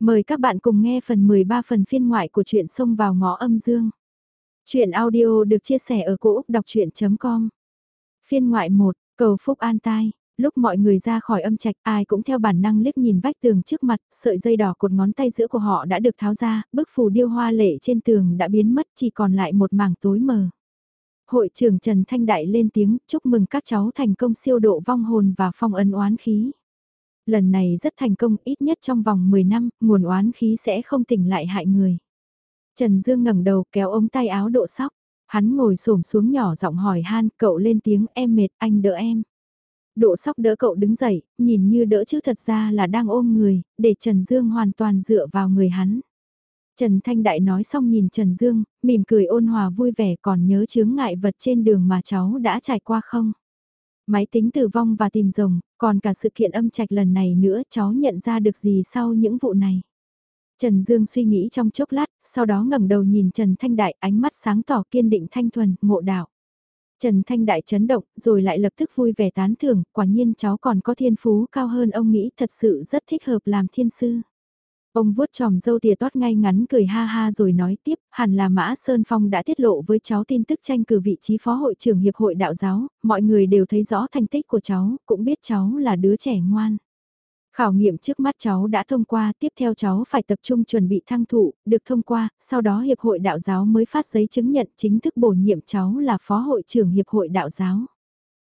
Mời các bạn cùng nghe phần 13 phần phiên ngoại của truyện Sông vào ngõ âm dương. truyện audio được chia sẻ ở cỗ đọc chuyện.com Phiên ngoại 1, cầu phúc an tai. Lúc mọi người ra khỏi âm trạch ai cũng theo bản năng liếc nhìn vách tường trước mặt, sợi dây đỏ cột ngón tay giữa của họ đã được tháo ra, bức phù điêu hoa lệ trên tường đã biến mất chỉ còn lại một mảng tối mờ. Hội trưởng Trần Thanh Đại lên tiếng chúc mừng các cháu thành công siêu độ vong hồn và phong ấn oán khí. Lần này rất thành công ít nhất trong vòng 10 năm, nguồn oán khí sẽ không tỉnh lại hại người. Trần Dương ngẩng đầu kéo ống tay áo độ sóc. Hắn ngồi xổm xuống nhỏ giọng hỏi han, cậu lên tiếng em mệt, anh đỡ em. Độ sóc đỡ cậu đứng dậy, nhìn như đỡ chứ thật ra là đang ôm người, để Trần Dương hoàn toàn dựa vào người hắn. Trần Thanh Đại nói xong nhìn Trần Dương, mỉm cười ôn hòa vui vẻ còn nhớ chướng ngại vật trên đường mà cháu đã trải qua không? Máy tính tử vong và tìm rồng, còn cả sự kiện âm trạch lần này nữa cháu nhận ra được gì sau những vụ này. Trần Dương suy nghĩ trong chốc lát, sau đó ngẩng đầu nhìn Trần Thanh Đại ánh mắt sáng tỏ kiên định thanh thuần, ngộ đạo. Trần Thanh Đại chấn động, rồi lại lập tức vui vẻ tán thưởng, quả nhiên cháu còn có thiên phú cao hơn ông nghĩ thật sự rất thích hợp làm thiên sư. Ông vuốt tròm dâu tìa tót ngay ngắn cười ha ha rồi nói tiếp, hẳn là Mã Sơn Phong đã tiết lộ với cháu tin tức tranh cử vị trí phó hội trưởng hiệp hội đạo giáo, mọi người đều thấy rõ thành tích của cháu, cũng biết cháu là đứa trẻ ngoan. Khảo nghiệm trước mắt cháu đã thông qua, tiếp theo cháu phải tập trung chuẩn bị thăng thụ, được thông qua, sau đó Hiệp hội Đạo giáo mới phát giấy chứng nhận chính thức bổ nhiệm cháu là Phó hội trưởng Hiệp hội Đạo giáo.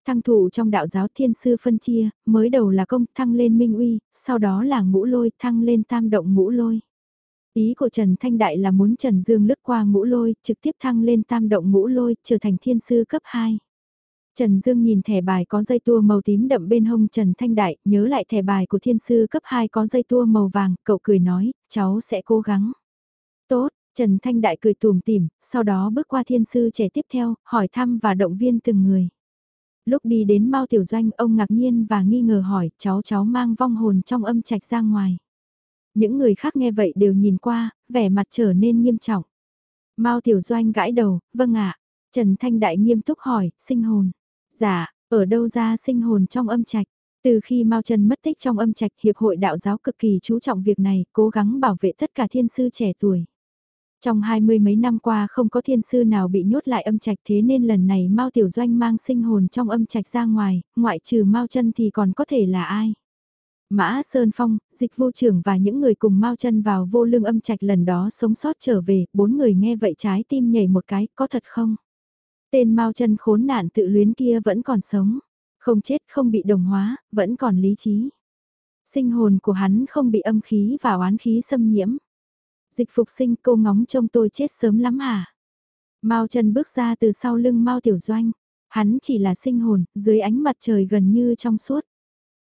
Thăng thủ trong đạo giáo thiên sư phân chia, mới đầu là công thăng lên minh uy, sau đó là ngũ lôi thăng lên tam động ngũ lôi. Ý của Trần Thanh Đại là muốn Trần Dương lướt qua ngũ lôi, trực tiếp thăng lên tam động ngũ lôi, trở thành thiên sư cấp 2. Trần Dương nhìn thẻ bài có dây tua màu tím đậm bên hông Trần Thanh Đại, nhớ lại thẻ bài của thiên sư cấp 2 có dây tua màu vàng, cậu cười nói, cháu sẽ cố gắng. Tốt, Trần Thanh Đại cười tùm tìm, sau đó bước qua thiên sư trẻ tiếp theo, hỏi thăm và động viên từng người lúc đi đến Mao Tiểu Doanh ông ngạc nhiên và nghi ngờ hỏi cháu cháu mang vong hồn trong âm trạch ra ngoài. Những người khác nghe vậy đều nhìn qua, vẻ mặt trở nên nghiêm trọng. Mao Tiểu Doanh gãi đầu, vâng ạ. Trần Thanh Đại nghiêm túc hỏi, sinh hồn. Dạ, ở đâu ra sinh hồn trong âm trạch? Từ khi Mao Trần mất tích trong âm trạch, Hiệp hội Đạo giáo cực kỳ chú trọng việc này, cố gắng bảo vệ tất cả thiên sư trẻ tuổi. Trong hai mươi mấy năm qua không có thiên sư nào bị nhốt lại âm trạch thế nên lần này Mao Tiểu Doanh mang sinh hồn trong âm trạch ra ngoài, ngoại trừ Mao chân thì còn có thể là ai? Mã Sơn Phong, dịch vô trưởng và những người cùng Mao chân vào vô lương âm trạch lần đó sống sót trở về, bốn người nghe vậy trái tim nhảy một cái, có thật không? Tên Mao chân khốn nạn tự luyến kia vẫn còn sống, không chết không bị đồng hóa, vẫn còn lý trí. Sinh hồn của hắn không bị âm khí và oán khí xâm nhiễm dịch phục sinh cô ngóng trông tôi chết sớm lắm hả? Mao Trần bước ra từ sau lưng Mao Tiểu Doanh, hắn chỉ là sinh hồn, dưới ánh mặt trời gần như trong suốt.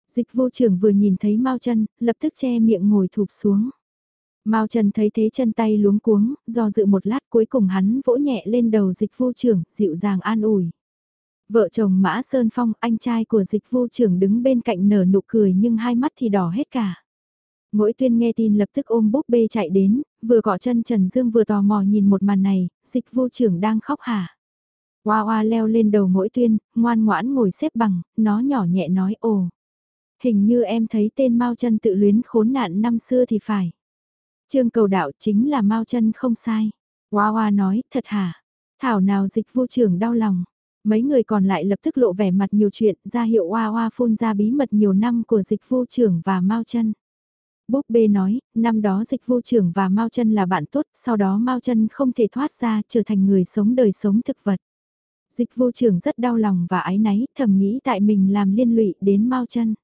Dịch vô trưởng vừa nhìn thấy Mao Trần, lập tức che miệng ngồi thụp xuống. Mao Trần thấy thế chân tay luống cuống, do dự một lát cuối cùng hắn vỗ nhẹ lên đầu dịch vô trưởng, dịu dàng an ủi. Vợ chồng Mã Sơn Phong, anh trai của dịch vô trưởng đứng bên cạnh nở nụ cười nhưng hai mắt thì đỏ hết cả. Mỗi tuyên nghe tin lập tức ôm búp bê chạy đến, vừa gõ chân Trần Dương vừa tò mò nhìn một màn này, dịch vô trưởng đang khóc hả. Hoa hoa leo lên đầu mỗi tuyên, ngoan ngoãn ngồi xếp bằng, nó nhỏ nhẹ nói ồ. Hình như em thấy tên Mao chân tự luyến khốn nạn năm xưa thì phải. Trương cầu đạo chính là Mao chân không sai. Hoa hoa nói, thật hả? Thảo nào dịch vô trưởng đau lòng. Mấy người còn lại lập tức lộ vẻ mặt nhiều chuyện, ra hiệu Hoa Hoa phun ra bí mật nhiều năm của dịch vô trưởng và Mao chân. Búp bê nói, năm đó dịch vô trưởng và Mao chân là bạn tốt, sau đó Mao chân không thể thoát ra trở thành người sống đời sống thực vật. Dịch vô trưởng rất đau lòng và ái náy, thầm nghĩ tại mình làm liên lụy đến Mao chân.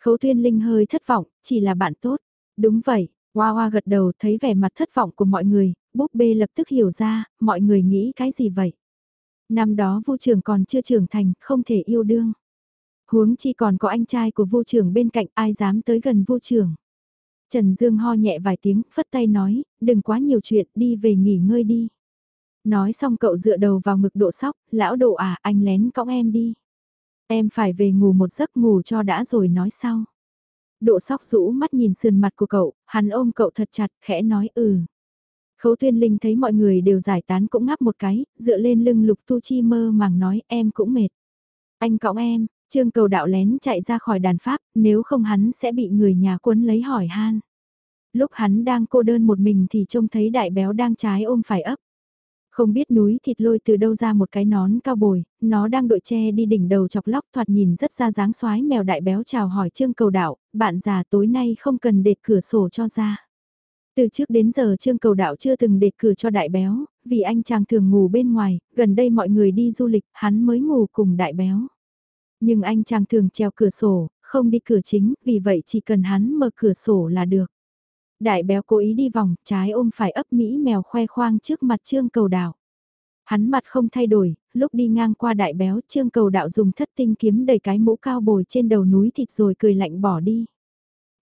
Khấu Tuyên Linh hơi thất vọng, chỉ là bạn tốt. Đúng vậy, Hoa Hoa gật đầu thấy vẻ mặt thất vọng của mọi người, búp bê lập tức hiểu ra, mọi người nghĩ cái gì vậy? Năm đó vô trưởng còn chưa trưởng thành, không thể yêu đương. Huống chi còn có anh trai của vô trưởng bên cạnh ai dám tới gần vô trưởng. Trần Dương ho nhẹ vài tiếng, phất tay nói, đừng quá nhiều chuyện, đi về nghỉ ngơi đi. Nói xong cậu dựa đầu vào ngực độ sóc, lão độ à, anh lén cõng em đi. Em phải về ngủ một giấc ngủ cho đã rồi nói sau. Độ sóc rũ mắt nhìn sườn mặt của cậu, hắn ôm cậu thật chặt, khẽ nói ừ. Khấu Thiên linh thấy mọi người đều giải tán cũng ngáp một cái, dựa lên lưng lục tu chi mơ màng nói em cũng mệt. Anh cõng em, Trương cầu đạo lén chạy ra khỏi đàn pháp, nếu không hắn sẽ bị người nhà quân lấy hỏi han. Lúc hắn đang cô đơn một mình thì trông thấy đại béo đang trái ôm phải ấp. Không biết núi thịt lôi từ đâu ra một cái nón cao bồi, nó đang đội che đi đỉnh đầu chọc lóc thoạt nhìn rất ra dáng xoái mèo đại béo chào hỏi Trương Cầu Đạo, bạn già tối nay không cần đệt cửa sổ cho ra. Từ trước đến giờ Trương Cầu Đạo chưa từng đệt cửa cho đại béo, vì anh chàng thường ngủ bên ngoài, gần đây mọi người đi du lịch, hắn mới ngủ cùng đại béo. Nhưng anh chàng thường treo cửa sổ, không đi cửa chính, vì vậy chỉ cần hắn mở cửa sổ là được. Đại béo cố ý đi vòng, trái ôm phải ấp mỹ mèo khoe khoang trước mặt trương cầu đạo. Hắn mặt không thay đổi, lúc đi ngang qua đại béo trương cầu đạo dùng thất tinh kiếm đầy cái mũ cao bồi trên đầu núi thịt rồi cười lạnh bỏ đi.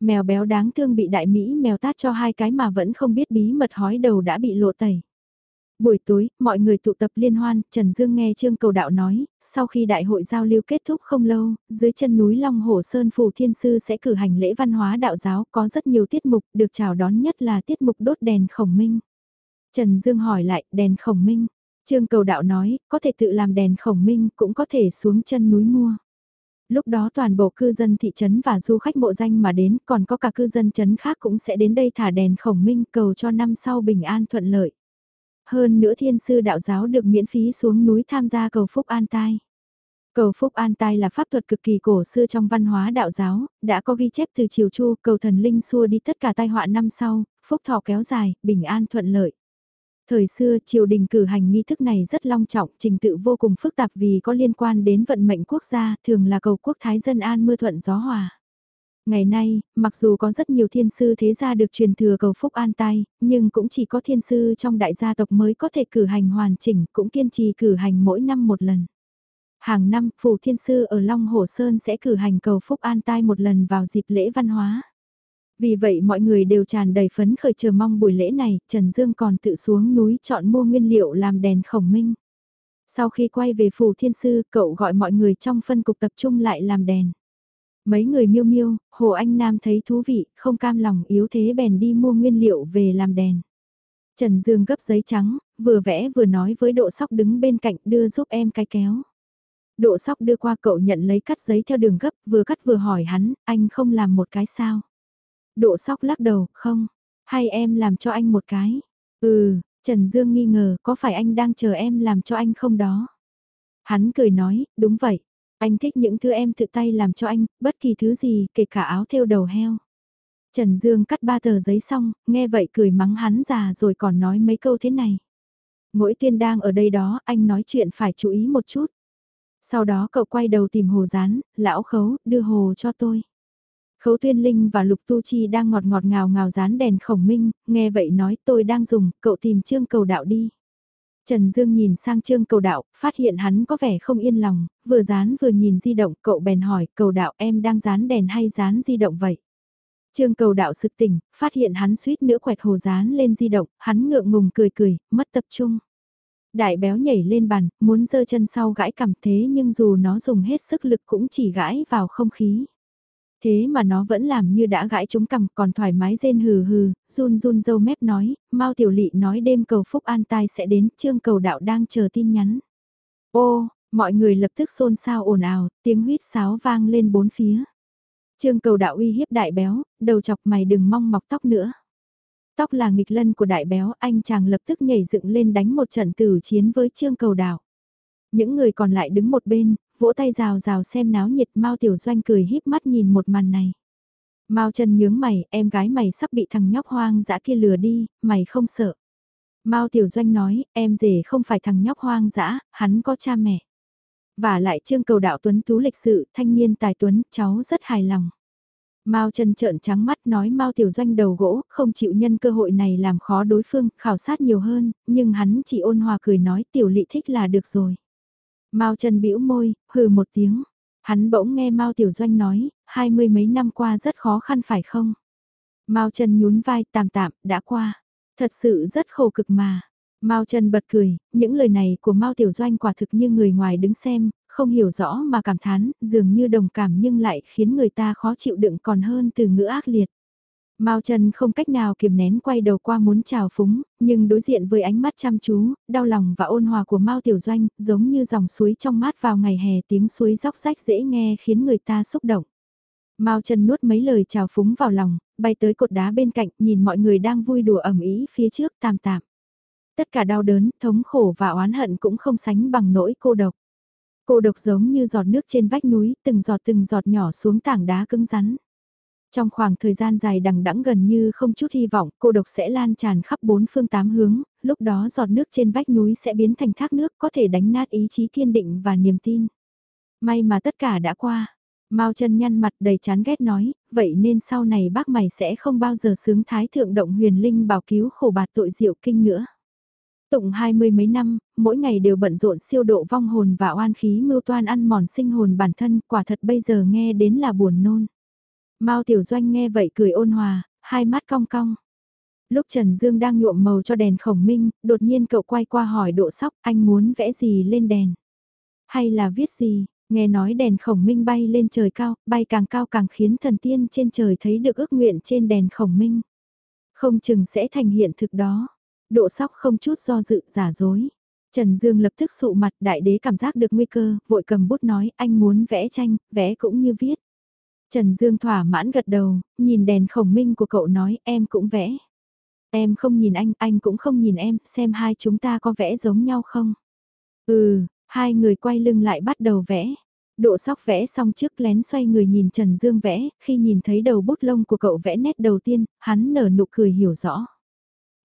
Mèo béo đáng thương bị đại Mỹ mèo tát cho hai cái mà vẫn không biết bí mật hói đầu đã bị lộ tẩy. Buổi tối, mọi người tụ tập liên hoan, Trần Dương nghe Trương Cầu Đạo nói, sau khi đại hội giao lưu kết thúc không lâu, dưới chân núi Long Hồ Sơn Phủ Thiên Sư sẽ cử hành lễ văn hóa đạo giáo, có rất nhiều tiết mục, được chào đón nhất là tiết mục đốt đèn khổng minh. Trần Dương hỏi lại, đèn khổng minh. Trương Cầu Đạo nói, có thể tự làm đèn khổng minh, cũng có thể xuống chân núi mua. Lúc đó toàn bộ cư dân thị trấn và du khách bộ danh mà đến, còn có cả cư dân trấn khác cũng sẽ đến đây thả đèn khổng minh cầu cho năm sau bình an thuận lợi. Hơn nữa thiên sư đạo giáo được miễn phí xuống núi tham gia cầu phúc an tai. Cầu phúc an tai là pháp thuật cực kỳ cổ xưa trong văn hóa đạo giáo, đã có ghi chép từ triều chu cầu thần linh xua đi tất cả tai họa năm sau, phúc thọ kéo dài, bình an thuận lợi. Thời xưa triều đình cử hành nghi thức này rất long trọng, trình tự vô cùng phức tạp vì có liên quan đến vận mệnh quốc gia, thường là cầu quốc thái dân an mưa thuận gió hòa. Ngày nay, mặc dù có rất nhiều thiên sư thế gia được truyền thừa cầu phúc an tai, nhưng cũng chỉ có thiên sư trong đại gia tộc mới có thể cử hành hoàn chỉnh, cũng kiên trì cử hành mỗi năm một lần. Hàng năm, Phủ Thiên Sư ở Long Hồ Sơn sẽ cử hành cầu phúc an tai một lần vào dịp lễ văn hóa. Vì vậy mọi người đều tràn đầy phấn khởi chờ mong buổi lễ này, Trần Dương còn tự xuống núi chọn mua nguyên liệu làm đèn khổng minh. Sau khi quay về Phủ Thiên Sư, cậu gọi mọi người trong phân cục tập trung lại làm đèn. Mấy người miêu miêu, Hồ Anh Nam thấy thú vị, không cam lòng yếu thế bèn đi mua nguyên liệu về làm đèn. Trần Dương gấp giấy trắng, vừa vẽ vừa nói với độ sóc đứng bên cạnh đưa giúp em cái kéo. Độ sóc đưa qua cậu nhận lấy cắt giấy theo đường gấp, vừa cắt vừa hỏi hắn, anh không làm một cái sao? Độ sóc lắc đầu, không, hay em làm cho anh một cái? Ừ, Trần Dương nghi ngờ, có phải anh đang chờ em làm cho anh không đó? Hắn cười nói, đúng vậy, anh thích những thứ em tự tay làm cho anh, bất kỳ thứ gì, kể cả áo thêu đầu heo. Trần Dương cắt ba tờ giấy xong, nghe vậy cười mắng hắn già rồi còn nói mấy câu thế này. Mỗi tiên đang ở đây đó, anh nói chuyện phải chú ý một chút. Sau đó cậu quay đầu tìm hồ rán, lão khấu, đưa hồ cho tôi. Khấu Tuyên Linh và Lục Tu Chi đang ngọt ngọt ngào ngào dán đèn khổng minh, nghe vậy nói tôi đang dùng, cậu tìm trương cầu đạo đi. Trần Dương nhìn sang trương cầu đạo, phát hiện hắn có vẻ không yên lòng, vừa dán vừa nhìn di động, cậu bèn hỏi, cầu đạo em đang dán đèn hay dán di động vậy? Trương cầu đạo sực tỉnh, phát hiện hắn suýt nữa quẹt hồ dán lên di động, hắn ngượng ngùng cười cười, mất tập trung. Đại béo nhảy lên bàn, muốn giơ chân sau gãi cầm thế nhưng dù nó dùng hết sức lực cũng chỉ gãi vào không khí. Thế mà nó vẫn làm như đã gãi chúng cằm còn thoải mái rên hừ hừ, run run dâu mép nói, Mao Tiểu Lị nói đêm cầu phúc an tai sẽ đến, trương cầu đạo đang chờ tin nhắn. Ô, mọi người lập tức xôn xao ồn ào, tiếng huýt sáo vang lên bốn phía. Trương cầu đạo uy hiếp đại béo, đầu chọc mày đừng mong mọc tóc nữa. Tóc là nghịch lân của đại béo, anh chàng lập tức nhảy dựng lên đánh một trận tử chiến với trương cầu đạo. Những người còn lại đứng một bên, vỗ tay rào rào xem náo nhiệt Mao Tiểu Doanh cười híp mắt nhìn một màn này. Mao chân nhướng mày, em gái mày sắp bị thằng nhóc hoang dã kia lừa đi, mày không sợ. Mao Tiểu Doanh nói, em rể không phải thằng nhóc hoang dã, hắn có cha mẹ. Và lại trương cầu đạo tuấn tú lịch sự, thanh niên tài tuấn, cháu rất hài lòng. Mao chân trợn trắng mắt nói Mao Tiểu Doanh đầu gỗ, không chịu nhân cơ hội này làm khó đối phương, khảo sát nhiều hơn, nhưng hắn chỉ ôn hòa cười nói Tiểu Lị thích là được rồi. Mao Trần bĩu môi, hừ một tiếng. Hắn bỗng nghe Mao Tiểu Doanh nói, hai mươi mấy năm qua rất khó khăn phải không? Mao Trần nhún vai tạm tạm, đã qua. Thật sự rất khổ cực mà. Mao Trần bật cười, những lời này của Mao Tiểu Doanh quả thực như người ngoài đứng xem, không hiểu rõ mà cảm thán, dường như đồng cảm nhưng lại khiến người ta khó chịu đựng còn hơn từ ngữ ác liệt. Mao Trần không cách nào kiềm nén quay đầu qua muốn chào phúng, nhưng đối diện với ánh mắt chăm chú, đau lòng và ôn hòa của Mao Tiểu Doanh, giống như dòng suối trong mát vào ngày hè tiếng suối róc rách dễ nghe khiến người ta xúc động. Mao Trần nuốt mấy lời chào phúng vào lòng, bay tới cột đá bên cạnh, nhìn mọi người đang vui đùa ẩm ý phía trước tạm tạm. Tất cả đau đớn, thống khổ và oán hận cũng không sánh bằng nỗi cô độc. Cô độc giống như giọt nước trên vách núi, từng giọt từng giọt nhỏ xuống tảng đá cứng rắn. Trong khoảng thời gian dài đằng đẵng gần như không chút hy vọng, cô độc sẽ lan tràn khắp bốn phương tám hướng, lúc đó giọt nước trên vách núi sẽ biến thành thác nước có thể đánh nát ý chí kiên định và niềm tin. May mà tất cả đã qua. Mao chân nhăn mặt đầy chán ghét nói, vậy nên sau này bác mày sẽ không bao giờ sướng thái thượng động huyền linh bảo cứu khổ bạt tội diệu kinh nữa. Tụng hai mươi mấy năm, mỗi ngày đều bận rộn siêu độ vong hồn và oan khí mưu toan ăn mòn sinh hồn bản thân, quả thật bây giờ nghe đến là buồn nôn. Mao Tiểu Doanh nghe vậy cười ôn hòa, hai mắt cong cong. Lúc Trần Dương đang nhuộm màu cho đèn khổng minh, đột nhiên cậu quay qua hỏi độ sóc anh muốn vẽ gì lên đèn? Hay là viết gì? Nghe nói đèn khổng minh bay lên trời cao, bay càng cao càng khiến thần tiên trên trời thấy được ước nguyện trên đèn khổng minh. Không chừng sẽ thành hiện thực đó. Độ sóc không chút do dự giả dối. Trần Dương lập tức sụ mặt đại đế cảm giác được nguy cơ, vội cầm bút nói anh muốn vẽ tranh, vẽ cũng như viết. Trần Dương thỏa mãn gật đầu, nhìn đèn khổng minh của cậu nói em cũng vẽ. Em không nhìn anh, anh cũng không nhìn em, xem hai chúng ta có vẽ giống nhau không? Ừ, hai người quay lưng lại bắt đầu vẽ. Độ sóc vẽ xong trước lén xoay người nhìn Trần Dương vẽ, khi nhìn thấy đầu bút lông của cậu vẽ nét đầu tiên, hắn nở nụ cười hiểu rõ.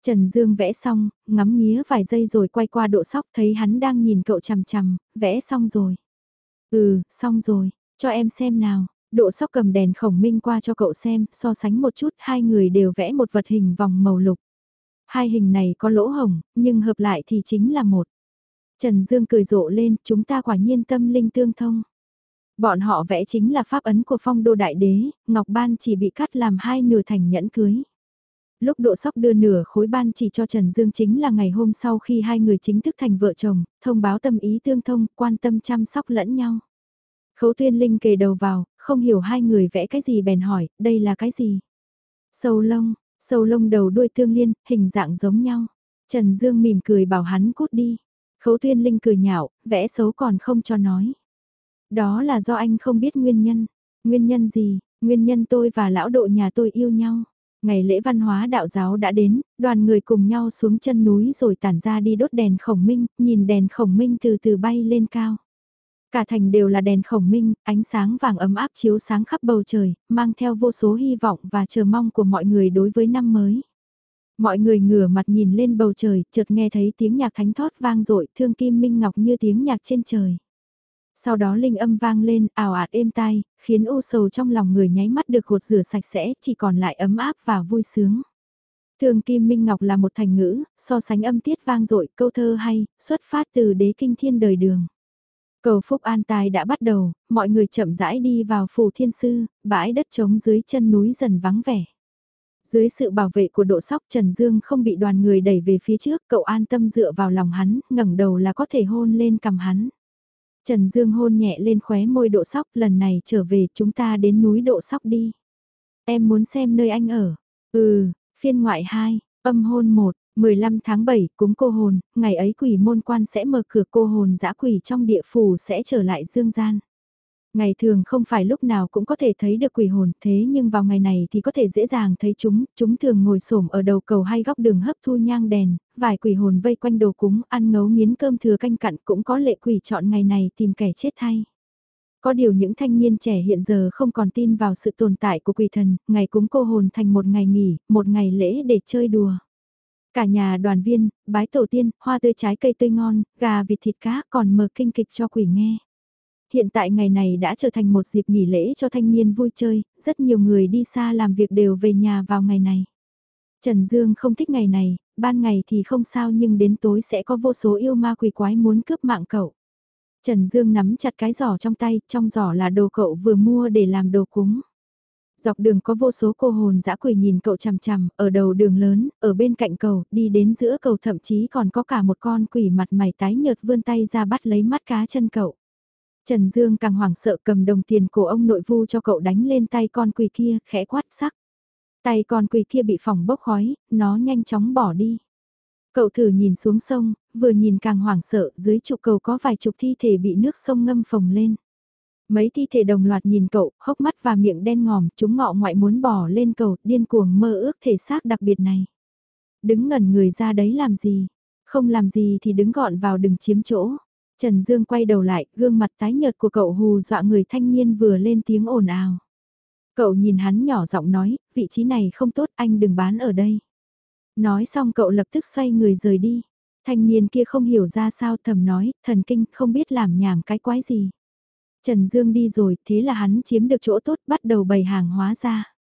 Trần Dương vẽ xong, ngắm nghía vài giây rồi quay qua độ sóc thấy hắn đang nhìn cậu chằm chằm, vẽ xong rồi. Ừ, xong rồi, cho em xem nào. Độ sóc cầm đèn khổng minh qua cho cậu xem, so sánh một chút hai người đều vẽ một vật hình vòng màu lục. Hai hình này có lỗ hồng, nhưng hợp lại thì chính là một. Trần Dương cười rộ lên, chúng ta quả nhiên tâm linh tương thông. Bọn họ vẽ chính là pháp ấn của phong đô đại đế, ngọc ban chỉ bị cắt làm hai nửa thành nhẫn cưới lúc độ sóc đưa nửa khối ban chỉ cho Trần Dương chính là ngày hôm sau khi hai người chính thức thành vợ chồng, thông báo tâm ý tương thông, quan tâm chăm sóc lẫn nhau. Khấu tuyên linh kề đầu vào, không hiểu hai người vẽ cái gì bèn hỏi, đây là cái gì? Sâu lông, sâu lông đầu đuôi tương liên, hình dạng giống nhau. Trần Dương mỉm cười bảo hắn cút đi. Khấu tuyên linh cười nhạo, vẽ xấu còn không cho nói. Đó là do anh không biết nguyên nhân. Nguyên nhân gì? Nguyên nhân tôi và lão độ nhà tôi yêu nhau. Ngày lễ văn hóa đạo giáo đã đến, đoàn người cùng nhau xuống chân núi rồi tản ra đi đốt đèn khổng minh, nhìn đèn khổng minh từ từ bay lên cao. Cả thành đều là đèn khổng minh, ánh sáng vàng ấm áp chiếu sáng khắp bầu trời, mang theo vô số hy vọng và chờ mong của mọi người đối với năm mới. Mọi người ngửa mặt nhìn lên bầu trời, chợt nghe thấy tiếng nhạc thánh thót vang dội thương kim minh ngọc như tiếng nhạc trên trời. Sau đó linh âm vang lên, ảo ạt êm tai, khiến u sầu trong lòng người nháy mắt được gột rửa sạch sẽ, chỉ còn lại ấm áp và vui sướng. Thường Kim Minh Ngọc là một thành ngữ, so sánh âm tiết vang dội, câu thơ hay, xuất phát từ đế kinh thiên đời đường. Cầu phúc an tài đã bắt đầu, mọi người chậm rãi đi vào phủ thiên sư, bãi đất trống dưới chân núi dần vắng vẻ. Dưới sự bảo vệ của độ sóc Trần Dương không bị đoàn người đẩy về phía trước, cậu an tâm dựa vào lòng hắn, ngẩng đầu là có thể hôn lên cầm hắn. Trần Dương hôn nhẹ lên khóe môi độ sóc, lần này trở về chúng ta đến núi độ sóc đi. Em muốn xem nơi anh ở. Ừ, phiên ngoại 2, âm hôn 1, 15 tháng 7, cúng cô hồn, ngày ấy quỷ môn quan sẽ mở cửa cô hồn dã quỷ trong địa phủ sẽ trở lại dương gian. Ngày thường không phải lúc nào cũng có thể thấy được quỷ hồn, thế nhưng vào ngày này thì có thể dễ dàng thấy chúng, chúng thường ngồi xổm ở đầu cầu hay góc đường hấp thu nhang đèn, vài quỷ hồn vây quanh đồ cúng, ăn ngấu nghiến cơm thừa canh cặn cũng có lệ quỷ chọn ngày này tìm kẻ chết thay. Có điều những thanh niên trẻ hiện giờ không còn tin vào sự tồn tại của quỷ thần, ngày cúng cô hồn thành một ngày nghỉ, một ngày lễ để chơi đùa. Cả nhà đoàn viên, bái tổ tiên, hoa tươi trái cây tươi ngon, gà vịt thịt cá còn mở kinh kịch cho quỷ nghe hiện tại ngày này đã trở thành một dịp nghỉ lễ cho thanh niên vui chơi, rất nhiều người đi xa làm việc đều về nhà vào ngày này. Trần Dương không thích ngày này, ban ngày thì không sao nhưng đến tối sẽ có vô số yêu ma quỷ quái muốn cướp mạng cậu. Trần Dương nắm chặt cái giỏ trong tay, trong giỏ là đồ cậu vừa mua để làm đồ cúng. Dọc đường có vô số cô hồn dã quỷ nhìn cậu chằm chằm, ở đầu đường lớn, ở bên cạnh cầu, đi đến giữa cầu thậm chí còn có cả một con quỷ mặt mày tái nhợt vươn tay ra bắt lấy mắt cá chân cậu. Trần Dương càng hoảng sợ cầm đồng tiền của ông nội vu cho cậu đánh lên tay con quỷ kia, khẽ quát sắc. Tay con quỷ kia bị phỏng bốc khói, nó nhanh chóng bỏ đi. Cậu thử nhìn xuống sông, vừa nhìn càng hoảng sợ, dưới trụ cầu có vài chục thi thể bị nước sông ngâm phồng lên. Mấy thi thể đồng loạt nhìn cậu, hốc mắt và miệng đen ngòm, chúng ngọ ngoại muốn bỏ lên cầu, điên cuồng mơ ước thể xác đặc biệt này. Đứng ngẩn người ra đấy làm gì? Không làm gì thì đứng gọn vào đừng chiếm chỗ. Trần Dương quay đầu lại, gương mặt tái nhợt của cậu hù dọa người thanh niên vừa lên tiếng ồn ào. Cậu nhìn hắn nhỏ giọng nói, vị trí này không tốt anh đừng bán ở đây. Nói xong cậu lập tức xoay người rời đi. Thanh niên kia không hiểu ra sao thầm nói, thần kinh không biết làm nhảm cái quái gì. Trần Dương đi rồi, thế là hắn chiếm được chỗ tốt bắt đầu bày hàng hóa ra.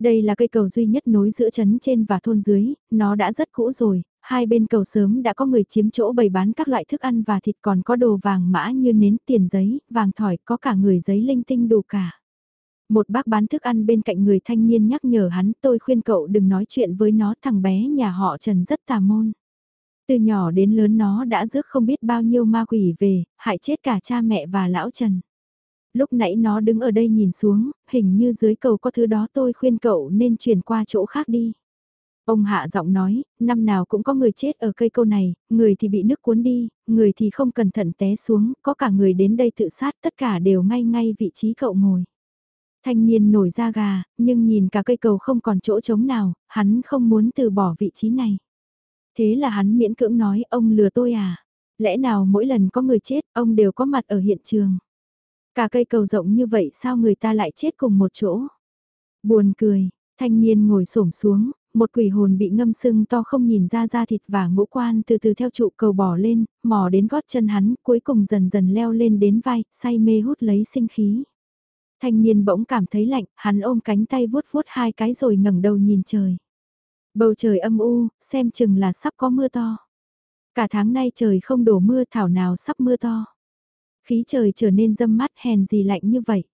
Đây là cây cầu duy nhất nối giữa trấn trên và thôn dưới, nó đã rất cũ rồi, hai bên cầu sớm đã có người chiếm chỗ bày bán các loại thức ăn và thịt còn có đồ vàng mã như nến tiền giấy, vàng thỏi, có cả người giấy linh tinh đủ cả. Một bác bán thức ăn bên cạnh người thanh niên nhắc nhở hắn tôi khuyên cậu đừng nói chuyện với nó thằng bé nhà họ Trần rất tà môn. Từ nhỏ đến lớn nó đã rước không biết bao nhiêu ma quỷ về, hại chết cả cha mẹ và lão Trần. Lúc nãy nó đứng ở đây nhìn xuống, hình như dưới cầu có thứ đó tôi khuyên cậu nên chuyển qua chỗ khác đi. Ông hạ giọng nói, năm nào cũng có người chết ở cây câu này, người thì bị nước cuốn đi, người thì không cẩn thận té xuống, có cả người đến đây tự sát, tất cả đều ngay ngay vị trí cậu ngồi. Thanh niên nổi da gà, nhưng nhìn cả cây cầu không còn chỗ trống nào, hắn không muốn từ bỏ vị trí này. Thế là hắn miễn cưỡng nói ông lừa tôi à? Lẽ nào mỗi lần có người chết ông đều có mặt ở hiện trường? Cả cây cầu rộng như vậy sao người ta lại chết cùng một chỗ? Buồn cười, thanh niên ngồi xổm xuống, một quỷ hồn bị ngâm sưng to không nhìn ra da thịt và ngũ quan từ từ theo trụ cầu bỏ lên, mò đến gót chân hắn, cuối cùng dần dần leo lên đến vai, say mê hút lấy sinh khí. Thanh niên bỗng cảm thấy lạnh, hắn ôm cánh tay vuốt vuốt hai cái rồi ngẩng đầu nhìn trời. Bầu trời âm u, xem chừng là sắp có mưa to. Cả tháng nay trời không đổ mưa thảo nào sắp mưa to. Khí trời trở nên dâm mát hèn gì lạnh như vậy.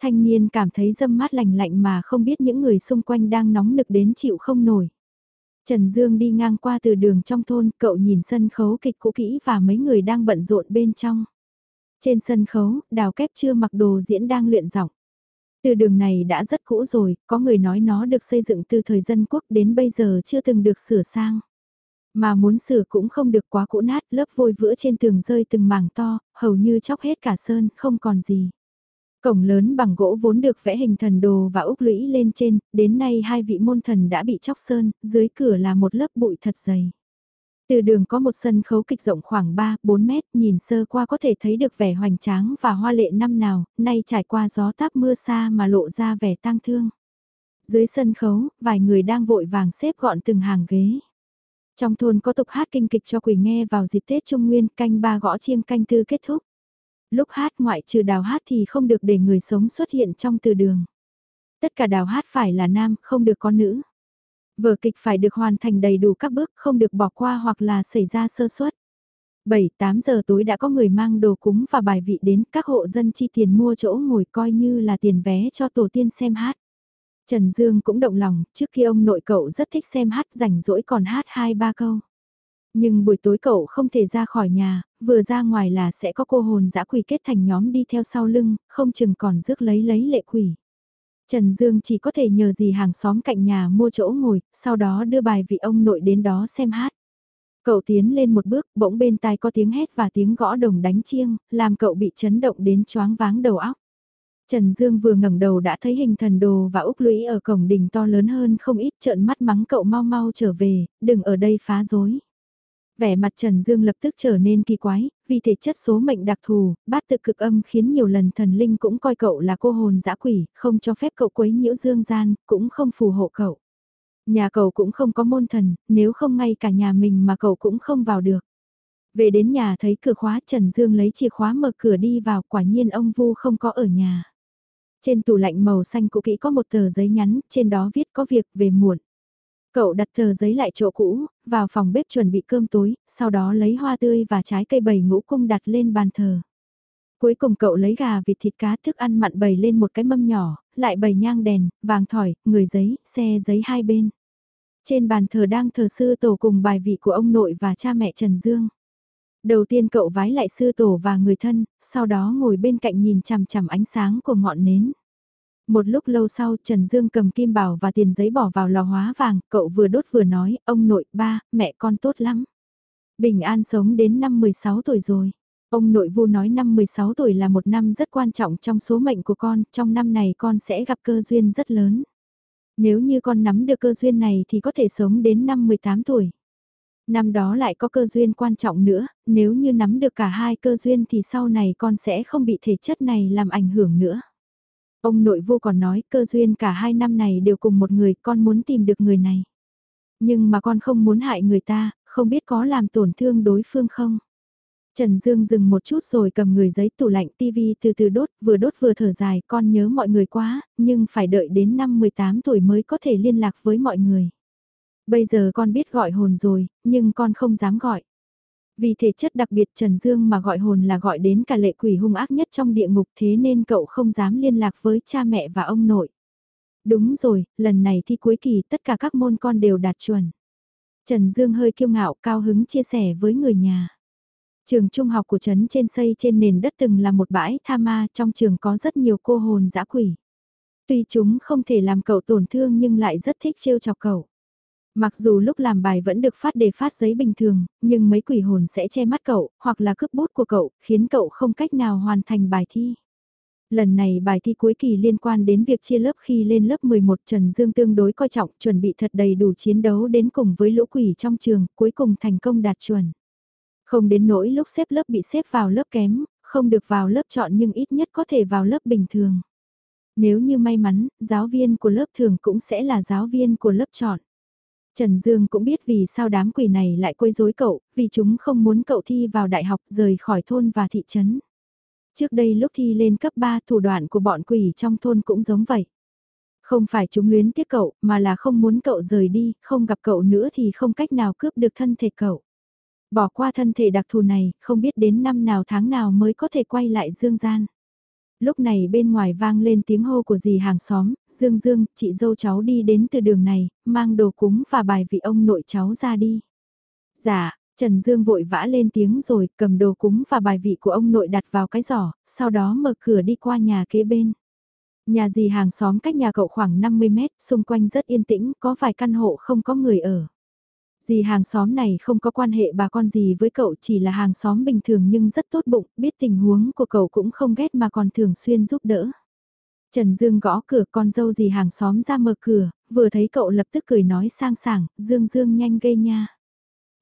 Thanh niên cảm thấy dâm mát lạnh lạnh mà không biết những người xung quanh đang nóng nực đến chịu không nổi. Trần Dương đi ngang qua từ đường trong thôn, cậu nhìn sân khấu kịch cũ kỹ và mấy người đang bận rộn bên trong. Trên sân khấu, đào kép chưa mặc đồ diễn đang luyện giọng. Từ đường này đã rất cũ rồi, có người nói nó được xây dựng từ thời dân quốc đến bây giờ chưa từng được sửa sang. Mà muốn sửa cũng không được quá cũ nát, lớp vôi vữa trên tường rơi từng mảng to, hầu như chóc hết cả sơn, không còn gì. Cổng lớn bằng gỗ vốn được vẽ hình thần đồ và úc lũy lên trên, đến nay hai vị môn thần đã bị chóc sơn, dưới cửa là một lớp bụi thật dày. Từ đường có một sân khấu kịch rộng khoảng 3-4 mét, nhìn sơ qua có thể thấy được vẻ hoành tráng và hoa lệ năm nào, nay trải qua gió táp mưa xa mà lộ ra vẻ tang thương. Dưới sân khấu, vài người đang vội vàng xếp gọn từng hàng ghế. Trong thôn có tục hát kinh kịch cho quỷ nghe vào dịp Tết Trung Nguyên canh ba gõ chiêng canh tư kết thúc. Lúc hát ngoại trừ đào hát thì không được để người sống xuất hiện trong từ đường. Tất cả đào hát phải là nam, không được có nữ. Vở kịch phải được hoàn thành đầy đủ các bước, không được bỏ qua hoặc là xảy ra sơ suất. 7-8 giờ tối đã có người mang đồ cúng và bài vị đến các hộ dân chi tiền mua chỗ ngồi coi như là tiền vé cho tổ tiên xem hát. Trần Dương cũng động lòng, trước khi ông nội cậu rất thích xem hát rảnh rỗi còn hát hai ba câu. Nhưng buổi tối cậu không thể ra khỏi nhà, vừa ra ngoài là sẽ có cô hồn dã quỷ kết thành nhóm đi theo sau lưng, không chừng còn rước lấy lấy lệ quỷ. Trần Dương chỉ có thể nhờ gì hàng xóm cạnh nhà mua chỗ ngồi, sau đó đưa bài vị ông nội đến đó xem hát. Cậu tiến lên một bước, bỗng bên tai có tiếng hét và tiếng gõ đồng đánh chiêng, làm cậu bị chấn động đến choáng váng đầu óc. Trần Dương vừa ngẩng đầu đã thấy hình thần đồ và úc lũy ở cổng đình to lớn hơn không ít trợn mắt mắng cậu mau mau trở về, đừng ở đây phá rối. Vẻ mặt Trần Dương lập tức trở nên kỳ quái, vì thể chất số mệnh đặc thù, bát tự cực âm khiến nhiều lần thần linh cũng coi cậu là cô hồn dã quỷ, không cho phép cậu quấy nhiễu dương gian, cũng không phù hộ cậu. Nhà cậu cũng không có môn thần, nếu không ngay cả nhà mình mà cậu cũng không vào được. Về đến nhà thấy cửa khóa Trần Dương lấy chìa khóa mở cửa đi vào quả nhiên ông Vu không có ở nhà. Trên tủ lạnh màu xanh cũ kỹ có một tờ giấy nhắn, trên đó viết có việc về muộn. Cậu đặt tờ giấy lại chỗ cũ, vào phòng bếp chuẩn bị cơm tối, sau đó lấy hoa tươi và trái cây bầy ngũ cung đặt lên bàn thờ. Cuối cùng cậu lấy gà vịt thịt cá thức ăn mặn bầy lên một cái mâm nhỏ, lại bầy nhang đèn, vàng thỏi, người giấy, xe giấy hai bên. Trên bàn thờ đang thờ sư tổ cùng bài vị của ông nội và cha mẹ Trần Dương. Đầu tiên cậu vái lại sư tổ và người thân, sau đó ngồi bên cạnh nhìn chằm chằm ánh sáng của ngọn nến. Một lúc lâu sau Trần Dương cầm kim bảo và tiền giấy bỏ vào lò hóa vàng, cậu vừa đốt vừa nói, ông nội, ba, mẹ con tốt lắm. Bình an sống đến năm 16 tuổi rồi. Ông nội vu nói năm 16 tuổi là một năm rất quan trọng trong số mệnh của con, trong năm này con sẽ gặp cơ duyên rất lớn. Nếu như con nắm được cơ duyên này thì có thể sống đến năm 18 tuổi. Năm đó lại có cơ duyên quan trọng nữa, nếu như nắm được cả hai cơ duyên thì sau này con sẽ không bị thể chất này làm ảnh hưởng nữa. Ông nội vô còn nói cơ duyên cả hai năm này đều cùng một người, con muốn tìm được người này. Nhưng mà con không muốn hại người ta, không biết có làm tổn thương đối phương không. Trần Dương dừng một chút rồi cầm người giấy tủ lạnh tivi từ từ đốt, vừa đốt vừa thở dài, con nhớ mọi người quá, nhưng phải đợi đến năm 18 tuổi mới có thể liên lạc với mọi người. Bây giờ con biết gọi hồn rồi, nhưng con không dám gọi. Vì thể chất đặc biệt Trần Dương mà gọi hồn là gọi đến cả lệ quỷ hung ác nhất trong địa ngục thế nên cậu không dám liên lạc với cha mẹ và ông nội. Đúng rồi, lần này thi cuối kỳ tất cả các môn con đều đạt chuẩn. Trần Dương hơi kiêu ngạo cao hứng chia sẻ với người nhà. Trường trung học của trấn trên xây trên nền đất từng là một bãi tha ma trong trường có rất nhiều cô hồn dã quỷ. Tuy chúng không thể làm cậu tổn thương nhưng lại rất thích trêu chọc cậu. Mặc dù lúc làm bài vẫn được phát đề phát giấy bình thường, nhưng mấy quỷ hồn sẽ che mắt cậu, hoặc là cướp bút của cậu, khiến cậu không cách nào hoàn thành bài thi. Lần này bài thi cuối kỳ liên quan đến việc chia lớp khi lên lớp 11 Trần Dương tương đối coi trọng chuẩn bị thật đầy đủ chiến đấu đến cùng với lũ quỷ trong trường, cuối cùng thành công đạt chuẩn. Không đến nỗi lúc xếp lớp bị xếp vào lớp kém, không được vào lớp chọn nhưng ít nhất có thể vào lớp bình thường. Nếu như may mắn, giáo viên của lớp thường cũng sẽ là giáo viên của lớp chọn. Trần Dương cũng biết vì sao đám quỷ này lại quấy rối cậu, vì chúng không muốn cậu thi vào đại học rời khỏi thôn và thị trấn. Trước đây lúc thi lên cấp 3 thủ đoạn của bọn quỷ trong thôn cũng giống vậy. Không phải chúng luyến tiếc cậu, mà là không muốn cậu rời đi, không gặp cậu nữa thì không cách nào cướp được thân thể cậu. Bỏ qua thân thể đặc thù này, không biết đến năm nào tháng nào mới có thể quay lại dương gian. Lúc này bên ngoài vang lên tiếng hô của dì hàng xóm, Dương Dương, chị dâu cháu đi đến từ đường này, mang đồ cúng và bài vị ông nội cháu ra đi. Dạ, Trần Dương vội vã lên tiếng rồi cầm đồ cúng và bài vị của ông nội đặt vào cái giỏ, sau đó mở cửa đi qua nhà kế bên. Nhà dì hàng xóm cách nhà cậu khoảng 50 mét, xung quanh rất yên tĩnh, có vài căn hộ không có người ở. Dì hàng xóm này không có quan hệ bà con gì với cậu chỉ là hàng xóm bình thường nhưng rất tốt bụng, biết tình huống của cậu cũng không ghét mà còn thường xuyên giúp đỡ. Trần Dương gõ cửa con dâu dì hàng xóm ra mở cửa, vừa thấy cậu lập tức cười nói sang sảng, Dương Dương nhanh gây nha.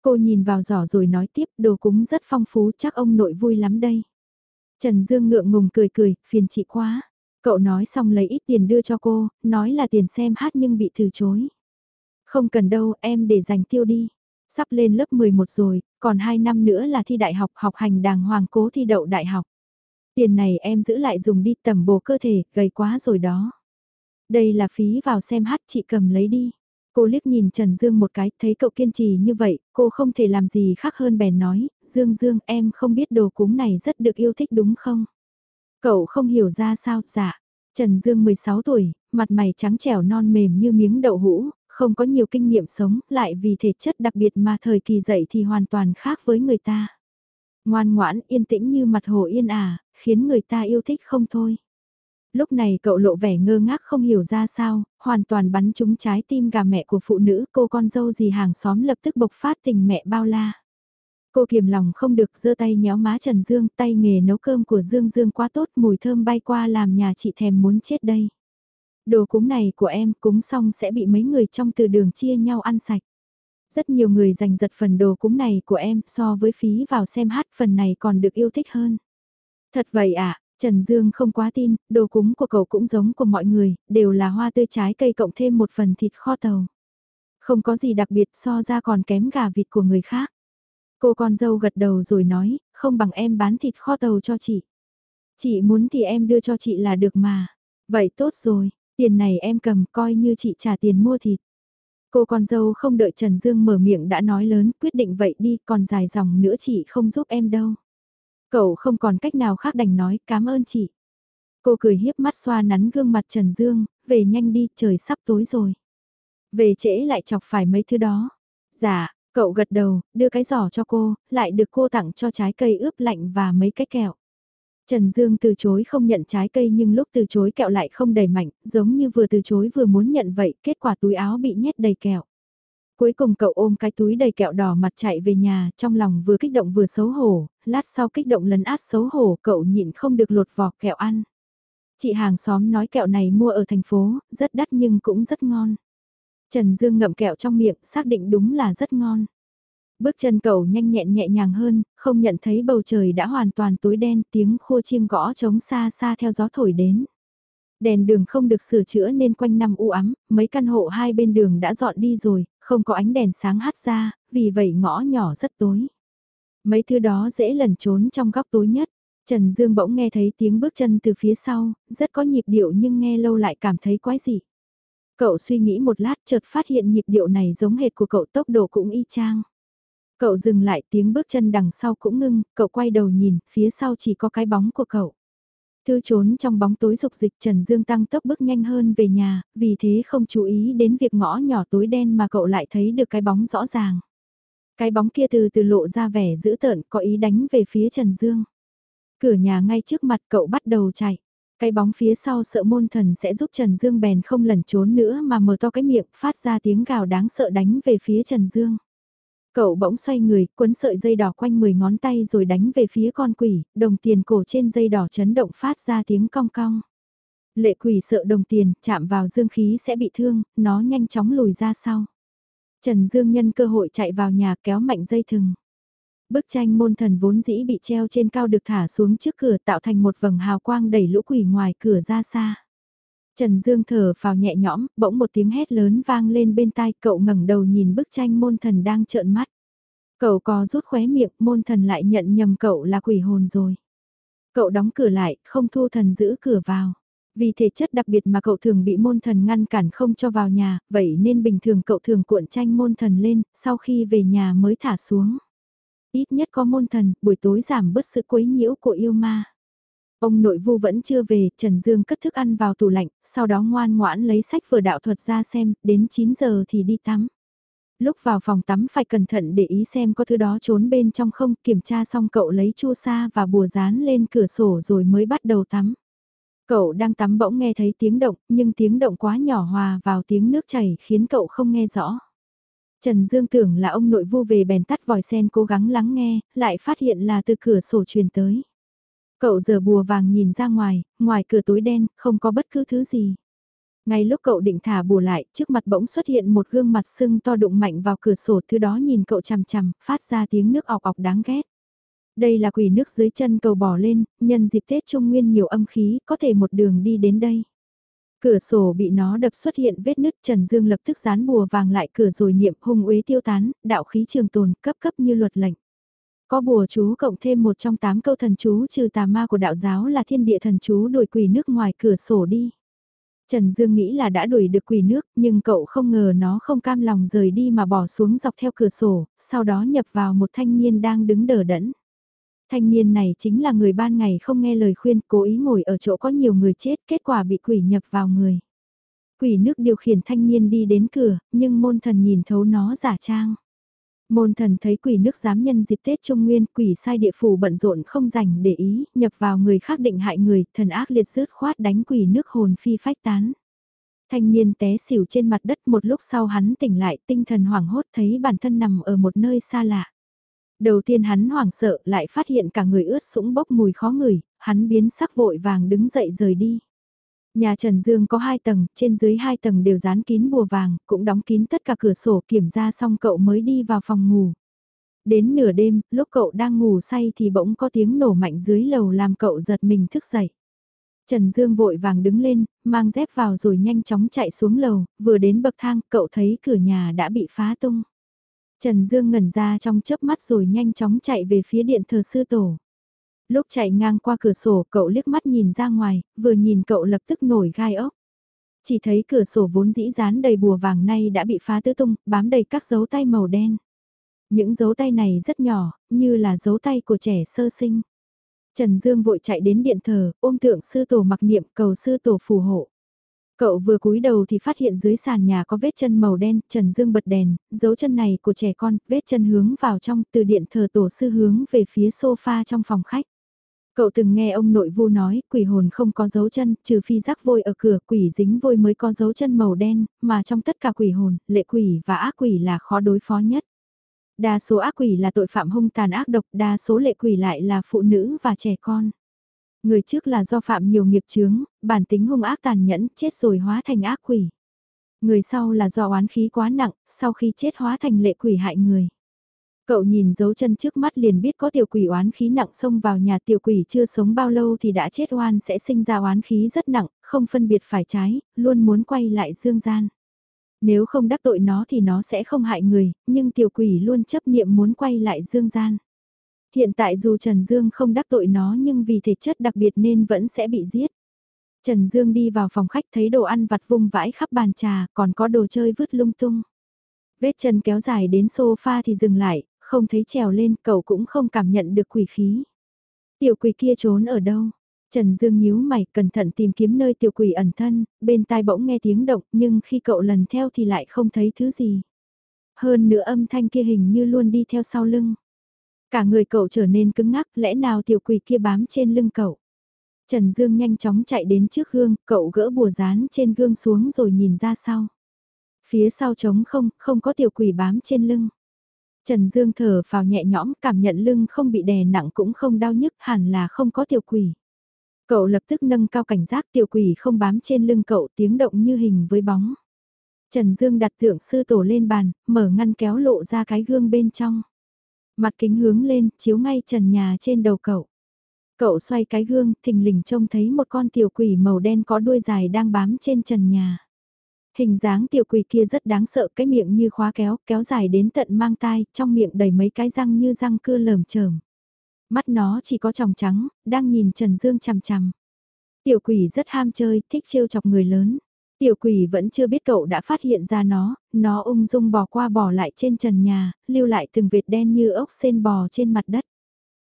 Cô nhìn vào giỏ rồi nói tiếp đồ cúng rất phong phú chắc ông nội vui lắm đây. Trần Dương ngượng ngùng cười cười, phiền chị quá. Cậu nói xong lấy ít tiền đưa cho cô, nói là tiền xem hát nhưng bị từ chối. Không cần đâu, em để dành tiêu đi. Sắp lên lớp 11 rồi, còn 2 năm nữa là thi đại học, học hành đàng hoàng cố thi đậu đại học. Tiền này em giữ lại dùng đi tầm bổ cơ thể, gầy quá rồi đó. Đây là phí vào xem hát chị cầm lấy đi. Cô liếc nhìn Trần Dương một cái, thấy cậu kiên trì như vậy, cô không thể làm gì khác hơn bèn nói, Dương Dương em không biết đồ cúng này rất được yêu thích đúng không? Cậu không hiểu ra sao, dạ. Trần Dương 16 tuổi, mặt mày trắng trẻo non mềm như miếng đậu hũ, không có nhiều kinh nghiệm sống, lại vì thể chất đặc biệt mà thời kỳ dậy thì hoàn toàn khác với người ta. Ngoan ngoãn, yên tĩnh như mặt hồ yên ả, khiến người ta yêu thích không thôi. Lúc này cậu lộ vẻ ngơ ngác không hiểu ra sao, hoàn toàn bắn trúng trái tim gà mẹ của phụ nữ cô con dâu gì hàng xóm lập tức bộc phát tình mẹ bao la. Cô kiềm lòng không được giơ tay nhéo má Trần Dương, tay nghề nấu cơm của Dương Dương quá tốt, mùi thơm bay qua làm nhà chị thèm muốn chết đây. Đồ cúng này của em cúng xong sẽ bị mấy người trong từ đường chia nhau ăn sạch. Rất nhiều người giành giật phần đồ cúng này của em so với phí vào xem hát phần này còn được yêu thích hơn. Thật vậy ạ, à, Trần Dương không quá tin, đồ cúng của cậu cũng giống của mọi người, đều là hoa tươi trái cây cộng thêm một phần thịt kho tàu. Không có gì đặc biệt so ra còn kém gà vịt của người khác. Cô con dâu gật đầu rồi nói, không bằng em bán thịt kho tàu cho chị. Chị muốn thì em đưa cho chị là được mà. Vậy tốt rồi, Tiền này em cầm coi như chị trả tiền mua thịt. Cô con dâu không đợi Trần Dương mở miệng đã nói lớn quyết định vậy đi còn dài dòng nữa chị không giúp em đâu. Cậu không còn cách nào khác đành nói cảm ơn chị. Cô cười hiếp mắt xoa nắn gương mặt Trần Dương, về nhanh đi trời sắp tối rồi. Về trễ lại chọc phải mấy thứ đó. Dạ, cậu gật đầu, đưa cái giỏ cho cô, lại được cô tặng cho trái cây ướp lạnh và mấy cái kẹo. Trần Dương từ chối không nhận trái cây nhưng lúc từ chối kẹo lại không đầy mạnh, giống như vừa từ chối vừa muốn nhận vậy, kết quả túi áo bị nhét đầy kẹo. Cuối cùng cậu ôm cái túi đầy kẹo đỏ mặt chạy về nhà, trong lòng vừa kích động vừa xấu hổ, lát sau kích động lấn át xấu hổ, cậu nhịn không được lột vỏ kẹo ăn. Chị hàng xóm nói kẹo này mua ở thành phố, rất đắt nhưng cũng rất ngon. Trần Dương ngậm kẹo trong miệng, xác định đúng là rất ngon. Bước chân cậu nhanh nhẹn nhẹ nhàng hơn, không nhận thấy bầu trời đã hoàn toàn tối đen, tiếng khua chiêng gõ trống xa xa theo gió thổi đến. Đèn đường không được sửa chữa nên quanh năm u ám, mấy căn hộ hai bên đường đã dọn đi rồi, không có ánh đèn sáng hắt ra, vì vậy ngõ nhỏ rất tối. Mấy thứ đó dễ lẩn trốn trong góc tối nhất. Trần Dương bỗng nghe thấy tiếng bước chân từ phía sau, rất có nhịp điệu nhưng nghe lâu lại cảm thấy quái dị. Cậu suy nghĩ một lát chợt phát hiện nhịp điệu này giống hệt của cậu tốc độ cũng y chang. Cậu dừng lại tiếng bước chân đằng sau cũng ngưng, cậu quay đầu nhìn, phía sau chỉ có cái bóng của cậu. Thư trốn trong bóng tối dục dịch Trần Dương tăng tốc bước nhanh hơn về nhà, vì thế không chú ý đến việc ngõ nhỏ tối đen mà cậu lại thấy được cái bóng rõ ràng. Cái bóng kia từ từ lộ ra vẻ dữ tợn có ý đánh về phía Trần Dương. Cửa nhà ngay trước mặt cậu bắt đầu chạy. Cái bóng phía sau sợ môn thần sẽ giúp Trần Dương bèn không lẩn trốn nữa mà mở to cái miệng phát ra tiếng gào đáng sợ đánh về phía Trần Dương. Cậu bỗng xoay người, cuốn sợi dây đỏ quanh 10 ngón tay rồi đánh về phía con quỷ, đồng tiền cổ trên dây đỏ chấn động phát ra tiếng cong cong. Lệ quỷ sợ đồng tiền, chạm vào dương khí sẽ bị thương, nó nhanh chóng lùi ra sau. Trần Dương nhân cơ hội chạy vào nhà kéo mạnh dây thừng. Bức tranh môn thần vốn dĩ bị treo trên cao được thả xuống trước cửa tạo thành một vầng hào quang đẩy lũ quỷ ngoài cửa ra xa. Trần Dương thở vào nhẹ nhõm, bỗng một tiếng hét lớn vang lên bên tai cậu ngẩng đầu nhìn bức tranh môn thần đang trợn mắt. Cậu có rút khóe miệng, môn thần lại nhận nhầm cậu là quỷ hồn rồi. Cậu đóng cửa lại, không thu thần giữ cửa vào. Vì thể chất đặc biệt mà cậu thường bị môn thần ngăn cản không cho vào nhà, vậy nên bình thường cậu thường cuộn tranh môn thần lên, sau khi về nhà mới thả xuống. Ít nhất có môn thần, buổi tối giảm bớt sự quấy nhiễu của yêu ma. Ông nội vu vẫn chưa về, Trần Dương cất thức ăn vào tủ lạnh, sau đó ngoan ngoãn lấy sách vừa đạo thuật ra xem, đến 9 giờ thì đi tắm. Lúc vào phòng tắm phải cẩn thận để ý xem có thứ đó trốn bên trong không, kiểm tra xong cậu lấy chu sa và bùa dán lên cửa sổ rồi mới bắt đầu tắm. Cậu đang tắm bỗng nghe thấy tiếng động, nhưng tiếng động quá nhỏ hòa vào tiếng nước chảy khiến cậu không nghe rõ. Trần Dương tưởng là ông nội vu về bèn tắt vòi sen cố gắng lắng nghe, lại phát hiện là từ cửa sổ truyền tới. Cậu giờ bùa vàng nhìn ra ngoài, ngoài cửa tối đen, không có bất cứ thứ gì. Ngay lúc cậu định thả bùa lại, trước mặt bỗng xuất hiện một gương mặt sưng to đụng mạnh vào cửa sổ, thứ đó nhìn cậu chằm chằm, phát ra tiếng nước ọc ọc đáng ghét. Đây là quỷ nước dưới chân cầu bỏ lên, nhân dịp Tết Trung Nguyên nhiều âm khí, có thể một đường đi đến đây. Cửa sổ bị nó đập xuất hiện vết nứt Trần Dương lập tức dán bùa vàng lại cửa rồi niệm hung uế tiêu tán, đạo khí trường tồn, cấp cấp như luật lệnh. Có bùa chú cộng thêm một trong tám câu thần chú trừ tà ma của đạo giáo là thiên địa thần chú đuổi quỷ nước ngoài cửa sổ đi. Trần Dương nghĩ là đã đuổi được quỷ nước nhưng cậu không ngờ nó không cam lòng rời đi mà bỏ xuống dọc theo cửa sổ, sau đó nhập vào một thanh niên đang đứng đờ đẫn. Thanh niên này chính là người ban ngày không nghe lời khuyên cố ý ngồi ở chỗ có nhiều người chết kết quả bị quỷ nhập vào người. Quỷ nước điều khiển thanh niên đi đến cửa nhưng môn thần nhìn thấu nó giả trang. Môn thần thấy quỷ nước dám nhân dịp Tết Trung Nguyên, quỷ sai địa phủ bận rộn không dành để ý, nhập vào người khác định hại người, thần ác liệt rớt khoát đánh quỷ nước hồn phi phách tán. Thanh niên té xỉu trên mặt đất một lúc sau hắn tỉnh lại tinh thần hoảng hốt thấy bản thân nằm ở một nơi xa lạ. Đầu tiên hắn hoảng sợ lại phát hiện cả người ướt sũng bốc mùi khó ngửi, hắn biến sắc vội vàng đứng dậy rời đi. Nhà Trần Dương có hai tầng, trên dưới hai tầng đều dán kín bùa vàng, cũng đóng kín tất cả cửa sổ kiểm tra xong cậu mới đi vào phòng ngủ. Đến nửa đêm, lúc cậu đang ngủ say thì bỗng có tiếng nổ mạnh dưới lầu làm cậu giật mình thức dậy. Trần Dương vội vàng đứng lên, mang dép vào rồi nhanh chóng chạy xuống lầu, vừa đến bậc thang cậu thấy cửa nhà đã bị phá tung. Trần Dương ngẩn ra trong chớp mắt rồi nhanh chóng chạy về phía điện thờ sư tổ. Lúc chạy ngang qua cửa sổ cậu liếc mắt nhìn ra ngoài, vừa nhìn cậu lập tức nổi gai ốc. Chỉ thấy cửa sổ vốn dĩ dán đầy bùa vàng nay đã bị phá tứ tung, bám đầy các dấu tay màu đen. Những dấu tay này rất nhỏ, như là dấu tay của trẻ sơ sinh. Trần Dương vội chạy đến điện thờ, ôm tượng sư tổ mặc niệm cầu sư tổ phù hộ. Cậu vừa cúi đầu thì phát hiện dưới sàn nhà có vết chân màu đen, Trần Dương bật đèn, dấu chân này của trẻ con, vết chân hướng vào trong từ điện thờ tổ sư hướng về phía sofa trong phòng khách. Cậu từng nghe ông nội vu nói, quỷ hồn không có dấu chân, trừ phi rắc vôi ở cửa, quỷ dính vôi mới có dấu chân màu đen, mà trong tất cả quỷ hồn, lệ quỷ và ác quỷ là khó đối phó nhất. Đa số ác quỷ là tội phạm hung tàn ác độc, đa số lệ quỷ lại là phụ nữ và trẻ con. Người trước là do phạm nhiều nghiệp chướng, bản tính hung ác tàn nhẫn, chết rồi hóa thành ác quỷ. Người sau là do oán khí quá nặng, sau khi chết hóa thành lệ quỷ hại người. Cậu nhìn dấu chân trước mắt liền biết có tiểu quỷ oán khí nặng xông vào nhà tiểu quỷ chưa sống bao lâu thì đã chết oan sẽ sinh ra oán khí rất nặng, không phân biệt phải trái, luôn muốn quay lại dương gian. Nếu không đắc tội nó thì nó sẽ không hại người, nhưng tiểu quỷ luôn chấp niệm muốn quay lại dương gian. Hiện tại dù Trần Dương không đắc tội nó nhưng vì thể chất đặc biệt nên vẫn sẽ bị giết. Trần Dương đi vào phòng khách thấy đồ ăn vặt vung vãi khắp bàn trà, còn có đồ chơi vứt lung tung. Vết chân kéo dài đến sofa thì dừng lại, không thấy trèo lên, cậu cũng không cảm nhận được quỷ khí. Tiểu quỷ kia trốn ở đâu? Trần Dương nhíu mày cẩn thận tìm kiếm nơi tiểu quỷ ẩn thân, bên tai bỗng nghe tiếng động nhưng khi cậu lần theo thì lại không thấy thứ gì. Hơn nữa âm thanh kia hình như luôn đi theo sau lưng. Cả người cậu trở nên cứng ngắc lẽ nào tiểu quỷ kia bám trên lưng cậu. Trần Dương nhanh chóng chạy đến trước gương, cậu gỡ bùa dán trên gương xuống rồi nhìn ra sau. Phía sau trống không, không có tiểu quỷ bám trên lưng. Trần Dương thở vào nhẹ nhõm cảm nhận lưng không bị đè nặng cũng không đau nhức hẳn là không có tiểu quỷ. Cậu lập tức nâng cao cảnh giác tiểu quỷ không bám trên lưng cậu tiếng động như hình với bóng. Trần Dương đặt tượng sư tổ lên bàn, mở ngăn kéo lộ ra cái gương bên trong. Mặt kính hướng lên, chiếu ngay trần nhà trên đầu cậu. Cậu xoay cái gương, thình lình trông thấy một con tiểu quỷ màu đen có đuôi dài đang bám trên trần nhà. Hình dáng tiểu quỷ kia rất đáng sợ, cái miệng như khóa kéo, kéo dài đến tận mang tai, trong miệng đầy mấy cái răng như răng cưa lởm chởm. Mắt nó chỉ có tròng trắng, đang nhìn Trần Dương chằm chằm. Tiểu quỷ rất ham chơi, thích trêu chọc người lớn. Tiểu quỷ vẫn chưa biết cậu đã phát hiện ra nó, nó ung dung bò qua bò lại trên trần nhà, lưu lại từng vệt đen như ốc sen bò trên mặt đất.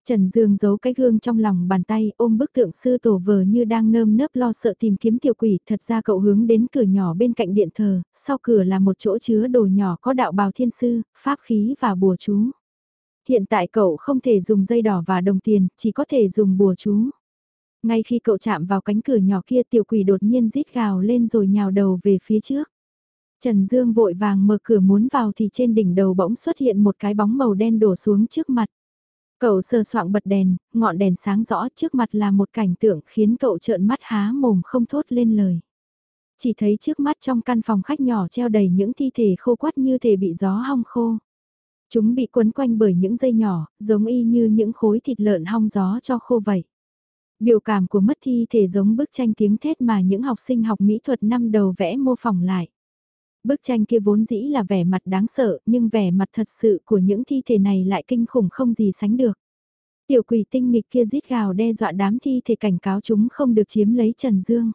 Trần Dương giấu cái gương trong lòng bàn tay ôm bức tượng sư tổ vờ như đang nơm nớp lo sợ tìm kiếm tiểu quỷ. Thật ra cậu hướng đến cửa nhỏ bên cạnh điện thờ, sau cửa là một chỗ chứa đồ nhỏ có đạo bào thiên sư, pháp khí và bùa chú. Hiện tại cậu không thể dùng dây đỏ và đồng tiền, chỉ có thể dùng bùa chú. Ngay khi cậu chạm vào cánh cửa nhỏ kia tiểu quỷ đột nhiên rít gào lên rồi nhào đầu về phía trước. Trần Dương vội vàng mở cửa muốn vào thì trên đỉnh đầu bỗng xuất hiện một cái bóng màu đen đổ xuống trước mặt. Cậu sơ soạng bật đèn, ngọn đèn sáng rõ trước mặt là một cảnh tượng khiến cậu trợn mắt há mồm không thốt lên lời. Chỉ thấy trước mắt trong căn phòng khách nhỏ treo đầy những thi thể khô quắt như thể bị gió hong khô. Chúng bị quấn quanh bởi những dây nhỏ, giống y như những khối thịt lợn hong gió cho khô vậy. Biểu cảm của mất thi thể giống bức tranh tiếng thét mà những học sinh học mỹ thuật năm đầu vẽ mô phỏng lại. Bức tranh kia vốn dĩ là vẻ mặt đáng sợ, nhưng vẻ mặt thật sự của những thi thể này lại kinh khủng không gì sánh được. Tiểu quỷ tinh nghịch kia rít gào đe dọa đám thi thể cảnh cáo chúng không được chiếm lấy Trần Dương.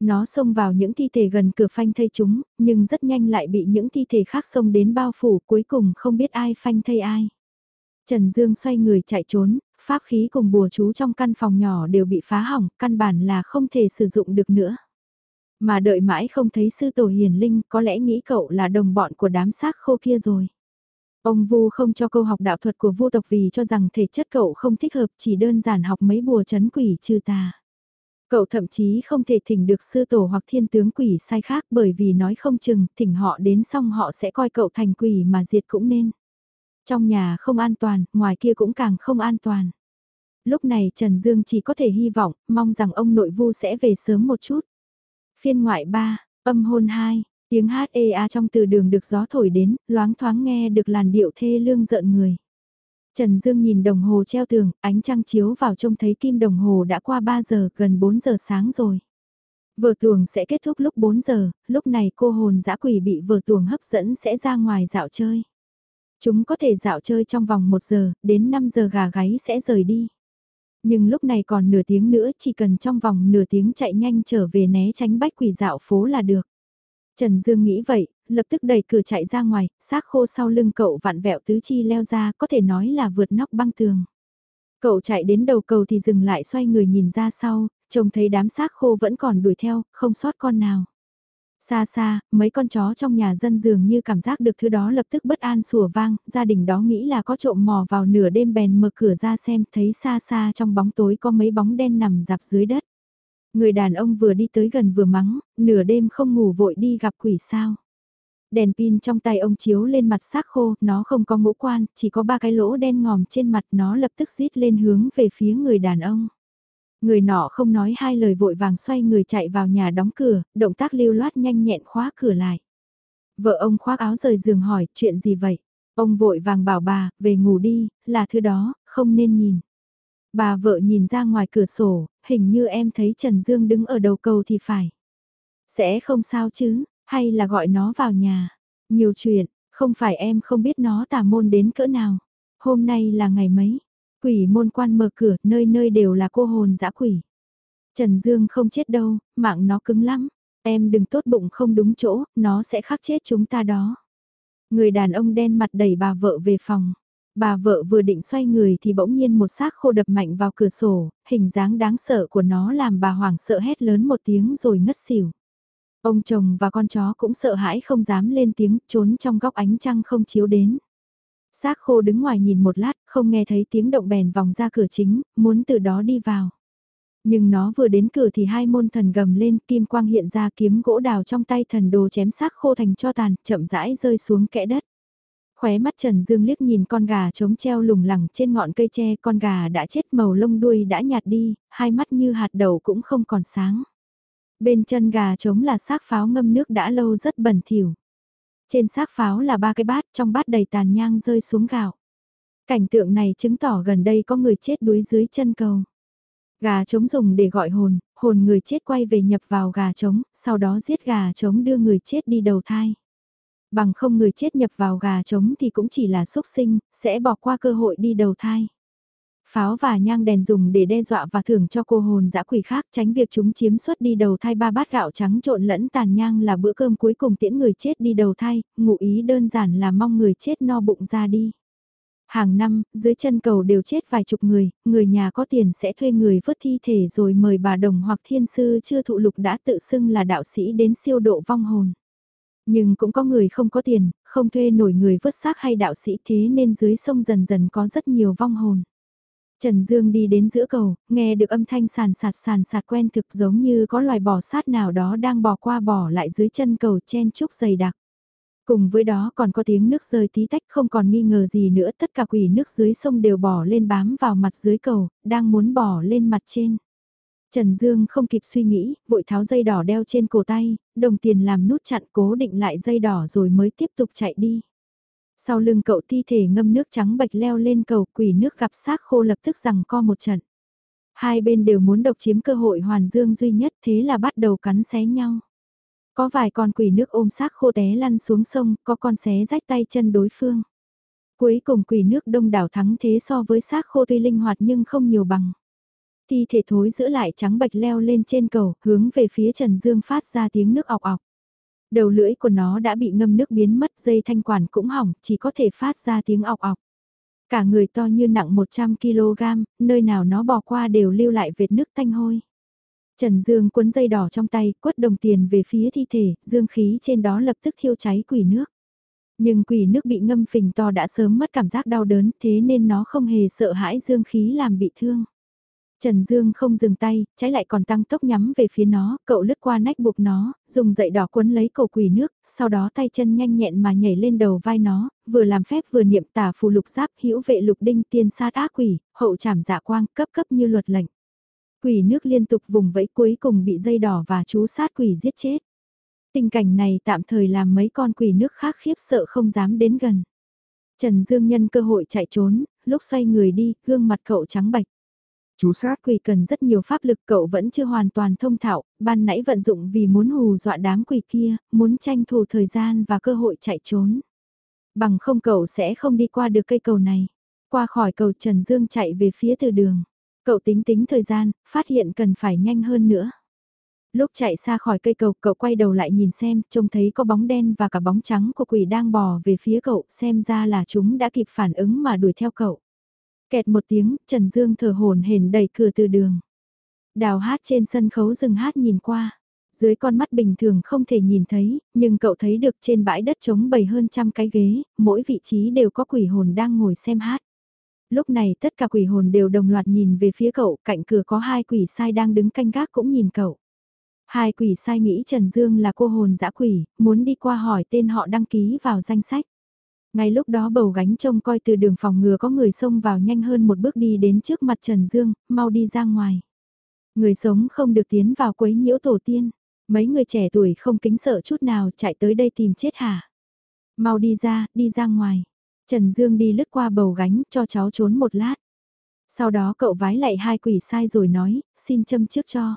Nó xông vào những thi thể gần cửa phanh thây chúng, nhưng rất nhanh lại bị những thi thể khác xông đến bao phủ cuối cùng không biết ai phanh thây ai. Trần Dương xoay người chạy trốn, pháp khí cùng bùa chú trong căn phòng nhỏ đều bị phá hỏng, căn bản là không thể sử dụng được nữa. Mà đợi mãi không thấy sư tổ hiền linh có lẽ nghĩ cậu là đồng bọn của đám xác khô kia rồi. Ông Vu không cho câu học đạo thuật của vu tộc vì cho rằng thể chất cậu không thích hợp chỉ đơn giản học mấy bùa chấn quỷ trừ tà. Cậu thậm chí không thể thỉnh được sư tổ hoặc thiên tướng quỷ sai khác bởi vì nói không chừng thỉnh họ đến xong họ sẽ coi cậu thành quỷ mà diệt cũng nên. Trong nhà không an toàn, ngoài kia cũng càng không an toàn. Lúc này Trần Dương chỉ có thể hy vọng, mong rằng ông nội vu sẽ về sớm một chút. Phiên ngoại 3, âm hôn 2, tiếng hát ê a trong từ đường được gió thổi đến, loáng thoáng nghe được làn điệu thê lương giận người. Trần Dương nhìn đồng hồ treo tường, ánh trăng chiếu vào trông thấy kim đồng hồ đã qua 3 giờ, gần 4 giờ sáng rồi. Vở tuồng sẽ kết thúc lúc 4 giờ, lúc này cô hồn dã quỷ bị vở tuồng hấp dẫn sẽ ra ngoài dạo chơi. Chúng có thể dạo chơi trong vòng 1 giờ, đến 5 giờ gà gáy sẽ rời đi. Nhưng lúc này còn nửa tiếng nữa chỉ cần trong vòng nửa tiếng chạy nhanh trở về né tránh bách quỷ dạo phố là được. Trần Dương nghĩ vậy, lập tức đẩy cửa chạy ra ngoài, xác khô sau lưng cậu vặn vẹo tứ chi leo ra có thể nói là vượt nóc băng tường. Cậu chạy đến đầu cầu thì dừng lại xoay người nhìn ra sau, trông thấy đám xác khô vẫn còn đuổi theo, không sót con nào. Xa xa, mấy con chó trong nhà dân dường như cảm giác được thứ đó lập tức bất an sủa vang, gia đình đó nghĩ là có trộm mò vào nửa đêm bèn mở cửa ra xem, thấy xa xa trong bóng tối có mấy bóng đen nằm dạp dưới đất. Người đàn ông vừa đi tới gần vừa mắng, nửa đêm không ngủ vội đi gặp quỷ sao. Đèn pin trong tay ông chiếu lên mặt xác khô, nó không có ngũ quan, chỉ có ba cái lỗ đen ngòm trên mặt nó lập tức rít lên hướng về phía người đàn ông. Người nọ không nói hai lời vội vàng xoay người chạy vào nhà đóng cửa, động tác lưu loát nhanh nhẹn khóa cửa lại. Vợ ông khoác áo rời giường hỏi, chuyện gì vậy? Ông vội vàng bảo bà, về ngủ đi, là thứ đó, không nên nhìn. Bà vợ nhìn ra ngoài cửa sổ, hình như em thấy Trần Dương đứng ở đầu cầu thì phải. Sẽ không sao chứ, hay là gọi nó vào nhà. Nhiều chuyện, không phải em không biết nó tà môn đến cỡ nào. Hôm nay là ngày mấy, Quỷ môn quan mở cửa, nơi nơi đều là cô hồn dã quỷ. Trần Dương không chết đâu, mạng nó cứng lắm. Em đừng tốt bụng không đúng chỗ, nó sẽ khắc chết chúng ta đó. Người đàn ông đen mặt đẩy bà vợ về phòng. Bà vợ vừa định xoay người thì bỗng nhiên một xác khô đập mạnh vào cửa sổ, hình dáng đáng sợ của nó làm bà hoảng sợ hét lớn một tiếng rồi ngất xỉu. Ông chồng và con chó cũng sợ hãi không dám lên tiếng, trốn trong góc ánh trăng không chiếu đến. Xác khô đứng ngoài nhìn một lát, không nghe thấy tiếng động bèn vòng ra cửa chính, muốn từ đó đi vào. Nhưng nó vừa đến cửa thì hai môn thần gầm lên, kim quang hiện ra kiếm gỗ đào trong tay thần đồ chém xác khô thành cho tàn, chậm rãi rơi xuống kẽ đất. Khóe mắt Trần Dương liếc nhìn con gà trống treo lủng lẳng trên ngọn cây tre, con gà đã chết màu lông đuôi đã nhạt đi, hai mắt như hạt đậu cũng không còn sáng. Bên chân gà trống là xác pháo ngâm nước đã lâu rất bẩn thỉu. Trên xác pháo là ba cái bát, trong bát đầy tàn nhang rơi xuống gạo. Cảnh tượng này chứng tỏ gần đây có người chết đuối dưới chân cầu. Gà trống dùng để gọi hồn, hồn người chết quay về nhập vào gà trống, sau đó giết gà trống đưa người chết đi đầu thai. Bằng không người chết nhập vào gà trống thì cũng chỉ là xúc sinh, sẽ bỏ qua cơ hội đi đầu thai. Pháo và nhang đèn dùng để đe dọa và thưởng cho cô hồn dã quỷ khác tránh việc chúng chiếm suất đi đầu thai ba bát gạo trắng trộn lẫn tàn nhang là bữa cơm cuối cùng tiễn người chết đi đầu thai, ngụ ý đơn giản là mong người chết no bụng ra đi. Hàng năm, dưới chân cầu đều chết vài chục người, người nhà có tiền sẽ thuê người vớt thi thể rồi mời bà đồng hoặc thiên sư chưa thụ lục đã tự xưng là đạo sĩ đến siêu độ vong hồn. Nhưng cũng có người không có tiền, không thuê nổi người vớt xác hay đạo sĩ thế nên dưới sông dần dần có rất nhiều vong hồn. Trần Dương đi đến giữa cầu, nghe được âm thanh sàn sạt sàn sạt quen thực giống như có loài bò sát nào đó đang bò qua bò lại dưới chân cầu chen chúc dày đặc. Cùng với đó còn có tiếng nước rơi tí tách không còn nghi ngờ gì nữa tất cả quỷ nước dưới sông đều bò lên bám vào mặt dưới cầu, đang muốn bò lên mặt trên. Trần Dương không kịp suy nghĩ, vội tháo dây đỏ đeo trên cổ tay, đồng tiền làm nút chặn cố định lại dây đỏ rồi mới tiếp tục chạy đi. Sau lưng cậu thi thể ngâm nước trắng bạch leo lên cầu quỷ nước gặp xác khô lập tức rằng co một trận. Hai bên đều muốn độc chiếm cơ hội hoàn dương duy nhất thế là bắt đầu cắn xé nhau. Có vài con quỷ nước ôm xác khô té lăn xuống sông, có con xé rách tay chân đối phương. Cuối cùng quỷ nước đông đảo thắng thế so với xác khô tuy linh hoạt nhưng không nhiều bằng. Thi thể thối giữ lại trắng bạch leo lên trên cầu, hướng về phía Trần Dương phát ra tiếng nước ọc ọc. Đầu lưỡi của nó đã bị ngâm nước biến mất dây thanh quản cũng hỏng, chỉ có thể phát ra tiếng ọc ọc. Cả người to như nặng 100kg, nơi nào nó bỏ qua đều lưu lại vệt nước thanh hôi. Trần Dương cuốn dây đỏ trong tay, quất đồng tiền về phía thi thể, dương khí trên đó lập tức thiêu cháy quỷ nước. Nhưng quỷ nước bị ngâm phình to đã sớm mất cảm giác đau đớn, thế nên nó không hề sợ hãi dương khí làm bị thương. Trần Dương không dừng tay, trái lại còn tăng tốc nhắm về phía nó, cậu lướt qua nách buộc nó, dùng dậy đỏ cuốn lấy cổ quỷ nước, sau đó tay chân nhanh nhẹn mà nhảy lên đầu vai nó, vừa làm phép vừa niệm tả phù lục giáp hữu vệ lục đinh tiên sát ác quỷ, hậu trảm dạ quang, cấp cấp như luật lệnh. Quỷ nước liên tục vùng vẫy cuối cùng bị dây đỏ và chú sát quỷ giết chết. Tình cảnh này tạm thời làm mấy con quỷ nước khác khiếp sợ không dám đến gần. Trần Dương nhân cơ hội chạy trốn, lúc xoay người đi, gương mặt cậu trắng bạch. Chú sát quỷ cần rất nhiều pháp lực cậu vẫn chưa hoàn toàn thông thạo, ban nãy vận dụng vì muốn hù dọa đám quỷ kia, muốn tranh thủ thời gian và cơ hội chạy trốn. Bằng không cậu sẽ không đi qua được cây cầu này. Qua khỏi cầu Trần Dương chạy về phía từ đường. Cậu tính tính thời gian, phát hiện cần phải nhanh hơn nữa. Lúc chạy xa khỏi cây cầu, cậu quay đầu lại nhìn xem, trông thấy có bóng đen và cả bóng trắng của quỷ đang bò về phía cậu, xem ra là chúng đã kịp phản ứng mà đuổi theo cậu. Kẹt một tiếng, Trần Dương thở hồn hển đẩy cửa từ đường. Đào hát trên sân khấu dừng hát nhìn qua. Dưới con mắt bình thường không thể nhìn thấy, nhưng cậu thấy được trên bãi đất trống bầy hơn trăm cái ghế, mỗi vị trí đều có quỷ hồn đang ngồi xem hát. Lúc này tất cả quỷ hồn đều đồng loạt nhìn về phía cậu, cạnh cửa có hai quỷ sai đang đứng canh gác cũng nhìn cậu. Hai quỷ sai nghĩ Trần Dương là cô hồn dã quỷ, muốn đi qua hỏi tên họ đăng ký vào danh sách. Ngay lúc đó bầu gánh trông coi từ đường phòng ngừa có người xông vào nhanh hơn một bước đi đến trước mặt Trần Dương, mau đi ra ngoài. Người sống không được tiến vào quấy nhiễu tổ tiên. Mấy người trẻ tuổi không kính sợ chút nào chạy tới đây tìm chết hả? Mau đi ra, đi ra ngoài. Trần Dương đi lướt qua bầu gánh cho cháu trốn một lát. Sau đó cậu vái lại hai quỷ sai rồi nói, xin châm trước cho.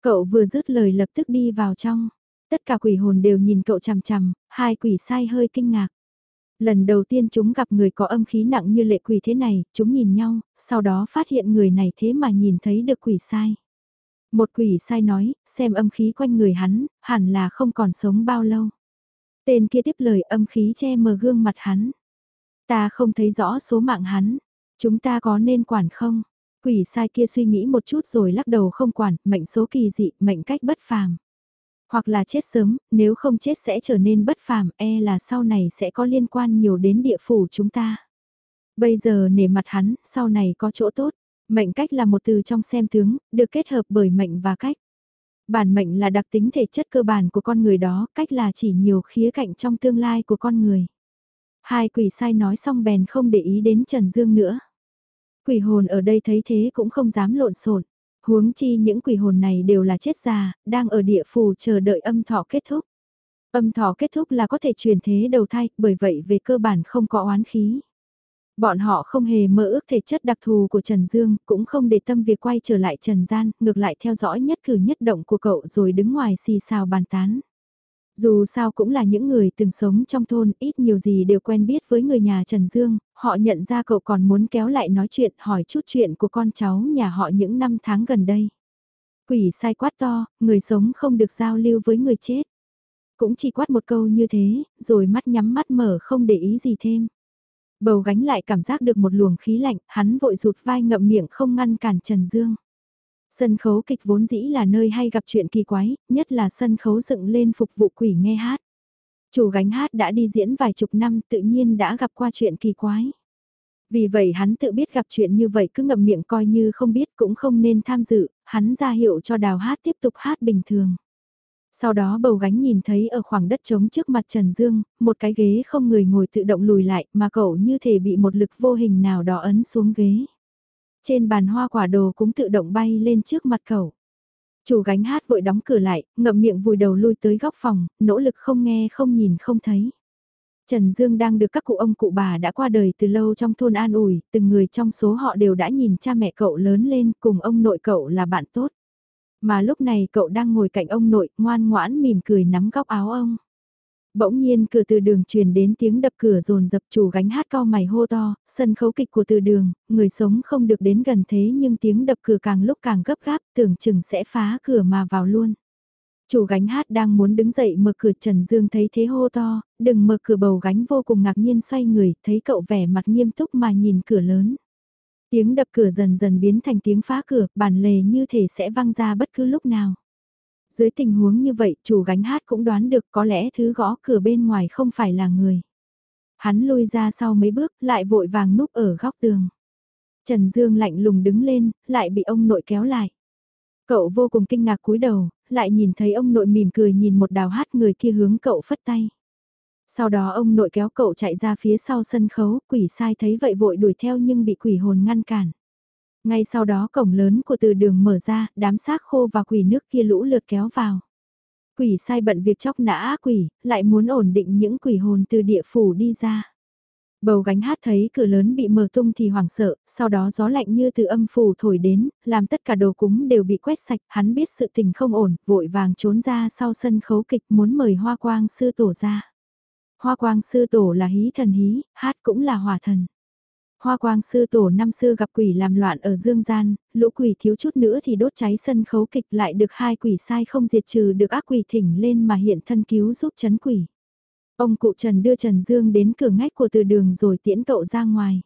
Cậu vừa dứt lời lập tức đi vào trong. Tất cả quỷ hồn đều nhìn cậu chằm chằm, hai quỷ sai hơi kinh ngạc. Lần đầu tiên chúng gặp người có âm khí nặng như lệ quỷ thế này, chúng nhìn nhau, sau đó phát hiện người này thế mà nhìn thấy được quỷ sai. Một quỷ sai nói, xem âm khí quanh người hắn, hẳn là không còn sống bao lâu. Tên kia tiếp lời âm khí che mờ gương mặt hắn. Ta không thấy rõ số mạng hắn, chúng ta có nên quản không? Quỷ sai kia suy nghĩ một chút rồi lắc đầu không quản, mệnh số kỳ dị, mệnh cách bất phàm. Hoặc là chết sớm, nếu không chết sẽ trở nên bất phàm, e là sau này sẽ có liên quan nhiều đến địa phủ chúng ta. Bây giờ nể mặt hắn, sau này có chỗ tốt. Mệnh cách là một từ trong xem tướng, được kết hợp bởi mệnh và cách. Bản mệnh là đặc tính thể chất cơ bản của con người đó, cách là chỉ nhiều khía cạnh trong tương lai của con người. Hai quỷ sai nói xong bèn không để ý đến Trần Dương nữa. Quỷ hồn ở đây thấy thế cũng không dám lộn xộn. Huống chi những quỷ hồn này đều là chết già, đang ở địa phủ chờ đợi âm thọ kết thúc. Âm thọ kết thúc là có thể truyền thế đầu thai, bởi vậy về cơ bản không có oán khí. Bọn họ không hề mơ ước thể chất đặc thù của Trần Dương, cũng không để tâm việc quay trở lại Trần Gian, ngược lại theo dõi nhất cử nhất động của cậu rồi đứng ngoài xì xào bàn tán. Dù sao cũng là những người từng sống trong thôn, ít nhiều gì đều quen biết với người nhà Trần Dương, họ nhận ra cậu còn muốn kéo lại nói chuyện hỏi chút chuyện của con cháu nhà họ những năm tháng gần đây. Quỷ sai quát to, người sống không được giao lưu với người chết. Cũng chỉ quát một câu như thế, rồi mắt nhắm mắt mở không để ý gì thêm. Bầu gánh lại cảm giác được một luồng khí lạnh, hắn vội rụt vai ngậm miệng không ngăn cản Trần Dương. Sân khấu kịch vốn dĩ là nơi hay gặp chuyện kỳ quái, nhất là sân khấu dựng lên phục vụ quỷ nghe hát. Chủ gánh hát đã đi diễn vài chục năm tự nhiên đã gặp qua chuyện kỳ quái. Vì vậy hắn tự biết gặp chuyện như vậy cứ ngậm miệng coi như không biết cũng không nên tham dự, hắn ra hiệu cho đào hát tiếp tục hát bình thường. Sau đó bầu gánh nhìn thấy ở khoảng đất trống trước mặt Trần Dương, một cái ghế không người ngồi tự động lùi lại mà cậu như thể bị một lực vô hình nào đó ấn xuống ghế. Trên bàn hoa quả đồ cũng tự động bay lên trước mặt cậu. Chủ gánh hát vội đóng cửa lại, ngậm miệng vùi đầu lui tới góc phòng, nỗ lực không nghe không nhìn không thấy. Trần Dương đang được các cụ ông cụ bà đã qua đời từ lâu trong thôn an ủi, từng người trong số họ đều đã nhìn cha mẹ cậu lớn lên cùng ông nội cậu là bạn tốt. Mà lúc này cậu đang ngồi cạnh ông nội, ngoan ngoãn mỉm cười nắm góc áo ông. Bỗng nhiên cửa từ đường truyền đến tiếng đập cửa rồn dập chủ gánh hát cao mày hô to, sân khấu kịch của từ đường, người sống không được đến gần thế nhưng tiếng đập cửa càng lúc càng gấp gáp, tưởng chừng sẽ phá cửa mà vào luôn. Chủ gánh hát đang muốn đứng dậy mở cửa Trần Dương thấy thế hô to, đừng mở cửa bầu gánh vô cùng ngạc nhiên xoay người, thấy cậu vẻ mặt nghiêm túc mà nhìn cửa lớn. Tiếng đập cửa dần dần biến thành tiếng phá cửa, bản lề như thể sẽ văng ra bất cứ lúc nào. Dưới tình huống như vậy, chủ gánh hát cũng đoán được có lẽ thứ gõ cửa bên ngoài không phải là người. Hắn lui ra sau mấy bước, lại vội vàng núp ở góc tường. Trần Dương lạnh lùng đứng lên, lại bị ông nội kéo lại. Cậu vô cùng kinh ngạc cúi đầu, lại nhìn thấy ông nội mỉm cười nhìn một đào hát người kia hướng cậu phất tay. Sau đó ông nội kéo cậu chạy ra phía sau sân khấu, quỷ sai thấy vậy vội đuổi theo nhưng bị quỷ hồn ngăn cản. Ngay sau đó cổng lớn của từ đường mở ra, đám xác khô và quỷ nước kia lũ lượt kéo vào. Quỷ sai bận việc chóc nã quỷ, lại muốn ổn định những quỷ hồn từ địa phủ đi ra. Bầu gánh hát thấy cửa lớn bị mở tung thì hoảng sợ, sau đó gió lạnh như từ âm phủ thổi đến, làm tất cả đồ cúng đều bị quét sạch, hắn biết sự tình không ổn, vội vàng trốn ra sau sân khấu kịch muốn mời hoa quang sư tổ ra. Hoa quang sư tổ là hí thần hí, hát cũng là hòa thần. Hoa quang sư tổ năm xưa gặp quỷ làm loạn ở dương gian, lũ quỷ thiếu chút nữa thì đốt cháy sân khấu kịch lại được hai quỷ sai không diệt trừ được ác quỷ thỉnh lên mà hiện thân cứu giúp chấn quỷ. Ông cụ Trần đưa Trần Dương đến cửa ngách của từ đường rồi tiễn cậu ra ngoài.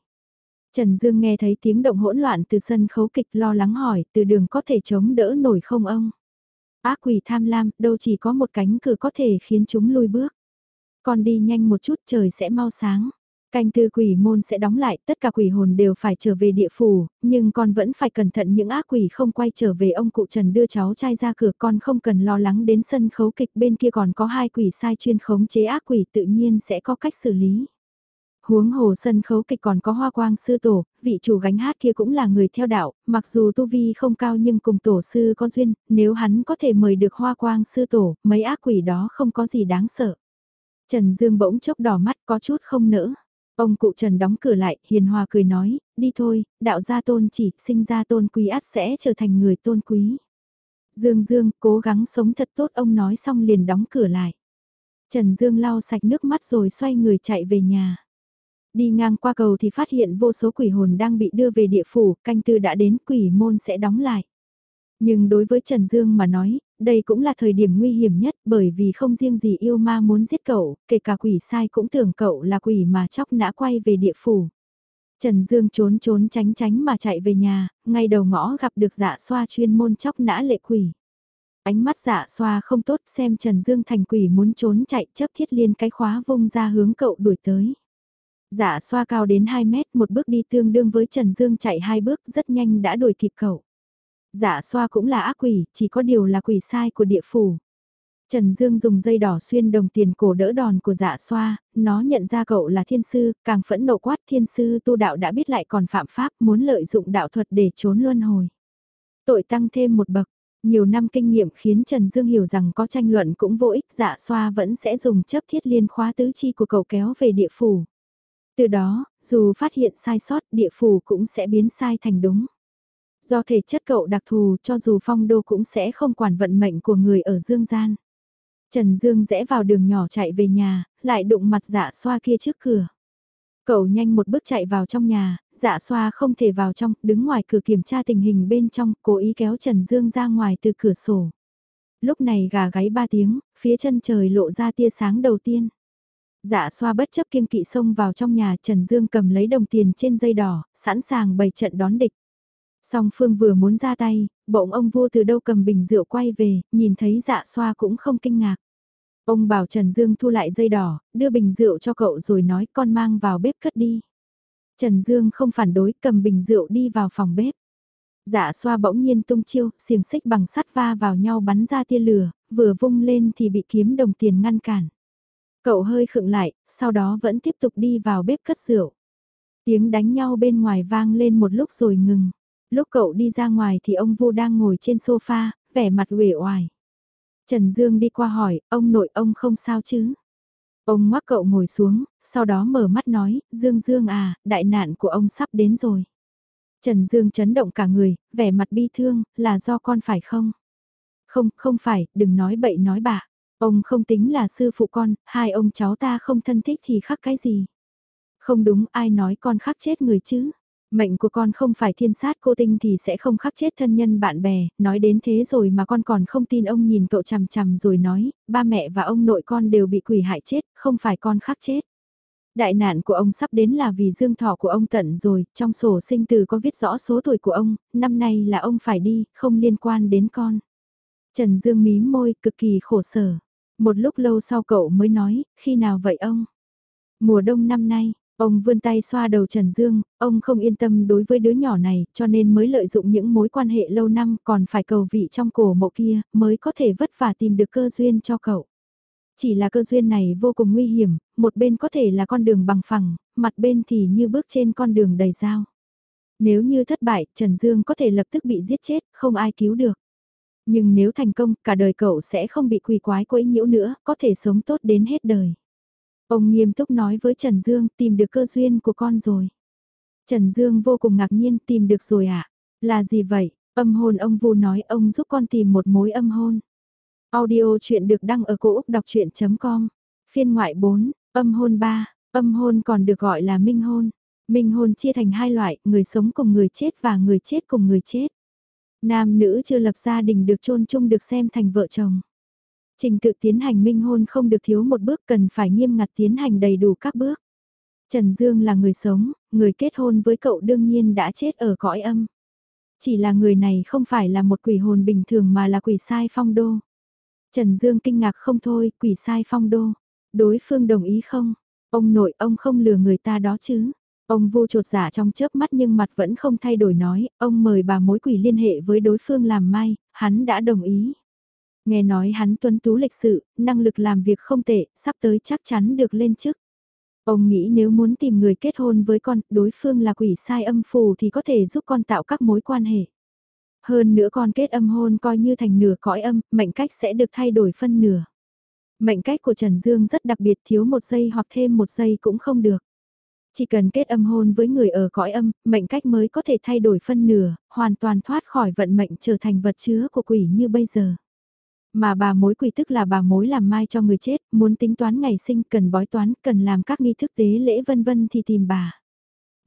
Trần Dương nghe thấy tiếng động hỗn loạn từ sân khấu kịch lo lắng hỏi từ đường có thể chống đỡ nổi không ông? Ác quỷ tham lam, đâu chỉ có một cánh cửa có thể khiến chúng lui bước. Con đi nhanh một chút trời sẽ mau sáng. Canh tư quỷ môn sẽ đóng lại, tất cả quỷ hồn đều phải trở về địa phủ, nhưng con vẫn phải cẩn thận những ác quỷ không quay trở về ông cụ Trần đưa cháu trai ra cửa con không cần lo lắng đến sân khấu kịch bên kia còn có hai quỷ sai chuyên khống chế ác quỷ tự nhiên sẽ có cách xử lý. Huống hồ sân khấu kịch còn có hoa quang sư tổ, vị chủ gánh hát kia cũng là người theo đạo, mặc dù tu vi không cao nhưng cùng tổ sư có duyên, nếu hắn có thể mời được hoa quang sư tổ, mấy ác quỷ đó không có gì đáng sợ. Trần Dương bỗng chốc đỏ mắt có chút không nỡ. Ông cụ Trần đóng cửa lại, hiền hòa cười nói, đi thôi, đạo gia tôn chỉ, sinh ra tôn quý át sẽ trở thành người tôn quý. Dương Dương, cố gắng sống thật tốt ông nói xong liền đóng cửa lại. Trần Dương lau sạch nước mắt rồi xoay người chạy về nhà. Đi ngang qua cầu thì phát hiện vô số quỷ hồn đang bị đưa về địa phủ, canh tư đã đến quỷ môn sẽ đóng lại. Nhưng đối với Trần Dương mà nói, đây cũng là thời điểm nguy hiểm nhất bởi vì không riêng gì yêu ma muốn giết cậu, kể cả quỷ sai cũng tưởng cậu là quỷ mà chóc nã quay về địa phủ. Trần Dương trốn trốn tránh tránh mà chạy về nhà, ngay đầu ngõ gặp được dạ xoa chuyên môn chóc nã lệ quỷ. Ánh mắt dạ xoa không tốt xem Trần Dương thành quỷ muốn trốn chạy chấp thiết liên cái khóa vung ra hướng cậu đuổi tới. Dạ xoa cao đến 2 mét một bước đi tương đương với Trần Dương chạy hai bước rất nhanh đã đuổi kịp cậu. Dạ xoa cũng là ác quỷ, chỉ có điều là quỷ sai của địa phủ. Trần Dương dùng dây đỏ xuyên đồng tiền cổ đỡ đòn của dạ xoa, nó nhận ra cậu là thiên sư, càng phẫn nộ quát thiên sư tu đạo đã biết lại còn phạm pháp muốn lợi dụng đạo thuật để trốn luân hồi. Tội tăng thêm một bậc, nhiều năm kinh nghiệm khiến Trần Dương hiểu rằng có tranh luận cũng vô ích dạ xoa vẫn sẽ dùng chấp thiết liên khóa tứ chi của cậu kéo về địa phủ. Từ đó, dù phát hiện sai sót địa phủ cũng sẽ biến sai thành đúng. Do thể chất cậu đặc thù cho dù phong đô cũng sẽ không quản vận mệnh của người ở dương gian. Trần Dương rẽ vào đường nhỏ chạy về nhà, lại đụng mặt dạ xoa kia trước cửa. Cậu nhanh một bước chạy vào trong nhà, dạ xoa không thể vào trong, đứng ngoài cửa kiểm tra tình hình bên trong, cố ý kéo Trần Dương ra ngoài từ cửa sổ. Lúc này gà gáy ba tiếng, phía chân trời lộ ra tia sáng đầu tiên. Dạ xoa bất chấp kiêng kỵ xông vào trong nhà Trần Dương cầm lấy đồng tiền trên dây đỏ, sẵn sàng bày trận đón địch. Song Phương vừa muốn ra tay, bỗng ông vua từ đâu cầm bình rượu quay về, nhìn thấy dạ xoa cũng không kinh ngạc. Ông bảo Trần Dương thu lại dây đỏ, đưa bình rượu cho cậu rồi nói con mang vào bếp cất đi. Trần Dương không phản đối cầm bình rượu đi vào phòng bếp. Dạ xoa bỗng nhiên tung chiêu, xiềng xích bằng sắt va vào nhau bắn ra tia lửa, vừa vung lên thì bị kiếm đồng tiền ngăn cản. Cậu hơi khựng lại, sau đó vẫn tiếp tục đi vào bếp cất rượu. Tiếng đánh nhau bên ngoài vang lên một lúc rồi ngừng. Lúc cậu đi ra ngoài thì ông Vu đang ngồi trên sofa, vẻ mặt uể oải. Trần Dương đi qua hỏi, ông nội ông không sao chứ? Ông ngoắc cậu ngồi xuống, sau đó mở mắt nói, Dương Dương à, đại nạn của ông sắp đến rồi. Trần Dương chấn động cả người, vẻ mặt bi thương, là do con phải không? Không, không phải, đừng nói bậy nói bạ. Ông không tính là sư phụ con, hai ông cháu ta không thân thích thì khác cái gì. Không đúng, ai nói con khắc chết người chứ? Mệnh của con không phải thiên sát cô tinh thì sẽ không khắc chết thân nhân bạn bè, nói đến thế rồi mà con còn không tin ông nhìn cậu chằm chằm rồi nói, ba mẹ và ông nội con đều bị quỷ hại chết, không phải con khắc chết. Đại nạn của ông sắp đến là vì dương thọ của ông tận rồi, trong sổ sinh từ có viết rõ số tuổi của ông, năm nay là ông phải đi, không liên quan đến con. Trần Dương mím môi, cực kỳ khổ sở. Một lúc lâu sau cậu mới nói, khi nào vậy ông? Mùa đông năm nay, Ông vươn tay xoa đầu Trần Dương, ông không yên tâm đối với đứa nhỏ này, cho nên mới lợi dụng những mối quan hệ lâu năm còn phải cầu vị trong cổ mộ kia, mới có thể vất vả tìm được cơ duyên cho cậu. Chỉ là cơ duyên này vô cùng nguy hiểm, một bên có thể là con đường bằng phẳng, mặt bên thì như bước trên con đường đầy dao. Nếu như thất bại, Trần Dương có thể lập tức bị giết chết, không ai cứu được. Nhưng nếu thành công, cả đời cậu sẽ không bị quỷ quái quấy nhiễu nữa, có thể sống tốt đến hết đời. Ông nghiêm túc nói với Trần Dương tìm được cơ duyên của con rồi. Trần Dương vô cùng ngạc nhiên tìm được rồi ạ. À? Là gì vậy? Âm hồn ông Vu nói ông giúp con tìm một mối âm hôn. Audio chuyện được đăng ở cổ Úc đọc chuyện.com. Phiên ngoại 4, âm hôn 3, âm hôn còn được gọi là minh hôn. Minh hôn chia thành hai loại, người sống cùng người chết và người chết cùng người chết. Nam nữ chưa lập gia đình được chôn chung được xem thành vợ chồng. Trình tự tiến hành minh hôn không được thiếu một bước cần phải nghiêm ngặt tiến hành đầy đủ các bước. Trần Dương là người sống, người kết hôn với cậu đương nhiên đã chết ở cõi âm. Chỉ là người này không phải là một quỷ hồn bình thường mà là quỷ sai phong đô. Trần Dương kinh ngạc không thôi, quỷ sai phong đô. Đối phương đồng ý không? Ông nội ông không lừa người ta đó chứ. Ông vô trột giả trong chớp mắt nhưng mặt vẫn không thay đổi nói, ông mời bà mối quỷ liên hệ với đối phương làm mai, hắn đã đồng ý. Nghe nói hắn tuân tú lịch sự, năng lực làm việc không tệ, sắp tới chắc chắn được lên chức. Ông nghĩ nếu muốn tìm người kết hôn với con, đối phương là quỷ sai âm phù thì có thể giúp con tạo các mối quan hệ. Hơn nữa con kết âm hôn coi như thành nửa cõi âm, mệnh cách sẽ được thay đổi phân nửa. Mệnh cách của Trần Dương rất đặc biệt thiếu một giây hoặc thêm một giây cũng không được. Chỉ cần kết âm hôn với người ở cõi âm, mệnh cách mới có thể thay đổi phân nửa, hoàn toàn thoát khỏi vận mệnh trở thành vật chứa của quỷ như bây giờ. Mà bà mối quỷ tức là bà mối làm mai cho người chết, muốn tính toán ngày sinh cần bói toán, cần làm các nghi thức tế lễ vân vân thì tìm bà.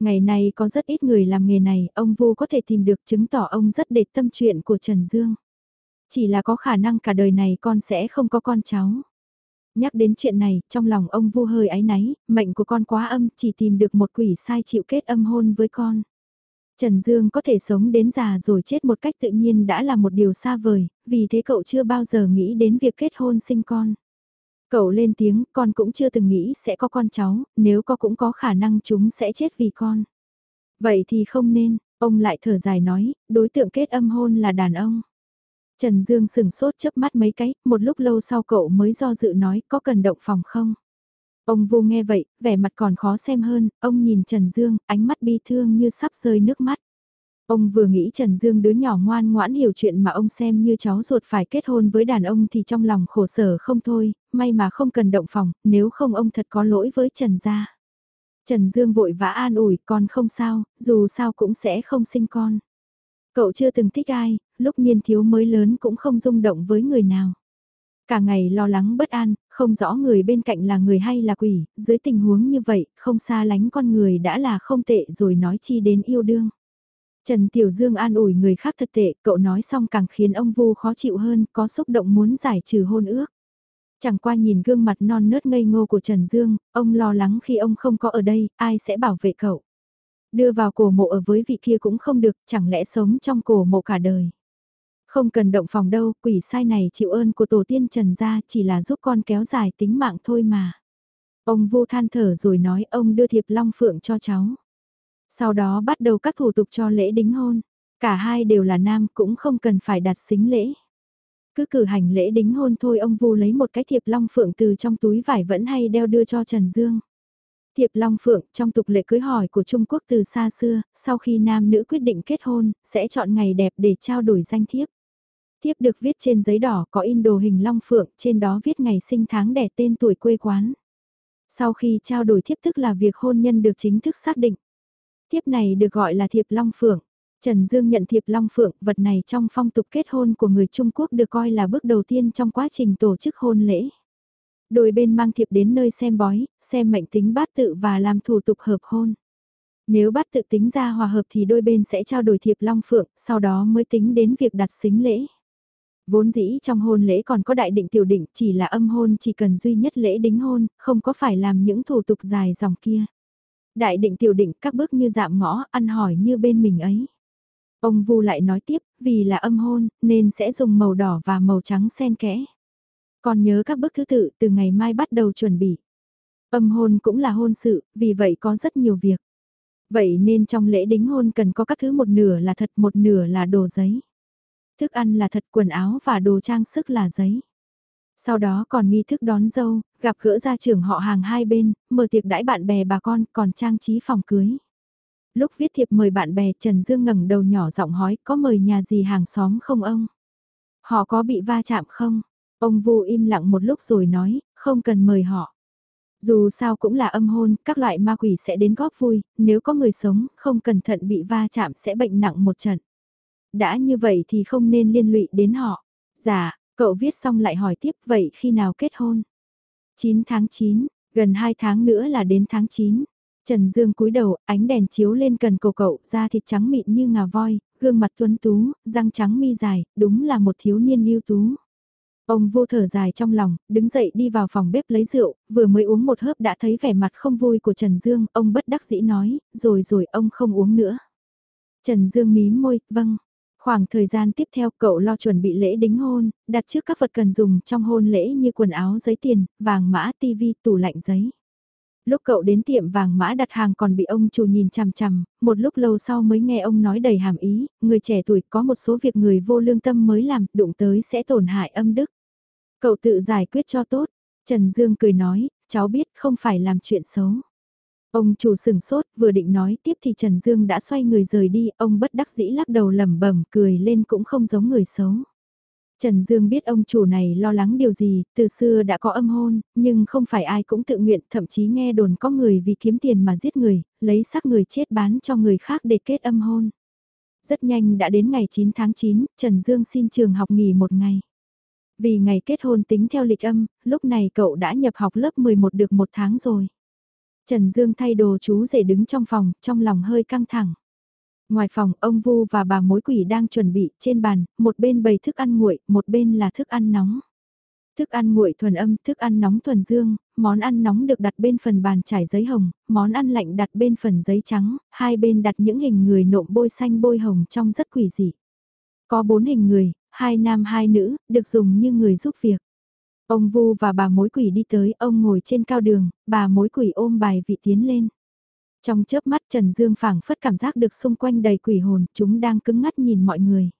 Ngày này có rất ít người làm nghề này, ông vô có thể tìm được chứng tỏ ông rất để tâm chuyện của Trần Dương. Chỉ là có khả năng cả đời này con sẽ không có con cháu. Nhắc đến chuyện này, trong lòng ông vu hơi áy náy, mệnh của con quá âm, chỉ tìm được một quỷ sai chịu kết âm hôn với con. Trần Dương có thể sống đến già rồi chết một cách tự nhiên đã là một điều xa vời, vì thế cậu chưa bao giờ nghĩ đến việc kết hôn sinh con. Cậu lên tiếng, con cũng chưa từng nghĩ sẽ có con cháu, nếu có cũng có khả năng chúng sẽ chết vì con. Vậy thì không nên, ông lại thở dài nói, đối tượng kết âm hôn là đàn ông. Trần Dương sừng sốt chớp mắt mấy cái, một lúc lâu sau cậu mới do dự nói có cần động phòng không? Ông vô nghe vậy, vẻ mặt còn khó xem hơn, ông nhìn Trần Dương, ánh mắt bi thương như sắp rơi nước mắt. Ông vừa nghĩ Trần Dương đứa nhỏ ngoan ngoãn hiểu chuyện mà ông xem như cháu ruột phải kết hôn với đàn ông thì trong lòng khổ sở không thôi, may mà không cần động phòng, nếu không ông thật có lỗi với Trần gia. Trần Dương vội vã an ủi con không sao, dù sao cũng sẽ không sinh con. Cậu chưa từng thích ai, lúc niên thiếu mới lớn cũng không rung động với người nào. Cả ngày lo lắng bất an, không rõ người bên cạnh là người hay là quỷ, dưới tình huống như vậy, không xa lánh con người đã là không tệ rồi nói chi đến yêu đương. Trần Tiểu Dương an ủi người khác thật tệ, cậu nói xong càng khiến ông Vu khó chịu hơn, có xúc động muốn giải trừ hôn ước. Chẳng qua nhìn gương mặt non nớt ngây ngô của Trần Dương, ông lo lắng khi ông không có ở đây, ai sẽ bảo vệ cậu. Đưa vào cổ mộ ở với vị kia cũng không được, chẳng lẽ sống trong cổ mộ cả đời. Không cần động phòng đâu, quỷ sai này chịu ơn của tổ tiên Trần gia chỉ là giúp con kéo dài tính mạng thôi mà. Ông vô than thở rồi nói ông đưa thiệp long phượng cho cháu. Sau đó bắt đầu các thủ tục cho lễ đính hôn. Cả hai đều là nam cũng không cần phải đặt xính lễ. Cứ cử hành lễ đính hôn thôi ông vu lấy một cái thiệp long phượng từ trong túi vải vẫn hay đeo đưa cho Trần Dương. Thiệp Long Phượng trong tục lệ cưới hỏi của Trung Quốc từ xa xưa, sau khi nam nữ quyết định kết hôn, sẽ chọn ngày đẹp để trao đổi danh thiếp. Tiếp được viết trên giấy đỏ có in đồ hình Long Phượng, trên đó viết ngày sinh tháng đẻ tên tuổi quê quán. Sau khi trao đổi thiếp tức là việc hôn nhân được chính thức xác định. Thiếp này được gọi là thiệp Long Phượng. Trần Dương nhận thiệp Long Phượng, vật này trong phong tục kết hôn của người Trung Quốc được coi là bước đầu tiên trong quá trình tổ chức hôn lễ. Đôi bên mang thiệp đến nơi xem bói, xem mệnh tính bát tự và làm thủ tục hợp hôn. Nếu bát tự tính ra hòa hợp thì đôi bên sẽ trao đổi thiệp Long Phượng, sau đó mới tính đến việc đặt xính lễ. Vốn dĩ trong hôn lễ còn có đại định tiểu định chỉ là âm hôn chỉ cần duy nhất lễ đính hôn, không có phải làm những thủ tục dài dòng kia. Đại định tiểu định các bước như dạm ngõ, ăn hỏi như bên mình ấy. Ông Vu lại nói tiếp, vì là âm hôn, nên sẽ dùng màu đỏ và màu trắng xen kẽ. Còn nhớ các bước thứ tự từ ngày mai bắt đầu chuẩn bị. Âm hôn cũng là hôn sự, vì vậy có rất nhiều việc. Vậy nên trong lễ đính hôn cần có các thứ một nửa là thật một nửa là đồ giấy. Thức ăn là thật quần áo và đồ trang sức là giấy. Sau đó còn nghi thức đón dâu, gặp gỡ gia trưởng họ hàng hai bên, mở tiệc đãi bạn bè bà con còn trang trí phòng cưới. Lúc viết thiệp mời bạn bè Trần Dương ngẩng đầu nhỏ giọng hỏi có mời nhà gì hàng xóm không ông? Họ có bị va chạm không? Ông Vu im lặng một lúc rồi nói, không cần mời họ. Dù sao cũng là âm hôn, các loại ma quỷ sẽ đến góp vui, nếu có người sống, không cẩn thận bị va chạm sẽ bệnh nặng một trận. Đã như vậy thì không nên liên lụy đến họ. Dạ, cậu viết xong lại hỏi tiếp vậy khi nào kết hôn? 9 tháng 9, gần 2 tháng nữa là đến tháng 9. Trần Dương cúi đầu, ánh đèn chiếu lên cần cổ cậu, da thịt trắng mịn như ngà voi, gương mặt tuấn tú, răng trắng mi dài, đúng là một thiếu niên ưu tú. Ông vô thở dài trong lòng, đứng dậy đi vào phòng bếp lấy rượu, vừa mới uống một hớp đã thấy vẻ mặt không vui của Trần Dương, ông bất đắc dĩ nói, rồi rồi ông không uống nữa. Trần Dương mím môi, vâng. Khoảng thời gian tiếp theo cậu lo chuẩn bị lễ đính hôn, đặt trước các vật cần dùng trong hôn lễ như quần áo giấy tiền, vàng mã, tivi, tủ lạnh giấy. Lúc cậu đến tiệm vàng mã đặt hàng còn bị ông chủ nhìn chằm chằm, một lúc lâu sau mới nghe ông nói đầy hàm ý, người trẻ tuổi có một số việc người vô lương tâm mới làm, đụng tới sẽ tổn hại âm đức. Cậu tự giải quyết cho tốt. Trần Dương cười nói, cháu biết không phải làm chuyện xấu. Ông chủ sừng sốt, vừa định nói tiếp thì Trần Dương đã xoay người rời đi, ông bất đắc dĩ lắc đầu lẩm bẩm cười lên cũng không giống người xấu. Trần Dương biết ông chủ này lo lắng điều gì, từ xưa đã có âm hôn, nhưng không phải ai cũng tự nguyện, thậm chí nghe đồn có người vì kiếm tiền mà giết người, lấy xác người chết bán cho người khác để kết âm hôn. Rất nhanh đã đến ngày 9 tháng 9, Trần Dương xin trường học nghỉ một ngày. Vì ngày kết hôn tính theo lịch âm, lúc này cậu đã nhập học lớp 11 được một tháng rồi. Trần Dương thay đồ chú rể đứng trong phòng, trong lòng hơi căng thẳng. Ngoài phòng, ông Vu và bà mối quỷ đang chuẩn bị trên bàn, một bên bày thức ăn nguội, một bên là thức ăn nóng. Thức ăn nguội thuần âm, thức ăn nóng thuần dương, món ăn nóng được đặt bên phần bàn trải giấy hồng, món ăn lạnh đặt bên phần giấy trắng, hai bên đặt những hình người nộm bôi xanh bôi hồng trong rất quỷ dị. Có bốn hình người, hai nam hai nữ, được dùng như người giúp việc. Ông Vu và bà mối quỷ đi tới, ông ngồi trên cao đường, bà mối quỷ ôm bài vị tiến lên. Trong chớp mắt Trần Dương phảng phất cảm giác được xung quanh đầy quỷ hồn, chúng đang cứng ngắt nhìn mọi người.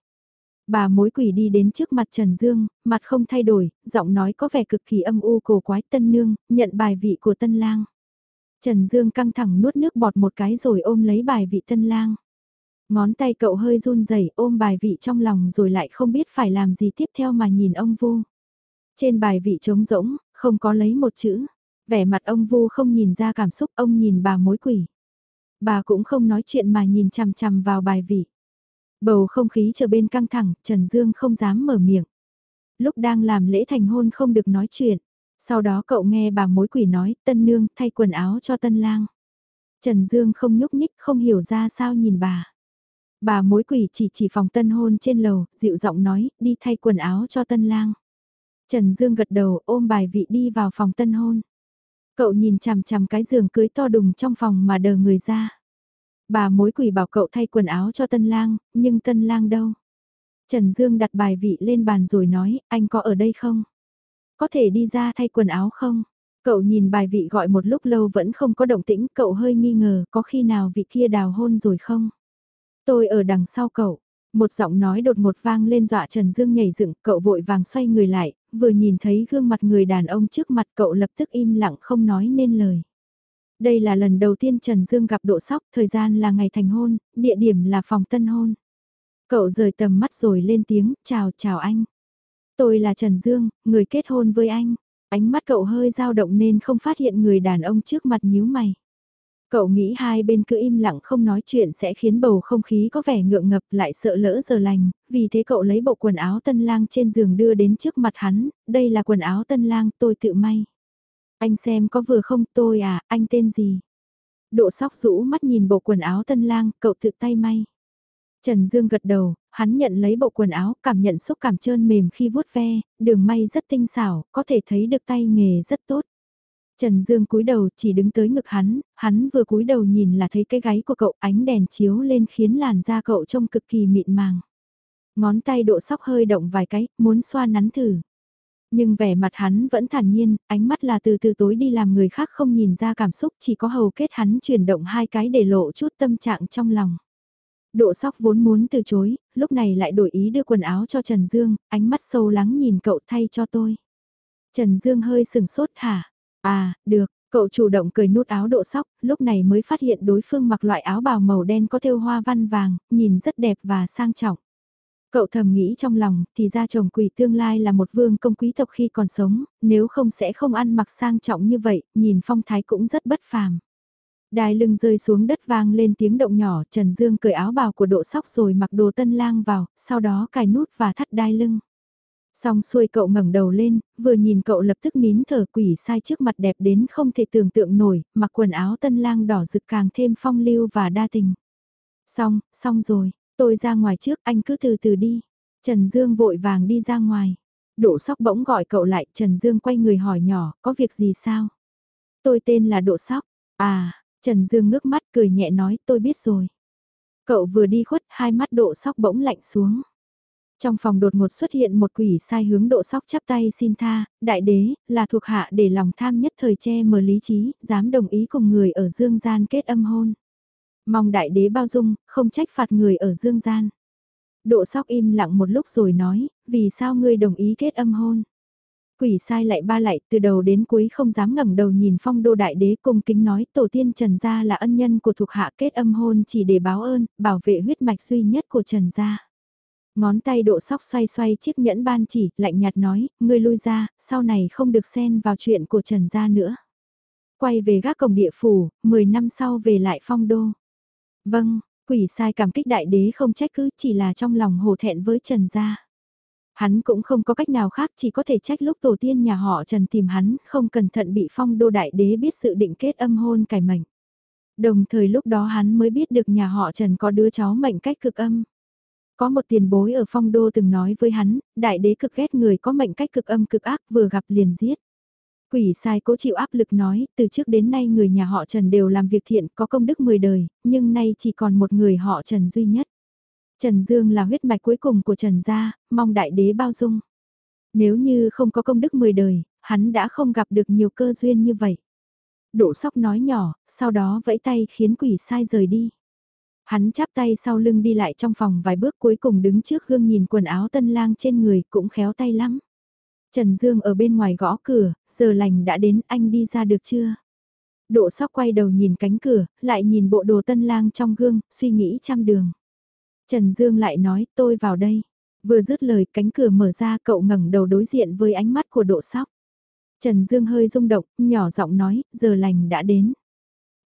Bà mối quỷ đi đến trước mặt Trần Dương, mặt không thay đổi, giọng nói có vẻ cực kỳ âm u cổ quái tân nương, nhận bài vị của tân lang. Trần Dương căng thẳng nuốt nước bọt một cái rồi ôm lấy bài vị tân lang. Ngón tay cậu hơi run rẩy ôm bài vị trong lòng rồi lại không biết phải làm gì tiếp theo mà nhìn ông Vu. Trên bài vị trống rỗng, không có lấy một chữ. Vẻ mặt ông Vu không nhìn ra cảm xúc ông nhìn bà mối quỷ. Bà cũng không nói chuyện mà nhìn chằm chằm vào bài vị. Bầu không khí trở bên căng thẳng, Trần Dương không dám mở miệng. Lúc đang làm lễ thành hôn không được nói chuyện. Sau đó cậu nghe bà mối quỷ nói, tân nương thay quần áo cho tân lang. Trần Dương không nhúc nhích, không hiểu ra sao nhìn bà. Bà mối quỷ chỉ chỉ phòng tân hôn trên lầu, dịu giọng nói, đi thay quần áo cho tân lang. Trần Dương gật đầu ôm bài vị đi vào phòng tân hôn. Cậu nhìn chằm chằm cái giường cưới to đùng trong phòng mà đờ người ra. Bà mối quỷ bảo cậu thay quần áo cho tân lang, nhưng tân lang đâu? Trần Dương đặt bài vị lên bàn rồi nói, anh có ở đây không? Có thể đi ra thay quần áo không? Cậu nhìn bài vị gọi một lúc lâu vẫn không có động tĩnh, cậu hơi nghi ngờ có khi nào vị kia đào hôn rồi không? Tôi ở đằng sau cậu. Một giọng nói đột ngột vang lên dọa Trần Dương nhảy dựng, cậu vội vàng xoay người lại, vừa nhìn thấy gương mặt người đàn ông trước mặt cậu lập tức im lặng không nói nên lời. Đây là lần đầu tiên Trần Dương gặp độ sóc, thời gian là ngày thành hôn, địa điểm là phòng tân hôn. Cậu rời tầm mắt rồi lên tiếng, chào chào anh. Tôi là Trần Dương, người kết hôn với anh. Ánh mắt cậu hơi dao động nên không phát hiện người đàn ông trước mặt nhíu mày. Cậu nghĩ hai bên cứ im lặng không nói chuyện sẽ khiến bầu không khí có vẻ ngượng ngập lại sợ lỡ giờ lành, vì thế cậu lấy bộ quần áo tân lang trên giường đưa đến trước mặt hắn, đây là quần áo tân lang tôi tự may. Anh xem có vừa không tôi à, anh tên gì? Độ sóc rũ mắt nhìn bộ quần áo tân lang, cậu tự tay may. Trần Dương gật đầu, hắn nhận lấy bộ quần áo, cảm nhận xúc cảm trơn mềm khi vuốt ve, đường may rất tinh xảo, có thể thấy được tay nghề rất tốt. Trần Dương cúi đầu chỉ đứng tới ngực hắn, hắn vừa cúi đầu nhìn là thấy cái gáy của cậu ánh đèn chiếu lên khiến làn da cậu trông cực kỳ mịn màng. Ngón tay độ sóc hơi động vài cái, muốn xoa nắn thử. Nhưng vẻ mặt hắn vẫn thản nhiên, ánh mắt là từ từ tối đi làm người khác không nhìn ra cảm xúc chỉ có hầu kết hắn chuyển động hai cái để lộ chút tâm trạng trong lòng. Độ sóc vốn muốn từ chối, lúc này lại đổi ý đưa quần áo cho Trần Dương, ánh mắt sâu lắng nhìn cậu thay cho tôi. Trần Dương hơi sừng sốt hả? À, được, cậu chủ động cười nút áo độ sóc, lúc này mới phát hiện đối phương mặc loại áo bào màu đen có thêu hoa văn vàng, nhìn rất đẹp và sang trọng. Cậu thầm nghĩ trong lòng, thì ra chồng quỷ tương lai là một vương công quý tộc khi còn sống, nếu không sẽ không ăn mặc sang trọng như vậy, nhìn phong thái cũng rất bất phàm. Đai lưng rơi xuống đất vang lên tiếng động nhỏ, Trần Dương cởi áo bào của độ sóc rồi mặc đồ tân lang vào, sau đó cài nút và thắt đai lưng. Xong xuôi cậu ngẩng đầu lên, vừa nhìn cậu lập tức nín thở quỷ sai trước mặt đẹp đến không thể tưởng tượng nổi, mặc quần áo tân lang đỏ rực càng thêm phong lưu và đa tình. Xong, xong rồi, tôi ra ngoài trước anh cứ từ từ đi. Trần Dương vội vàng đi ra ngoài. Độ sóc bỗng gọi cậu lại, Trần Dương quay người hỏi nhỏ, có việc gì sao? Tôi tên là Độ sóc. À, Trần Dương ngước mắt cười nhẹ nói tôi biết rồi. Cậu vừa đi khuất, hai mắt độ sóc bỗng lạnh xuống. Trong phòng đột ngột xuất hiện một quỷ sai hướng độ sóc chắp tay xin tha, đại đế, là thuộc hạ để lòng tham nhất thời che mờ lý trí, dám đồng ý cùng người ở dương gian kết âm hôn. Mong đại đế bao dung, không trách phạt người ở dương gian. Độ sóc im lặng một lúc rồi nói, vì sao ngươi đồng ý kết âm hôn? Quỷ sai lại ba lại, từ đầu đến cuối không dám ngẩng đầu nhìn phong đô đại đế cung kính nói tổ tiên Trần Gia là ân nhân của thuộc hạ kết âm hôn chỉ để báo ơn, bảo vệ huyết mạch duy nhất của Trần Gia. Ngón tay độ sóc xoay xoay chiếc nhẫn ban chỉ, lạnh nhạt nói, ngươi lui ra, sau này không được xen vào chuyện của Trần Gia nữa. Quay về gác cổng địa phủ, 10 năm sau về lại phong đô. Vâng, quỷ sai cảm kích đại đế không trách cứ chỉ là trong lòng hổ thẹn với Trần Gia. Hắn cũng không có cách nào khác chỉ có thể trách lúc tổ tiên nhà họ Trần tìm hắn, không cẩn thận bị phong đô đại đế biết sự định kết âm hôn cải mệnh. Đồng thời lúc đó hắn mới biết được nhà họ Trần có đứa cháu mệnh cách cực âm. Có một tiền bối ở phong đô từng nói với hắn, đại đế cực ghét người có mệnh cách cực âm cực ác vừa gặp liền giết. Quỷ sai cố chịu áp lực nói, từ trước đến nay người nhà họ Trần đều làm việc thiện có công đức 10 đời, nhưng nay chỉ còn một người họ Trần duy nhất. Trần Dương là huyết mạch cuối cùng của Trần gia, mong đại đế bao dung. Nếu như không có công đức 10 đời, hắn đã không gặp được nhiều cơ duyên như vậy. Đỗ sóc nói nhỏ, sau đó vẫy tay khiến quỷ sai rời đi. Hắn chắp tay sau lưng đi lại trong phòng vài bước cuối cùng đứng trước gương nhìn quần áo tân lang trên người cũng khéo tay lắm. Trần Dương ở bên ngoài gõ cửa, giờ lành đã đến anh đi ra được chưa? Độ sóc quay đầu nhìn cánh cửa, lại nhìn bộ đồ tân lang trong gương, suy nghĩ trăm đường. Trần Dương lại nói tôi vào đây. Vừa dứt lời cánh cửa mở ra cậu ngẩng đầu đối diện với ánh mắt của độ sóc. Trần Dương hơi rung động, nhỏ giọng nói, giờ lành đã đến.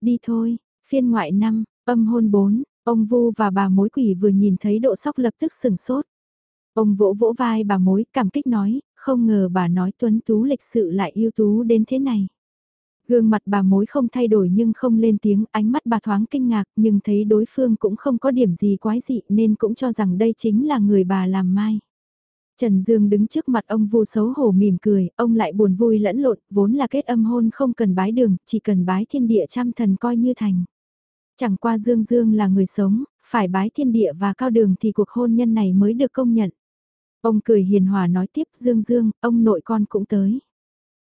Đi thôi, phiên ngoại năm, âm hôn 4, ông Vu và bà mối quỷ vừa nhìn thấy độ sóc lập tức sừng sốt. Ông vỗ vỗ vai bà mối cảm kích nói, không ngờ bà nói tuấn tú lịch sự lại yêu tú đến thế này. Gương mặt bà mối không thay đổi nhưng không lên tiếng, ánh mắt bà thoáng kinh ngạc nhưng thấy đối phương cũng không có điểm gì quái dị nên cũng cho rằng đây chính là người bà làm mai. Trần Dương đứng trước mặt ông vu xấu hổ mỉm cười, ông lại buồn vui lẫn lộn, vốn là kết âm hôn không cần bái đường, chỉ cần bái thiên địa trăm thần coi như thành. Chẳng qua Dương Dương là người sống, phải bái thiên địa và cao đường thì cuộc hôn nhân này mới được công nhận. Ông cười hiền hòa nói tiếp Dương Dương, ông nội con cũng tới.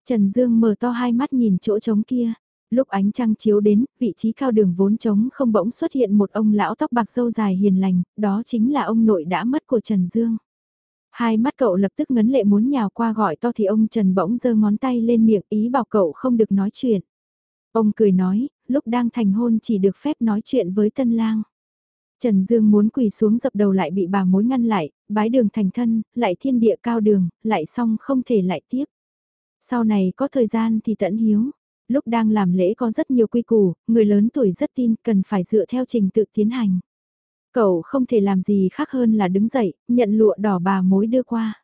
Trần Dương mở to hai mắt nhìn chỗ trống kia. Lúc ánh trăng chiếu đến, vị trí cao đường vốn trống không bỗng xuất hiện một ông lão tóc bạc dâu dài hiền lành, đó chính là ông nội đã mất của Trần Dương. Hai mắt cậu lập tức ngấn lệ muốn nhào qua gọi to thì ông Trần bỗng giơ ngón tay lên miệng ý bảo cậu không được nói chuyện. Ông cười nói, lúc đang thành hôn chỉ được phép nói chuyện với tân lang. Trần Dương muốn quỳ xuống dập đầu lại bị bà mối ngăn lại, bái đường thành thân, lại thiên địa cao đường, lại xong không thể lại tiếp. Sau này có thời gian thì tận hiếu. Lúc đang làm lễ có rất nhiều quy củ, người lớn tuổi rất tin cần phải dựa theo trình tự tiến hành. Cậu không thể làm gì khác hơn là đứng dậy, nhận lụa đỏ bà mối đưa qua.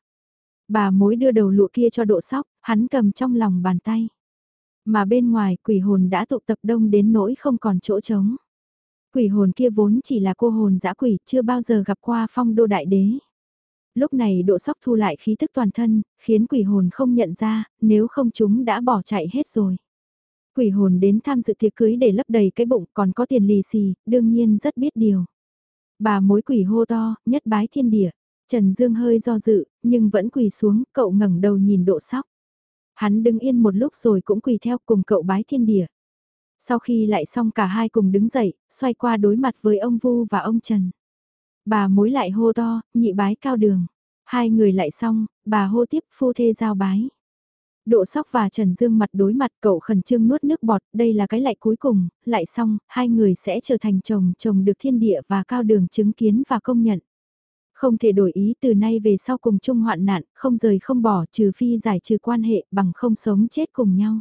Bà mối đưa đầu lụa kia cho độ sóc, hắn cầm trong lòng bàn tay. Mà bên ngoài quỷ hồn đã tụ tập đông đến nỗi không còn chỗ trống. Quỷ hồn kia vốn chỉ là cô hồn dã quỷ chưa bao giờ gặp qua phong đô đại đế. Lúc này độ sóc thu lại khí tức toàn thân, khiến quỷ hồn không nhận ra, nếu không chúng đã bỏ chạy hết rồi. Quỷ hồn đến tham dự tiệc cưới để lấp đầy cái bụng còn có tiền lì xì, đương nhiên rất biết điều. Bà mối quỷ hô to, nhất bái thiên địa. Trần Dương hơi do dự, nhưng vẫn quỳ xuống, cậu ngẩng đầu nhìn độ sóc. Hắn đứng yên một lúc rồi cũng quỳ theo cùng cậu bái thiên địa. Sau khi lại xong cả hai cùng đứng dậy, xoay qua đối mặt với ông Vu và ông Trần. Bà mối lại hô to, nhị bái cao đường. Hai người lại xong, bà hô tiếp phu thê giao bái. Độ sóc và Trần Dương mặt đối mặt cậu khẩn trương nuốt nước bọt, đây là cái lại cuối cùng, lại xong, hai người sẽ trở thành chồng chồng được thiên địa và cao đường chứng kiến và công nhận. Không thể đổi ý từ nay về sau cùng chung hoạn nạn, không rời không bỏ trừ phi giải trừ quan hệ bằng không sống chết cùng nhau.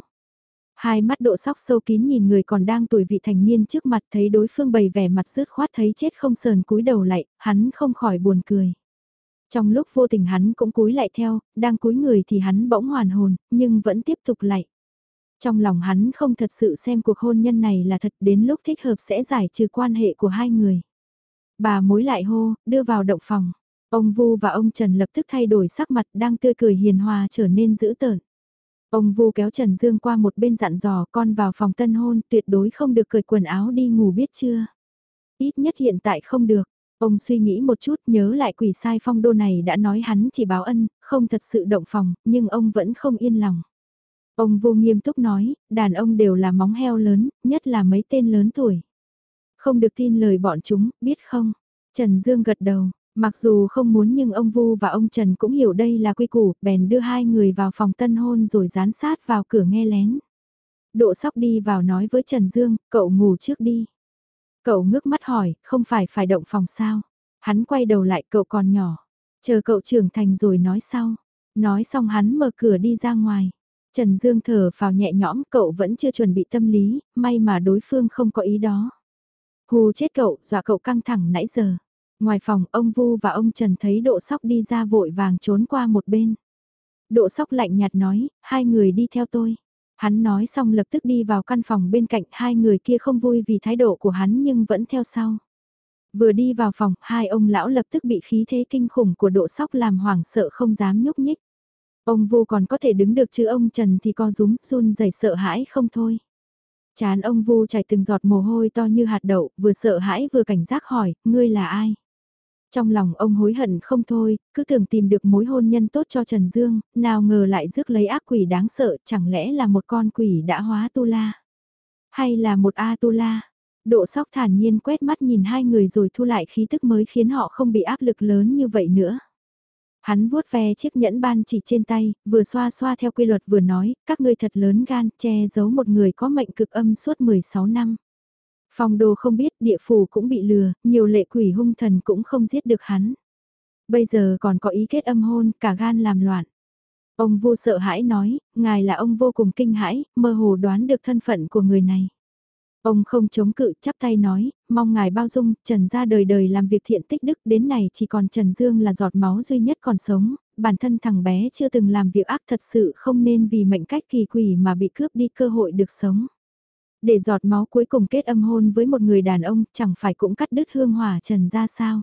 Hai mắt độ sóc sâu kín nhìn người còn đang tuổi vị thành niên trước mặt thấy đối phương bày vẻ mặt rứt khoát thấy chết không sờn cúi đầu lại, hắn không khỏi buồn cười. Trong lúc vô tình hắn cũng cúi lại theo, đang cúi người thì hắn bỗng hoàn hồn, nhưng vẫn tiếp tục lại. Trong lòng hắn không thật sự xem cuộc hôn nhân này là thật đến lúc thích hợp sẽ giải trừ quan hệ của hai người. Bà mối lại hô, đưa vào động phòng. Ông Vu và ông Trần lập tức thay đổi sắc mặt đang tươi cười hiền hòa trở nên dữ tợn. Ông Vu kéo Trần Dương qua một bên dặn dò con vào phòng tân hôn tuyệt đối không được cởi quần áo đi ngủ biết chưa. ít nhất hiện tại không được. Ông suy nghĩ một chút nhớ lại quỷ sai phong đô này đã nói hắn chỉ báo ân, không thật sự động phòng, nhưng ông vẫn không yên lòng. Ông vô nghiêm túc nói, đàn ông đều là móng heo lớn, nhất là mấy tên lớn tuổi. Không được tin lời bọn chúng, biết không? Trần Dương gật đầu, mặc dù không muốn nhưng ông Vu và ông Trần cũng hiểu đây là quy củ, bèn đưa hai người vào phòng tân hôn rồi dán sát vào cửa nghe lén. Độ sóc đi vào nói với Trần Dương, cậu ngủ trước đi. Cậu ngước mắt hỏi, không phải phải động phòng sao? Hắn quay đầu lại cậu còn nhỏ. Chờ cậu trưởng thành rồi nói sau. Nói xong hắn mở cửa đi ra ngoài. Trần Dương thở vào nhẹ nhõm cậu vẫn chưa chuẩn bị tâm lý, may mà đối phương không có ý đó. Hù chết cậu, dọa cậu căng thẳng nãy giờ. Ngoài phòng, ông Vu và ông Trần thấy độ sóc đi ra vội vàng trốn qua một bên. Độ sóc lạnh nhạt nói, hai người đi theo tôi. Hắn nói xong lập tức đi vào căn phòng bên cạnh hai người kia không vui vì thái độ của hắn nhưng vẫn theo sau. Vừa đi vào phòng, hai ông lão lập tức bị khí thế kinh khủng của độ sóc làm hoảng sợ không dám nhúc nhích. Ông Vu còn có thể đứng được chứ ông Trần thì co rúm, run rẩy sợ hãi không thôi. Chán ông Vu chảy từng giọt mồ hôi to như hạt đậu, vừa sợ hãi vừa cảnh giác hỏi, ngươi là ai? Trong lòng ông hối hận không thôi, cứ tưởng tìm được mối hôn nhân tốt cho Trần Dương, nào ngờ lại rước lấy ác quỷ đáng sợ, chẳng lẽ là một con quỷ đã hóa tu la? Hay là một A tu la? Độ sóc thản nhiên quét mắt nhìn hai người rồi thu lại khí tức mới khiến họ không bị áp lực lớn như vậy nữa. Hắn vuốt ve chiếc nhẫn ban chỉ trên tay, vừa xoa xoa theo quy luật vừa nói, các ngươi thật lớn gan, che giấu một người có mệnh cực âm suốt 16 năm. Phong đồ không biết địa phủ cũng bị lừa, nhiều lệ quỷ hung thần cũng không giết được hắn. Bây giờ còn có ý kết âm hôn, cả gan làm loạn. Ông vô sợ hãi nói, ngài là ông vô cùng kinh hãi, mơ hồ đoán được thân phận của người này. Ông không chống cự chắp tay nói, mong ngài bao dung, Trần ra đời đời làm việc thiện tích đức đến này chỉ còn Trần Dương là giọt máu duy nhất còn sống, bản thân thằng bé chưa từng làm việc ác thật sự không nên vì mệnh cách kỳ quỷ mà bị cướp đi cơ hội được sống. Để giọt máu cuối cùng kết âm hôn với một người đàn ông chẳng phải cũng cắt đứt hương hỏa Trần ra sao.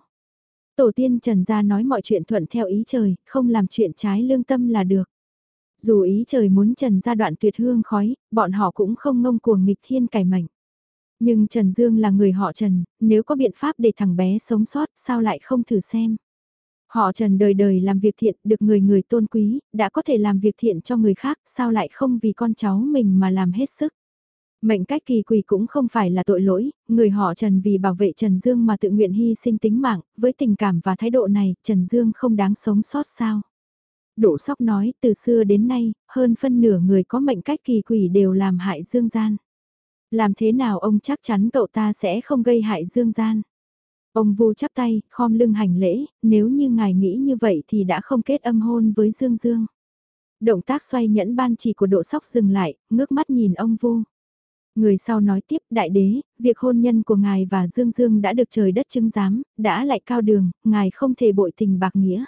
Tổ tiên Trần gia nói mọi chuyện thuận theo ý trời, không làm chuyện trái lương tâm là được. Dù ý trời muốn Trần gia đoạn tuyệt hương khói, bọn họ cũng không ngông cuồng nghịch thiên cải mệnh. Nhưng Trần Dương là người họ Trần, nếu có biện pháp để thằng bé sống sót sao lại không thử xem. Họ Trần đời đời làm việc thiện, được người người tôn quý, đã có thể làm việc thiện cho người khác, sao lại không vì con cháu mình mà làm hết sức. Mệnh cách kỳ quỷ cũng không phải là tội lỗi, người họ Trần vì bảo vệ Trần Dương mà tự nguyện hy sinh tính mạng, với tình cảm và thái độ này, Trần Dương không đáng sống sót sao. Đỗ Sóc nói, từ xưa đến nay, hơn phân nửa người có mệnh cách kỳ quỷ đều làm hại Dương gian. Làm thế nào ông chắc chắn cậu ta sẽ không gây hại Dương gian? Ông vu chắp tay, khom lưng hành lễ, nếu như ngài nghĩ như vậy thì đã không kết âm hôn với Dương Dương. Động tác xoay nhẫn ban chỉ của độ sóc dừng lại, ngước mắt nhìn ông vu. Người sau nói tiếp, đại đế, việc hôn nhân của ngài và Dương Dương đã được trời đất chứng giám, đã lại cao đường, ngài không thể bội tình bạc nghĩa.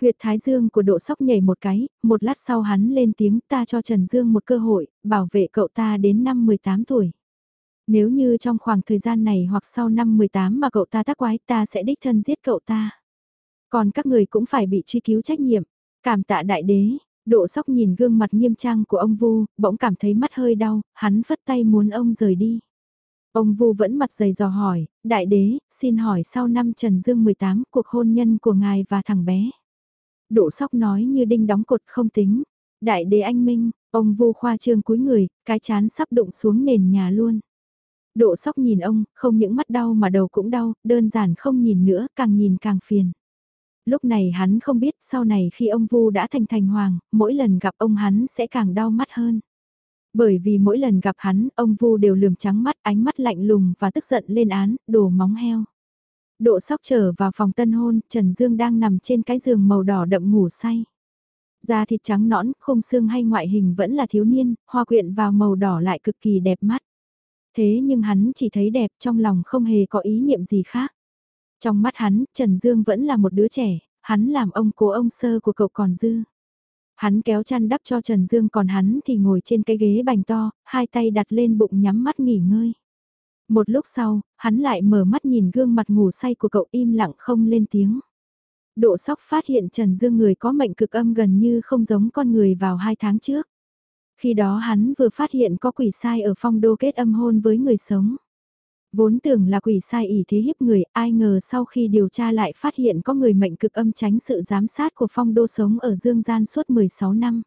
Huyệt thái dương của độ sóc nhảy một cái, một lát sau hắn lên tiếng ta cho Trần Dương một cơ hội, bảo vệ cậu ta đến năm 18 tuổi. Nếu như trong khoảng thời gian này hoặc sau năm 18 mà cậu ta tác quái ta sẽ đích thân giết cậu ta. Còn các người cũng phải bị truy cứu trách nhiệm. Cảm tạ đại đế, độ sóc nhìn gương mặt nghiêm trang của ông Vu, bỗng cảm thấy mắt hơi đau, hắn phất tay muốn ông rời đi. Ông Vu vẫn mặt dày dò hỏi, đại đế, xin hỏi sau năm Trần Dương 18 cuộc hôn nhân của ngài và thằng bé. Độ sóc nói như đinh đóng cột không tính. Đại đế anh minh, ông vu khoa trương cúi người, cái chán sắp đụng xuống nền nhà luôn. Độ sóc nhìn ông, không những mắt đau mà đầu cũng đau, đơn giản không nhìn nữa, càng nhìn càng phiền. Lúc này hắn không biết sau này khi ông Vu đã thành thành hoàng, mỗi lần gặp ông hắn sẽ càng đau mắt hơn. Bởi vì mỗi lần gặp hắn, ông Vu đều lườm trắng mắt, ánh mắt lạnh lùng và tức giận lên án, đổ móng heo. Độ sóc trở vào phòng tân hôn, Trần Dương đang nằm trên cái giường màu đỏ đậm ngủ say. Da thịt trắng nõn, khung xương hay ngoại hình vẫn là thiếu niên, hoa quyện vào màu đỏ lại cực kỳ đẹp mắt. Thế nhưng hắn chỉ thấy đẹp trong lòng không hề có ý niệm gì khác. Trong mắt hắn, Trần Dương vẫn là một đứa trẻ, hắn làm ông cố ông sơ của cậu còn dư. Hắn kéo chăn đắp cho Trần Dương còn hắn thì ngồi trên cái ghế bành to, hai tay đặt lên bụng nhắm mắt nghỉ ngơi. Một lúc sau, hắn lại mở mắt nhìn gương mặt ngủ say của cậu im lặng không lên tiếng. Độ sóc phát hiện Trần Dương người có mệnh cực âm gần như không giống con người vào hai tháng trước. Khi đó hắn vừa phát hiện có quỷ sai ở phong đô kết âm hôn với người sống. Vốn tưởng là quỷ sai ỉ thế hiếp người, ai ngờ sau khi điều tra lại phát hiện có người mệnh cực âm tránh sự giám sát của phong đô sống ở Dương Gian suốt 16 năm.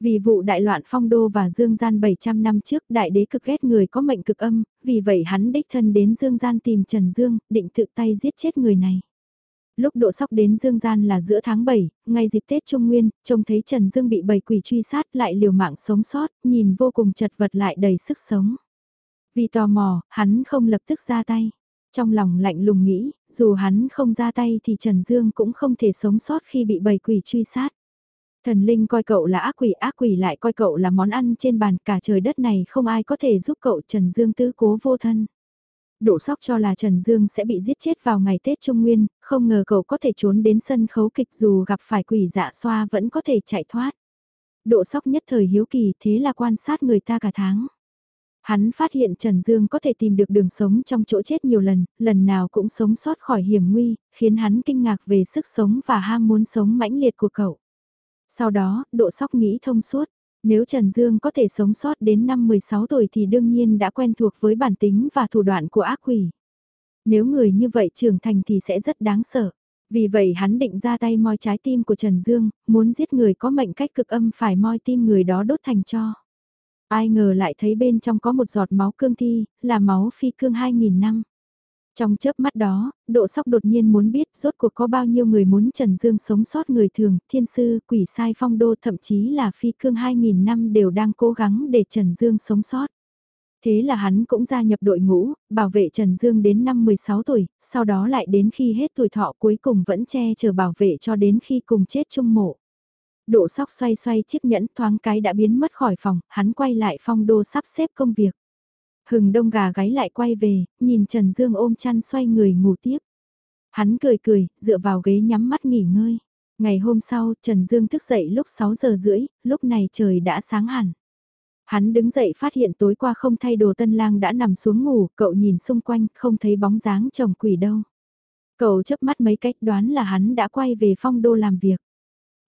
Vì vụ đại loạn phong đô và Dương Gian 700 năm trước đại đế cực ghét người có mệnh cực âm, vì vậy hắn đích thân đến Dương Gian tìm Trần Dương, định tự tay giết chết người này. Lúc độ sóc đến Dương Gian là giữa tháng 7, ngay dịp Tết Trung Nguyên, trông thấy Trần Dương bị bầy quỷ truy sát lại liều mạng sống sót, nhìn vô cùng chật vật lại đầy sức sống. Vì tò mò, hắn không lập tức ra tay. Trong lòng lạnh lùng nghĩ, dù hắn không ra tay thì Trần Dương cũng không thể sống sót khi bị bầy quỷ truy sát. Thần linh coi cậu là ác quỷ, ác quỷ lại coi cậu là món ăn trên bàn cả trời đất này không ai có thể giúp cậu Trần Dương tứ cố vô thân. Độ sóc cho là Trần Dương sẽ bị giết chết vào ngày Tết Trung Nguyên, không ngờ cậu có thể trốn đến sân khấu kịch dù gặp phải quỷ dạ xoa vẫn có thể chạy thoát. Độ sóc nhất thời hiếu kỳ thế là quan sát người ta cả tháng. Hắn phát hiện Trần Dương có thể tìm được đường sống trong chỗ chết nhiều lần, lần nào cũng sống sót khỏi hiểm nguy, khiến hắn kinh ngạc về sức sống và ham muốn sống mãnh liệt của cậu. Sau đó, độ sóc nghĩ thông suốt, nếu Trần Dương có thể sống sót đến năm 16 tuổi thì đương nhiên đã quen thuộc với bản tính và thủ đoạn của ác quỷ. Nếu người như vậy trưởng thành thì sẽ rất đáng sợ. Vì vậy hắn định ra tay moi trái tim của Trần Dương, muốn giết người có mệnh cách cực âm phải moi tim người đó đốt thành cho. Ai ngờ lại thấy bên trong có một giọt máu cương thi, là máu phi cương 2.000 năm. Trong chớp mắt đó, độ sóc đột nhiên muốn biết rốt cuộc có bao nhiêu người muốn Trần Dương sống sót người thường, thiên sư, quỷ sai phong đô thậm chí là phi cương 2.000 năm đều đang cố gắng để Trần Dương sống sót. Thế là hắn cũng gia nhập đội ngũ, bảo vệ Trần Dương đến năm 16 tuổi, sau đó lại đến khi hết tuổi thọ cuối cùng vẫn che chở bảo vệ cho đến khi cùng chết chung mộ. Độ sóc xoay xoay chiếc nhẫn thoáng cái đã biến mất khỏi phòng, hắn quay lại phong đô sắp xếp công việc. Hừng đông gà gáy lại quay về, nhìn Trần Dương ôm chăn xoay người ngủ tiếp. Hắn cười cười, dựa vào ghế nhắm mắt nghỉ ngơi. Ngày hôm sau, Trần Dương thức dậy lúc 6 giờ rưỡi, lúc này trời đã sáng hẳn. Hắn đứng dậy phát hiện tối qua không thay đồ tân lang đã nằm xuống ngủ, cậu nhìn xung quanh, không thấy bóng dáng chồng quỷ đâu. Cậu chớp mắt mấy cách đoán là hắn đã quay về phong đô làm việc.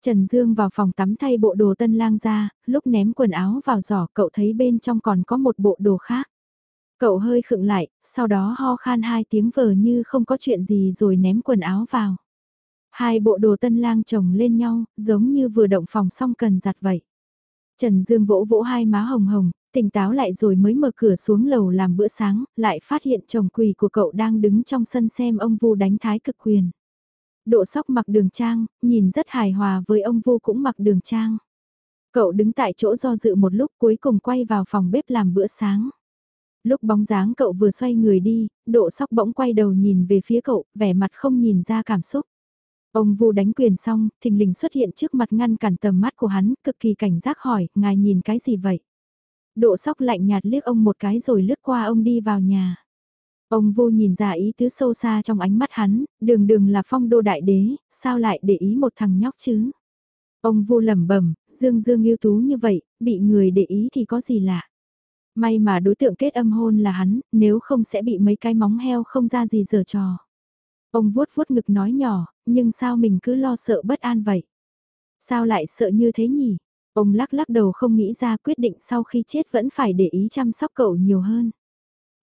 Trần Dương vào phòng tắm thay bộ đồ tân lang ra, lúc ném quần áo vào giỏ cậu thấy bên trong còn có một bộ đồ khác. Cậu hơi khựng lại, sau đó ho khan hai tiếng vờ như không có chuyện gì rồi ném quần áo vào. Hai bộ đồ tân lang chồng lên nhau, giống như vừa động phòng xong cần giặt vậy. Trần Dương vỗ vỗ hai má hồng hồng, tỉnh táo lại rồi mới mở cửa xuống lầu làm bữa sáng, lại phát hiện chồng quỳ của cậu đang đứng trong sân xem ông Vu đánh thái cực quyền. Độ sóc mặc đường trang, nhìn rất hài hòa với ông Vu cũng mặc đường trang. Cậu đứng tại chỗ do dự một lúc cuối cùng quay vào phòng bếp làm bữa sáng. Lúc bóng dáng cậu vừa xoay người đi, độ sóc bỗng quay đầu nhìn về phía cậu, vẻ mặt không nhìn ra cảm xúc. Ông Vu đánh quyền xong, thình lình xuất hiện trước mặt ngăn cản tầm mắt của hắn, cực kỳ cảnh giác hỏi, ngài nhìn cái gì vậy? Độ sóc lạnh nhạt liếc ông một cái rồi lướt qua ông đi vào nhà. Ông Vu nhìn ra ý tứ sâu xa trong ánh mắt hắn, đường đường là phong đô đại đế, sao lại để ý một thằng nhóc chứ? Ông Vu lẩm bẩm, dương dương yêu tú như vậy, bị người để ý thì có gì lạ? May mà đối tượng kết âm hôn là hắn, nếu không sẽ bị mấy cái móng heo không ra gì giở trò. Ông vuốt vuốt ngực nói nhỏ, nhưng sao mình cứ lo sợ bất an vậy? Sao lại sợ như thế nhỉ? Ông lắc lắc đầu không nghĩ ra quyết định sau khi chết vẫn phải để ý chăm sóc cậu nhiều hơn.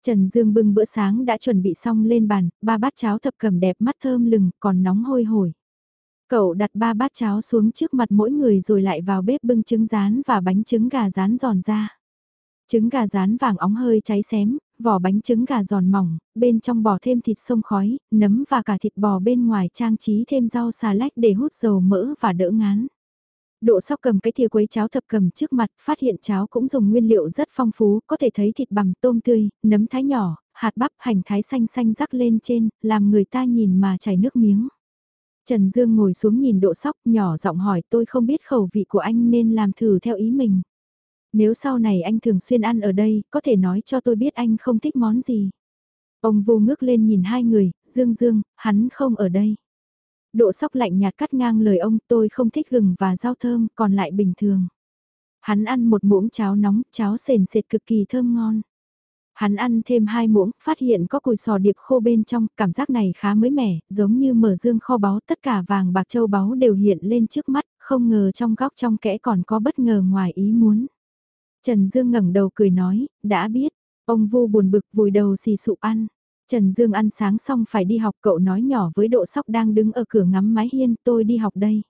Trần Dương bưng bữa sáng đã chuẩn bị xong lên bàn, ba bát cháo thập cầm đẹp mắt thơm lừng, còn nóng hôi hổi. Cậu đặt ba bát cháo xuống trước mặt mỗi người rồi lại vào bếp bưng trứng rán và bánh trứng gà rán giòn ra. Trứng gà rán vàng óng hơi cháy xém, vỏ bánh trứng gà giòn mỏng, bên trong bỏ thêm thịt sông khói, nấm và cả thịt bò bên ngoài trang trí thêm rau xà lách để hút dầu mỡ và đỡ ngán. Độ sóc cầm cái thìa quấy cháo thập cầm trước mặt, phát hiện cháo cũng dùng nguyên liệu rất phong phú, có thể thấy thịt bằm, tôm tươi, nấm thái nhỏ, hạt bắp, hành thái xanh xanh rắc lên trên, làm người ta nhìn mà chảy nước miếng. Trần Dương ngồi xuống nhìn độ sóc, nhỏ giọng hỏi tôi không biết khẩu vị của anh nên làm thử theo ý mình. Nếu sau này anh thường xuyên ăn ở đây, có thể nói cho tôi biết anh không thích món gì. Ông vô ngước lên nhìn hai người, Dương Dương, hắn không ở đây. Độ sóc lạnh nhạt cắt ngang lời ông tôi không thích gừng và rau thơm, còn lại bình thường. Hắn ăn một muỗng cháo nóng, cháo sền sệt cực kỳ thơm ngon. Hắn ăn thêm hai muỗng, phát hiện có cùi sò điệp khô bên trong, cảm giác này khá mới mẻ, giống như mở dương kho báu, tất cả vàng bạc châu báu đều hiện lên trước mắt, không ngờ trong góc trong kẽ còn có bất ngờ ngoài ý muốn. Trần Dương ngẩng đầu cười nói, đã biết, Ông Vu buồn bực vùi đầu xì sụp ăn. Trần Dương ăn sáng xong phải đi học cậu nói nhỏ với độ sóc đang đứng ở cửa ngắm mái hiên tôi đi học đây.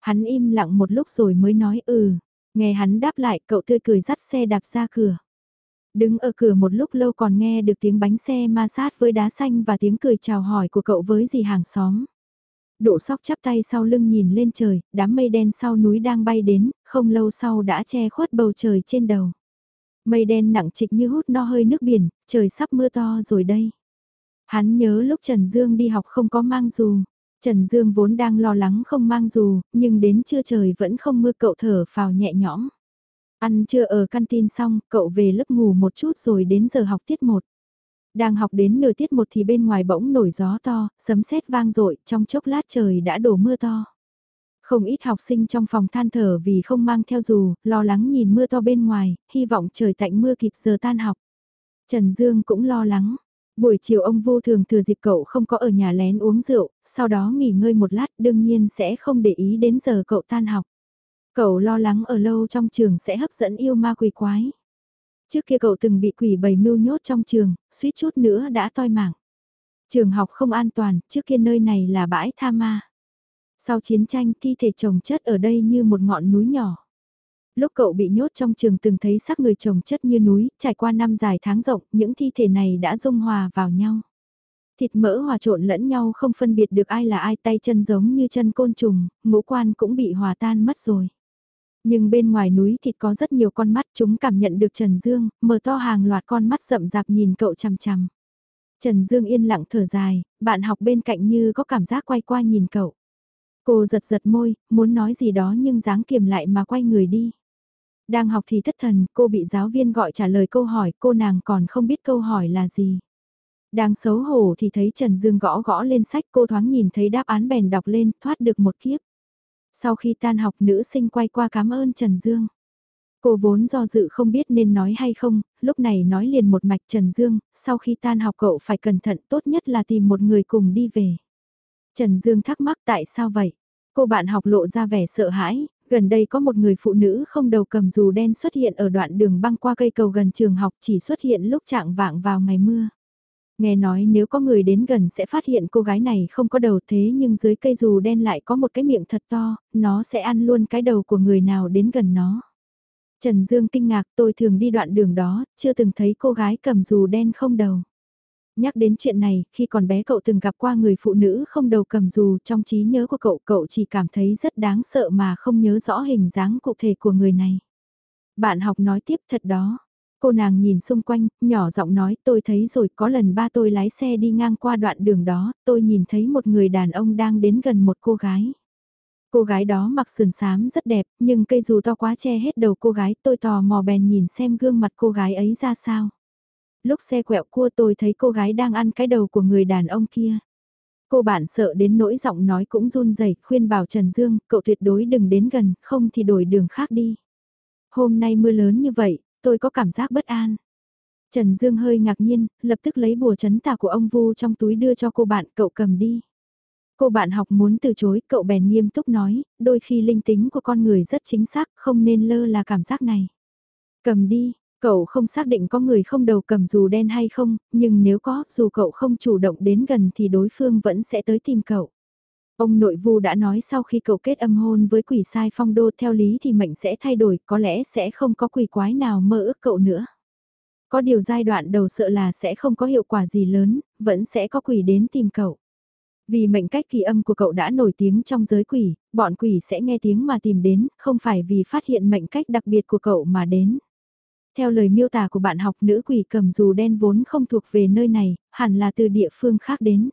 Hắn im lặng một lúc rồi mới nói ừ. Nghe hắn đáp lại cậu tươi cười dắt xe đạp ra cửa. Đứng ở cửa một lúc lâu còn nghe được tiếng bánh xe ma sát với đá xanh và tiếng cười chào hỏi của cậu với dì hàng xóm. Độ sóc chắp tay sau lưng nhìn lên trời, đám mây đen sau núi đang bay đến, không lâu sau đã che khuất bầu trời trên đầu. Mây đen nặng trịch như hút no hơi nước biển, trời sắp mưa to rồi đây. Hắn nhớ lúc Trần Dương đi học không có mang dù. Trần Dương vốn đang lo lắng không mang dù, nhưng đến trưa trời vẫn không mưa cậu thở phào nhẹ nhõm. Ăn trưa ở canteen xong, cậu về lớp ngủ một chút rồi đến giờ học tiết 1. Đang học đến nửa tiết một thì bên ngoài bỗng nổi gió to, sấm sét vang dội trong chốc lát trời đã đổ mưa to. Không ít học sinh trong phòng than thở vì không mang theo dù, lo lắng nhìn mưa to bên ngoài, hy vọng trời tạnh mưa kịp giờ tan học. Trần Dương cũng lo lắng. Buổi chiều ông vô thường thừa dịp cậu không có ở nhà lén uống rượu, sau đó nghỉ ngơi một lát đương nhiên sẽ không để ý đến giờ cậu tan học. Cậu lo lắng ở lâu trong trường sẽ hấp dẫn yêu ma quỷ quái. Trước kia cậu từng bị quỷ bầy mưu nhốt trong trường, suýt chút nữa đã toi mạng. Trường học không an toàn, trước kia nơi này là bãi tha ma. Sau chiến tranh thi thể chồng chất ở đây như một ngọn núi nhỏ. Lúc cậu bị nhốt trong trường từng thấy xác người chồng chất như núi, trải qua năm dài tháng rộng, những thi thể này đã dung hòa vào nhau. Thịt mỡ hòa trộn lẫn nhau không phân biệt được ai là ai tay chân giống như chân côn trùng, ngũ quan cũng bị hòa tan mất rồi. Nhưng bên ngoài núi thịt có rất nhiều con mắt chúng cảm nhận được Trần Dương, mở to hàng loạt con mắt rậm rạp nhìn cậu chằm chằm. Trần Dương yên lặng thở dài, bạn học bên cạnh như có cảm giác quay qua nhìn cậu. Cô giật giật môi, muốn nói gì đó nhưng dáng kiềm lại mà quay người đi. Đang học thì thất thần, cô bị giáo viên gọi trả lời câu hỏi, cô nàng còn không biết câu hỏi là gì. Đang xấu hổ thì thấy Trần Dương gõ gõ lên sách cô thoáng nhìn thấy đáp án bèn đọc lên, thoát được một kiếp. Sau khi tan học nữ sinh quay qua cảm ơn Trần Dương. Cô vốn do dự không biết nên nói hay không, lúc này nói liền một mạch Trần Dương, sau khi tan học cậu phải cẩn thận tốt nhất là tìm một người cùng đi về. Trần Dương thắc mắc tại sao vậy? Cô bạn học lộ ra vẻ sợ hãi, gần đây có một người phụ nữ không đầu cầm dù đen xuất hiện ở đoạn đường băng qua cây cầu gần trường học chỉ xuất hiện lúc trạng vạng vào ngày mưa. Nghe nói nếu có người đến gần sẽ phát hiện cô gái này không có đầu thế nhưng dưới cây dù đen lại có một cái miệng thật to, nó sẽ ăn luôn cái đầu của người nào đến gần nó. Trần Dương kinh ngạc tôi thường đi đoạn đường đó, chưa từng thấy cô gái cầm dù đen không đầu. Nhắc đến chuyện này, khi còn bé cậu từng gặp qua người phụ nữ không đầu cầm dù trong trí nhớ của cậu, cậu chỉ cảm thấy rất đáng sợ mà không nhớ rõ hình dáng cụ thể của người này. Bạn học nói tiếp thật đó, Cô nàng nhìn xung quanh, nhỏ giọng nói tôi thấy rồi có lần ba tôi lái xe đi ngang qua đoạn đường đó, tôi nhìn thấy một người đàn ông đang đến gần một cô gái. Cô gái đó mặc sườn xám rất đẹp, nhưng cây dù to quá che hết đầu cô gái, tôi tò mò bèn nhìn xem gương mặt cô gái ấy ra sao. Lúc xe quẹo cua tôi thấy cô gái đang ăn cái đầu của người đàn ông kia. Cô bạn sợ đến nỗi giọng nói cũng run rẩy khuyên bảo Trần Dương, cậu tuyệt đối đừng đến gần, không thì đổi đường khác đi. Hôm nay mưa lớn như vậy, tôi có cảm giác bất an. Trần Dương hơi ngạc nhiên, lập tức lấy bùa chấn tà của ông Vu trong túi đưa cho cô bạn cậu cầm đi. Cô bạn học muốn từ chối, cậu bèn nghiêm túc nói, đôi khi linh tính của con người rất chính xác, không nên lơ là cảm giác này. Cầm đi, cậu không xác định có người không đầu cầm dù đen hay không, nhưng nếu có, dù cậu không chủ động đến gần thì đối phương vẫn sẽ tới tìm cậu. Ông nội vu đã nói sau khi cậu kết âm hôn với quỷ sai phong đô theo lý thì mệnh sẽ thay đổi, có lẽ sẽ không có quỷ quái nào mơ ước cậu nữa. Có điều giai đoạn đầu sợ là sẽ không có hiệu quả gì lớn, vẫn sẽ có quỷ đến tìm cậu. Vì mệnh cách kỳ âm của cậu đã nổi tiếng trong giới quỷ, bọn quỷ sẽ nghe tiếng mà tìm đến, không phải vì phát hiện mệnh cách đặc biệt của cậu mà đến. Theo lời miêu tả của bạn học nữ quỷ cầm dù đen vốn không thuộc về nơi này, hẳn là từ địa phương khác đến.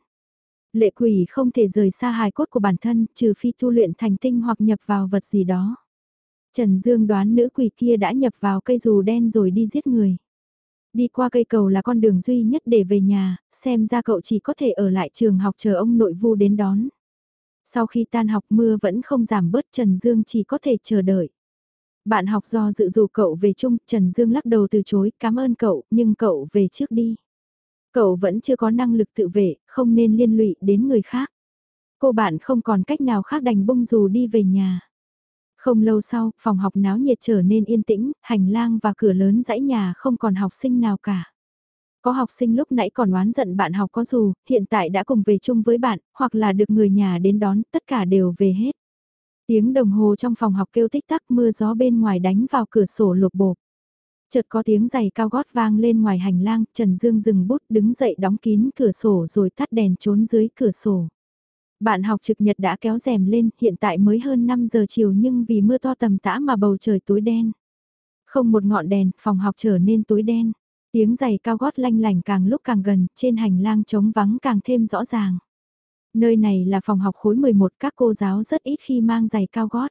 Lệ quỷ không thể rời xa hài cốt của bản thân, trừ phi tu luyện thành tinh hoặc nhập vào vật gì đó. Trần Dương đoán nữ quỷ kia đã nhập vào cây dù đen rồi đi giết người. Đi qua cây cầu là con đường duy nhất để về nhà, xem ra cậu chỉ có thể ở lại trường học chờ ông nội vu đến đón. Sau khi tan học mưa vẫn không giảm bớt Trần Dương chỉ có thể chờ đợi. Bạn học do dự dù cậu về chung, Trần Dương lắc đầu từ chối, cảm ơn cậu, nhưng cậu về trước đi. Cậu vẫn chưa có năng lực tự vệ, không nên liên lụy đến người khác. Cô bạn không còn cách nào khác đành bung dù đi về nhà. Không lâu sau, phòng học náo nhiệt trở nên yên tĩnh, hành lang và cửa lớn dãy nhà không còn học sinh nào cả. Có học sinh lúc nãy còn oán giận bạn học có dù, hiện tại đã cùng về chung với bạn, hoặc là được người nhà đến đón, tất cả đều về hết. Tiếng đồng hồ trong phòng học kêu tích tắc mưa gió bên ngoài đánh vào cửa sổ lột bột. Chợt có tiếng giày cao gót vang lên ngoài hành lang, Trần Dương dừng bút đứng dậy đóng kín cửa sổ rồi tắt đèn trốn dưới cửa sổ. Bạn học trực nhật đã kéo rèm lên, hiện tại mới hơn 5 giờ chiều nhưng vì mưa to tầm tã mà bầu trời tối đen. Không một ngọn đèn, phòng học trở nên tối đen. Tiếng giày cao gót lanh lành càng lúc càng gần, trên hành lang trống vắng càng thêm rõ ràng. Nơi này là phòng học khối 11, các cô giáo rất ít khi mang giày cao gót.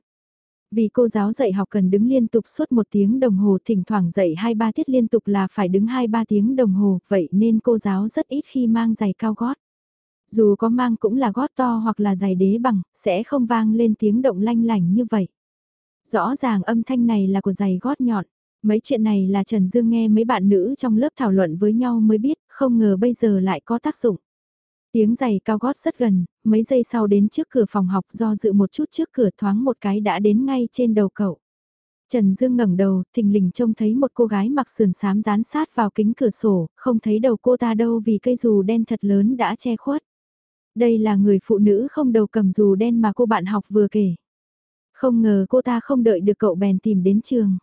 Vì cô giáo dạy học cần đứng liên tục suốt một tiếng đồng hồ, thỉnh thoảng dạy 2-3 tiết liên tục là phải đứng 2-3 tiếng đồng hồ, vậy nên cô giáo rất ít khi mang giày cao gót. Dù có mang cũng là gót to hoặc là giày đế bằng, sẽ không vang lên tiếng động lanh lành như vậy. Rõ ràng âm thanh này là của giày gót nhọn. Mấy chuyện này là Trần Dương nghe mấy bạn nữ trong lớp thảo luận với nhau mới biết, không ngờ bây giờ lại có tác dụng. Tiếng giày cao gót rất gần, mấy giây sau đến trước cửa phòng học do dự một chút trước cửa thoáng một cái đã đến ngay trên đầu cậu. Trần Dương ngẩng đầu, thình lình trông thấy một cô gái mặc sườn xám dán sát vào kính cửa sổ, không thấy đầu cô ta đâu vì cây dù đen thật lớn đã che khuất. Đây là người phụ nữ không đầu cầm dù đen mà cô bạn học vừa kể. Không ngờ cô ta không đợi được cậu bèn tìm đến trường.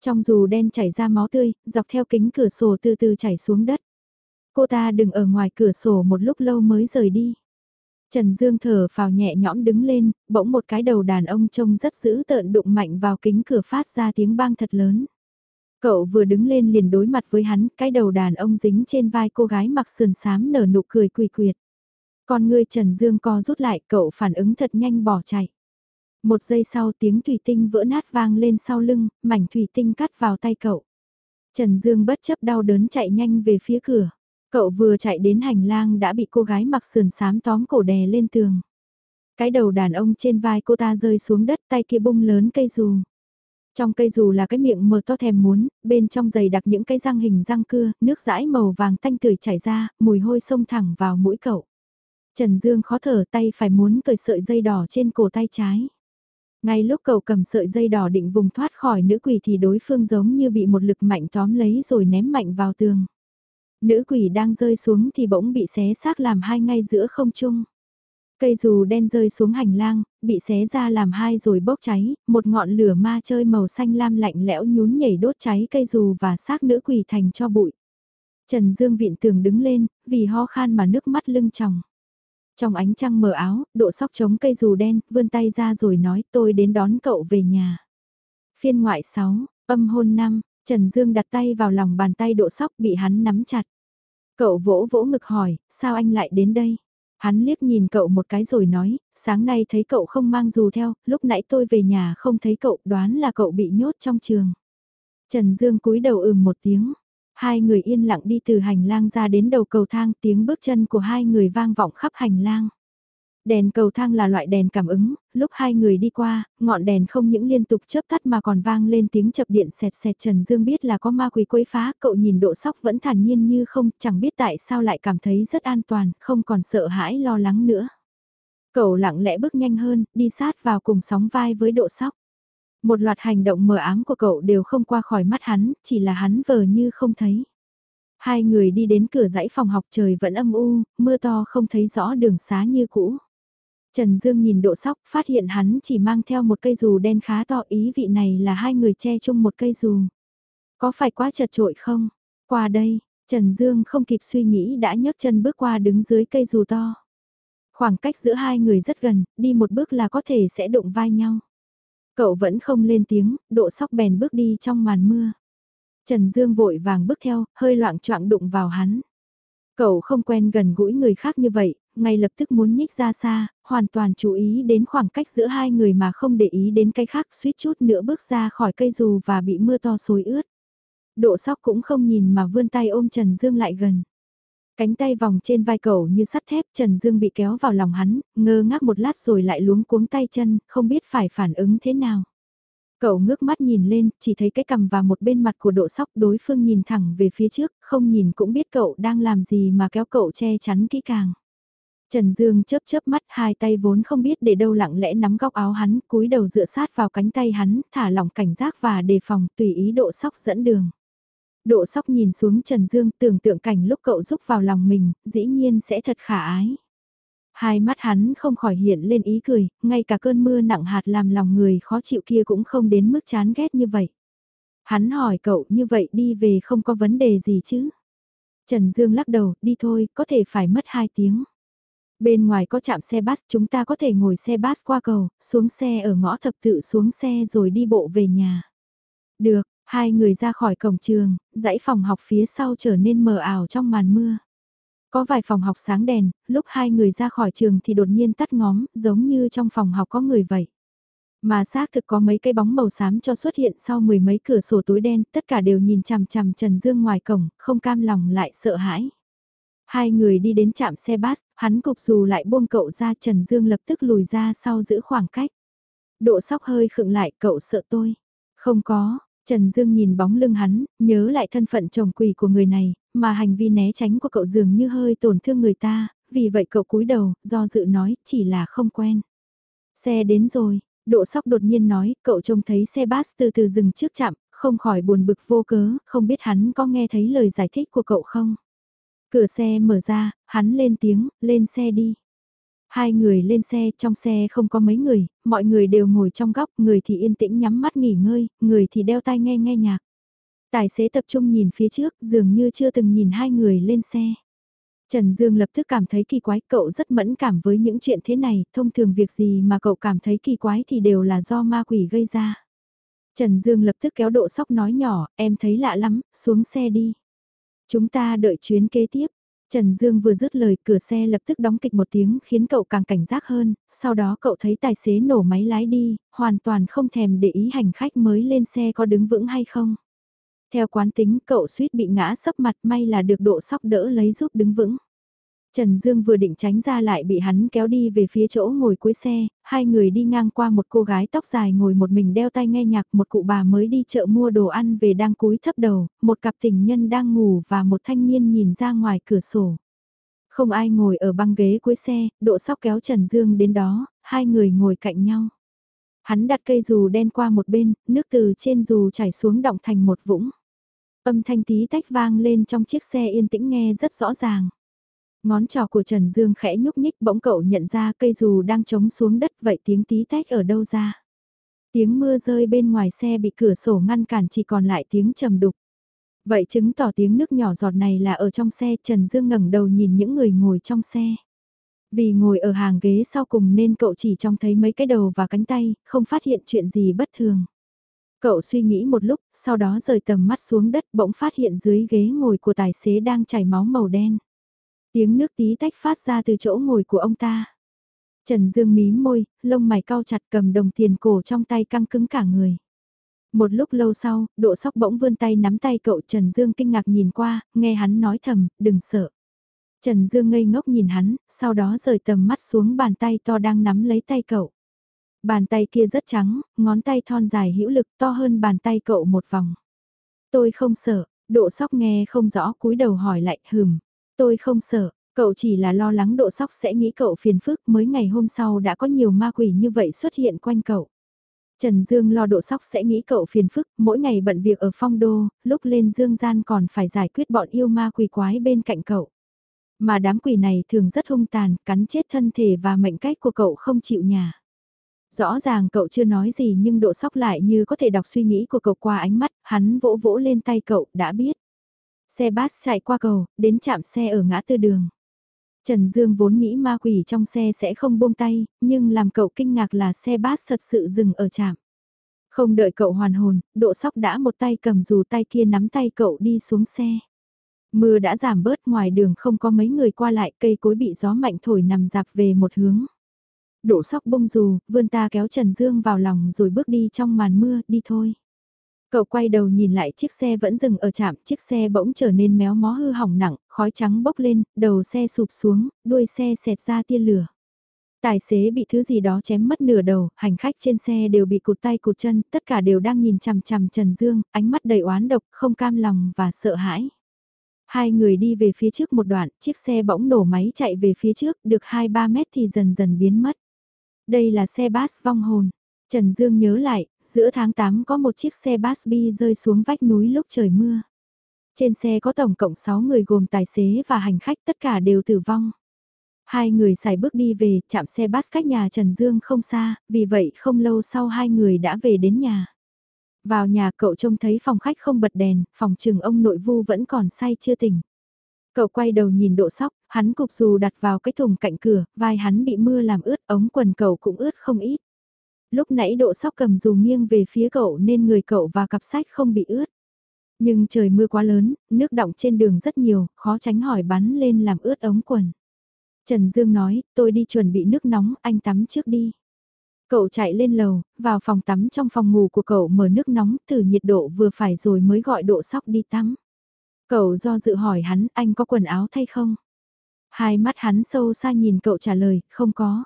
Trong dù đen chảy ra máu tươi, dọc theo kính cửa sổ từ từ chảy xuống đất. Cô ta đừng ở ngoài cửa sổ một lúc lâu mới rời đi. Trần Dương thở phào nhẹ nhõm đứng lên, bỗng một cái đầu đàn ông trông rất dữ tợn đụng mạnh vào kính cửa phát ra tiếng bang thật lớn. Cậu vừa đứng lên liền đối mặt với hắn, cái đầu đàn ông dính trên vai cô gái mặc sườn xám nở nụ cười quỳ quyệt. Con ngươi Trần Dương co rút lại, cậu phản ứng thật nhanh bỏ chạy. Một giây sau tiếng thủy tinh vỡ nát vang lên sau lưng, mảnh thủy tinh cắt vào tay cậu. Trần Dương bất chấp đau đớn chạy nhanh về phía cửa. Cậu vừa chạy đến hành lang đã bị cô gái mặc sườn xám tóm cổ đè lên tường. Cái đầu đàn ông trên vai cô ta rơi xuống đất tay kia bung lớn cây dù. Trong cây dù là cái miệng mờ to thèm muốn, bên trong giày đặc những cái răng hình răng cưa, nước dãi màu vàng tanh tưởi chảy ra, mùi hôi xông thẳng vào mũi cậu. Trần Dương khó thở tay phải muốn cởi sợi dây đỏ trên cổ tay trái. Ngay lúc cậu cầm sợi dây đỏ định vùng thoát khỏi nữ quỷ thì đối phương giống như bị một lực mạnh tóm lấy rồi ném mạnh vào tường. Nữ quỷ đang rơi xuống thì bỗng bị xé xác làm hai ngay giữa không trung. Cây dù đen rơi xuống hành lang, bị xé ra làm hai rồi bốc cháy, một ngọn lửa ma chơi màu xanh lam lạnh lẽo nhún nhảy đốt cháy cây dù và xác nữ quỷ thành cho bụi. Trần Dương viện tường đứng lên, vì ho khan mà nước mắt lưng tròng. Trong ánh trăng mờ áo, độ sóc chống cây dù đen, vươn tay ra rồi nói tôi đến đón cậu về nhà. Phiên ngoại 6, âm hôn 5, Trần Dương đặt tay vào lòng bàn tay độ sóc bị hắn nắm chặt. Cậu vỗ vỗ ngực hỏi, sao anh lại đến đây? Hắn liếc nhìn cậu một cái rồi nói, sáng nay thấy cậu không mang dù theo, lúc nãy tôi về nhà không thấy cậu đoán là cậu bị nhốt trong trường. Trần Dương cúi đầu ừm một tiếng, Hai người yên lặng đi từ hành lang ra đến đầu cầu thang tiếng bước chân của hai người vang vọng khắp hành lang. Đèn cầu thang là loại đèn cảm ứng, lúc hai người đi qua, ngọn đèn không những liên tục chớp tắt mà còn vang lên tiếng chập điện sẹt sẹt Trần Dương biết là có ma quỷ quấy phá, cậu nhìn độ sóc vẫn thản nhiên như không, chẳng biết tại sao lại cảm thấy rất an toàn, không còn sợ hãi lo lắng nữa. Cậu lặng lẽ bước nhanh hơn, đi sát vào cùng sóng vai với độ sóc. Một loạt hành động mờ ám của cậu đều không qua khỏi mắt hắn, chỉ là hắn vờ như không thấy. Hai người đi đến cửa dãy phòng học trời vẫn âm u, mưa to không thấy rõ đường xá như cũ. Trần Dương nhìn độ sóc phát hiện hắn chỉ mang theo một cây dù đen khá to ý vị này là hai người che chung một cây dù. Có phải quá chật trội không? Qua đây, Trần Dương không kịp suy nghĩ đã nhấc chân bước qua đứng dưới cây dù to. Khoảng cách giữa hai người rất gần, đi một bước là có thể sẽ đụng vai nhau. Cậu vẫn không lên tiếng, độ sóc bèn bước đi trong màn mưa. Trần Dương vội vàng bước theo, hơi loạn choạng đụng vào hắn. Cậu không quen gần gũi người khác như vậy, ngay lập tức muốn nhích ra xa, hoàn toàn chú ý đến khoảng cách giữa hai người mà không để ý đến cái khác suýt chút nữa bước ra khỏi cây dù và bị mưa to xối ướt. Độ sóc cũng không nhìn mà vươn tay ôm Trần Dương lại gần. Cánh tay vòng trên vai cậu như sắt thép Trần Dương bị kéo vào lòng hắn, ngơ ngác một lát rồi lại luống cuống tay chân, không biết phải phản ứng thế nào. Cậu ngước mắt nhìn lên, chỉ thấy cái cầm và một bên mặt của độ sóc đối phương nhìn thẳng về phía trước, không nhìn cũng biết cậu đang làm gì mà kéo cậu che chắn kỹ càng. Trần Dương chớp chớp mắt hai tay vốn không biết để đâu lặng lẽ nắm góc áo hắn, cúi đầu dựa sát vào cánh tay hắn, thả lỏng cảnh giác và đề phòng tùy ý độ sóc dẫn đường. Độ sóc nhìn xuống Trần Dương tưởng tượng cảnh lúc cậu giúp vào lòng mình, dĩ nhiên sẽ thật khả ái. Hai mắt hắn không khỏi hiện lên ý cười, ngay cả cơn mưa nặng hạt làm lòng người khó chịu kia cũng không đến mức chán ghét như vậy. Hắn hỏi cậu như vậy đi về không có vấn đề gì chứ? Trần Dương lắc đầu, đi thôi, có thể phải mất hai tiếng. Bên ngoài có trạm xe bus, chúng ta có thể ngồi xe bus qua cầu, xuống xe ở ngõ thập tự xuống xe rồi đi bộ về nhà. Được, hai người ra khỏi cổng trường, dãy phòng học phía sau trở nên mờ ảo trong màn mưa. Có vài phòng học sáng đèn, lúc hai người ra khỏi trường thì đột nhiên tắt ngóm, giống như trong phòng học có người vậy. Mà xác thực có mấy cây bóng màu xám cho xuất hiện sau mười mấy cửa sổ tối đen, tất cả đều nhìn chằm chằm Trần Dương ngoài cổng, không cam lòng lại sợ hãi. Hai người đi đến trạm xe bus, hắn cục dù lại buông cậu ra Trần Dương lập tức lùi ra sau giữ khoảng cách. Độ sóc hơi khựng lại, cậu sợ tôi. Không có, Trần Dương nhìn bóng lưng hắn, nhớ lại thân phận chồng quỷ của người này, mà hành vi né tránh của cậu dường như hơi tổn thương người ta, vì vậy cậu cúi đầu, do dự nói, chỉ là không quen. Xe đến rồi, độ sóc đột nhiên nói, cậu trông thấy xe bus từ từ dừng trước chạm, không khỏi buồn bực vô cớ, không biết hắn có nghe thấy lời giải thích của cậu không. Cửa xe mở ra, hắn lên tiếng, lên xe đi. Hai người lên xe, trong xe không có mấy người, mọi người đều ngồi trong góc, người thì yên tĩnh nhắm mắt nghỉ ngơi, người thì đeo tai nghe nghe nhạc. Tài xế tập trung nhìn phía trước, dường như chưa từng nhìn hai người lên xe. Trần Dương lập tức cảm thấy kỳ quái, cậu rất mẫn cảm với những chuyện thế này, thông thường việc gì mà cậu cảm thấy kỳ quái thì đều là do ma quỷ gây ra. Trần Dương lập tức kéo độ sóc nói nhỏ, em thấy lạ lắm, xuống xe đi. Chúng ta đợi chuyến kế tiếp. Trần Dương vừa dứt lời cửa xe lập tức đóng kịch một tiếng khiến cậu càng cảnh giác hơn, sau đó cậu thấy tài xế nổ máy lái đi, hoàn toàn không thèm để ý hành khách mới lên xe có đứng vững hay không. Theo quán tính cậu suýt bị ngã sấp mặt may là được độ sóc đỡ lấy giúp đứng vững. Trần Dương vừa định tránh ra lại bị hắn kéo đi về phía chỗ ngồi cuối xe, hai người đi ngang qua một cô gái tóc dài ngồi một mình đeo tai nghe nhạc, một cụ bà mới đi chợ mua đồ ăn về đang cúi thấp đầu, một cặp tình nhân đang ngủ và một thanh niên nhìn ra ngoài cửa sổ. Không ai ngồi ở băng ghế cuối xe, độ sóc kéo Trần Dương đến đó, hai người ngồi cạnh nhau. Hắn đặt cây dù đen qua một bên, nước từ trên dù chảy xuống động thành một vũng. Âm thanh tí tách vang lên trong chiếc xe yên tĩnh nghe rất rõ ràng. Ngón trò của Trần Dương khẽ nhúc nhích bỗng cậu nhận ra cây dù đang trống xuống đất vậy tiếng tí tách ở đâu ra. Tiếng mưa rơi bên ngoài xe bị cửa sổ ngăn cản chỉ còn lại tiếng trầm đục. Vậy chứng tỏ tiếng nước nhỏ giọt này là ở trong xe Trần Dương ngẩng đầu nhìn những người ngồi trong xe. Vì ngồi ở hàng ghế sau cùng nên cậu chỉ trông thấy mấy cái đầu và cánh tay, không phát hiện chuyện gì bất thường. Cậu suy nghĩ một lúc, sau đó rời tầm mắt xuống đất bỗng phát hiện dưới ghế ngồi của tài xế đang chảy máu màu đen. Tiếng nước tí tách phát ra từ chỗ ngồi của ông ta. Trần Dương mím môi, lông mày cau chặt cầm đồng tiền cổ trong tay căng cứng cả người. Một lúc lâu sau, độ sóc bỗng vươn tay nắm tay cậu Trần Dương kinh ngạc nhìn qua, nghe hắn nói thầm, đừng sợ. Trần Dương ngây ngốc nhìn hắn, sau đó rời tầm mắt xuống bàn tay to đang nắm lấy tay cậu. Bàn tay kia rất trắng, ngón tay thon dài hữu lực to hơn bàn tay cậu một vòng. Tôi không sợ, độ sóc nghe không rõ cúi đầu hỏi lại hừm. Tôi không sợ, cậu chỉ là lo lắng độ sóc sẽ nghĩ cậu phiền phức mới ngày hôm sau đã có nhiều ma quỷ như vậy xuất hiện quanh cậu. Trần Dương lo độ sóc sẽ nghĩ cậu phiền phức, mỗi ngày bận việc ở phong đô, lúc lên dương gian còn phải giải quyết bọn yêu ma quỷ quái bên cạnh cậu. Mà đám quỷ này thường rất hung tàn, cắn chết thân thể và mệnh cách của cậu không chịu nhà. Rõ ràng cậu chưa nói gì nhưng độ sóc lại như có thể đọc suy nghĩ của cậu qua ánh mắt, hắn vỗ vỗ lên tay cậu, đã biết. Xe bus chạy qua cầu, đến chạm xe ở ngã tư đường. Trần Dương vốn nghĩ ma quỷ trong xe sẽ không buông tay, nhưng làm cậu kinh ngạc là xe bus thật sự dừng ở trạm. Không đợi cậu hoàn hồn, độ sóc đã một tay cầm dù tay kia nắm tay cậu đi xuống xe. Mưa đã giảm bớt ngoài đường không có mấy người qua lại cây cối bị gió mạnh thổi nằm dạp về một hướng. Độ sóc bông dù, vươn ta kéo Trần Dương vào lòng rồi bước đi trong màn mưa, đi thôi. Cậu quay đầu nhìn lại chiếc xe vẫn dừng ở trạm, chiếc xe bỗng trở nên méo mó hư hỏng nặng, khói trắng bốc lên, đầu xe sụp xuống, đuôi xe xẹt ra tia lửa. Tài xế bị thứ gì đó chém mất nửa đầu, hành khách trên xe đều bị cụt tay cụt chân, tất cả đều đang nhìn chằm chằm Trần Dương, ánh mắt đầy oán độc, không cam lòng và sợ hãi. Hai người đi về phía trước một đoạn, chiếc xe bỗng nổ máy chạy về phía trước, được 2-3 mét thì dần dần biến mất. Đây là xe bass vong hồn. Trần Dương nhớ lại, giữa tháng 8 có một chiếc xe bus bi rơi xuống vách núi lúc trời mưa. Trên xe có tổng cộng 6 người gồm tài xế và hành khách tất cả đều tử vong. Hai người xài bước đi về, chạm xe bus cách nhà Trần Dương không xa, vì vậy không lâu sau hai người đã về đến nhà. Vào nhà cậu trông thấy phòng khách không bật đèn, phòng trừng ông nội vu vẫn còn say chưa tỉnh. Cậu quay đầu nhìn độ sóc, hắn cục dù đặt vào cái thùng cạnh cửa, vai hắn bị mưa làm ướt, ống quần cậu cũng ướt không ít. Lúc nãy độ sóc cầm dù nghiêng về phía cậu nên người cậu và cặp sách không bị ướt. Nhưng trời mưa quá lớn, nước đọng trên đường rất nhiều, khó tránh hỏi bắn lên làm ướt ống quần. Trần Dương nói, tôi đi chuẩn bị nước nóng, anh tắm trước đi. Cậu chạy lên lầu, vào phòng tắm trong phòng ngủ của cậu mở nước nóng thử nhiệt độ vừa phải rồi mới gọi độ sóc đi tắm. Cậu do dự hỏi hắn anh có quần áo thay không? Hai mắt hắn sâu xa nhìn cậu trả lời, không có.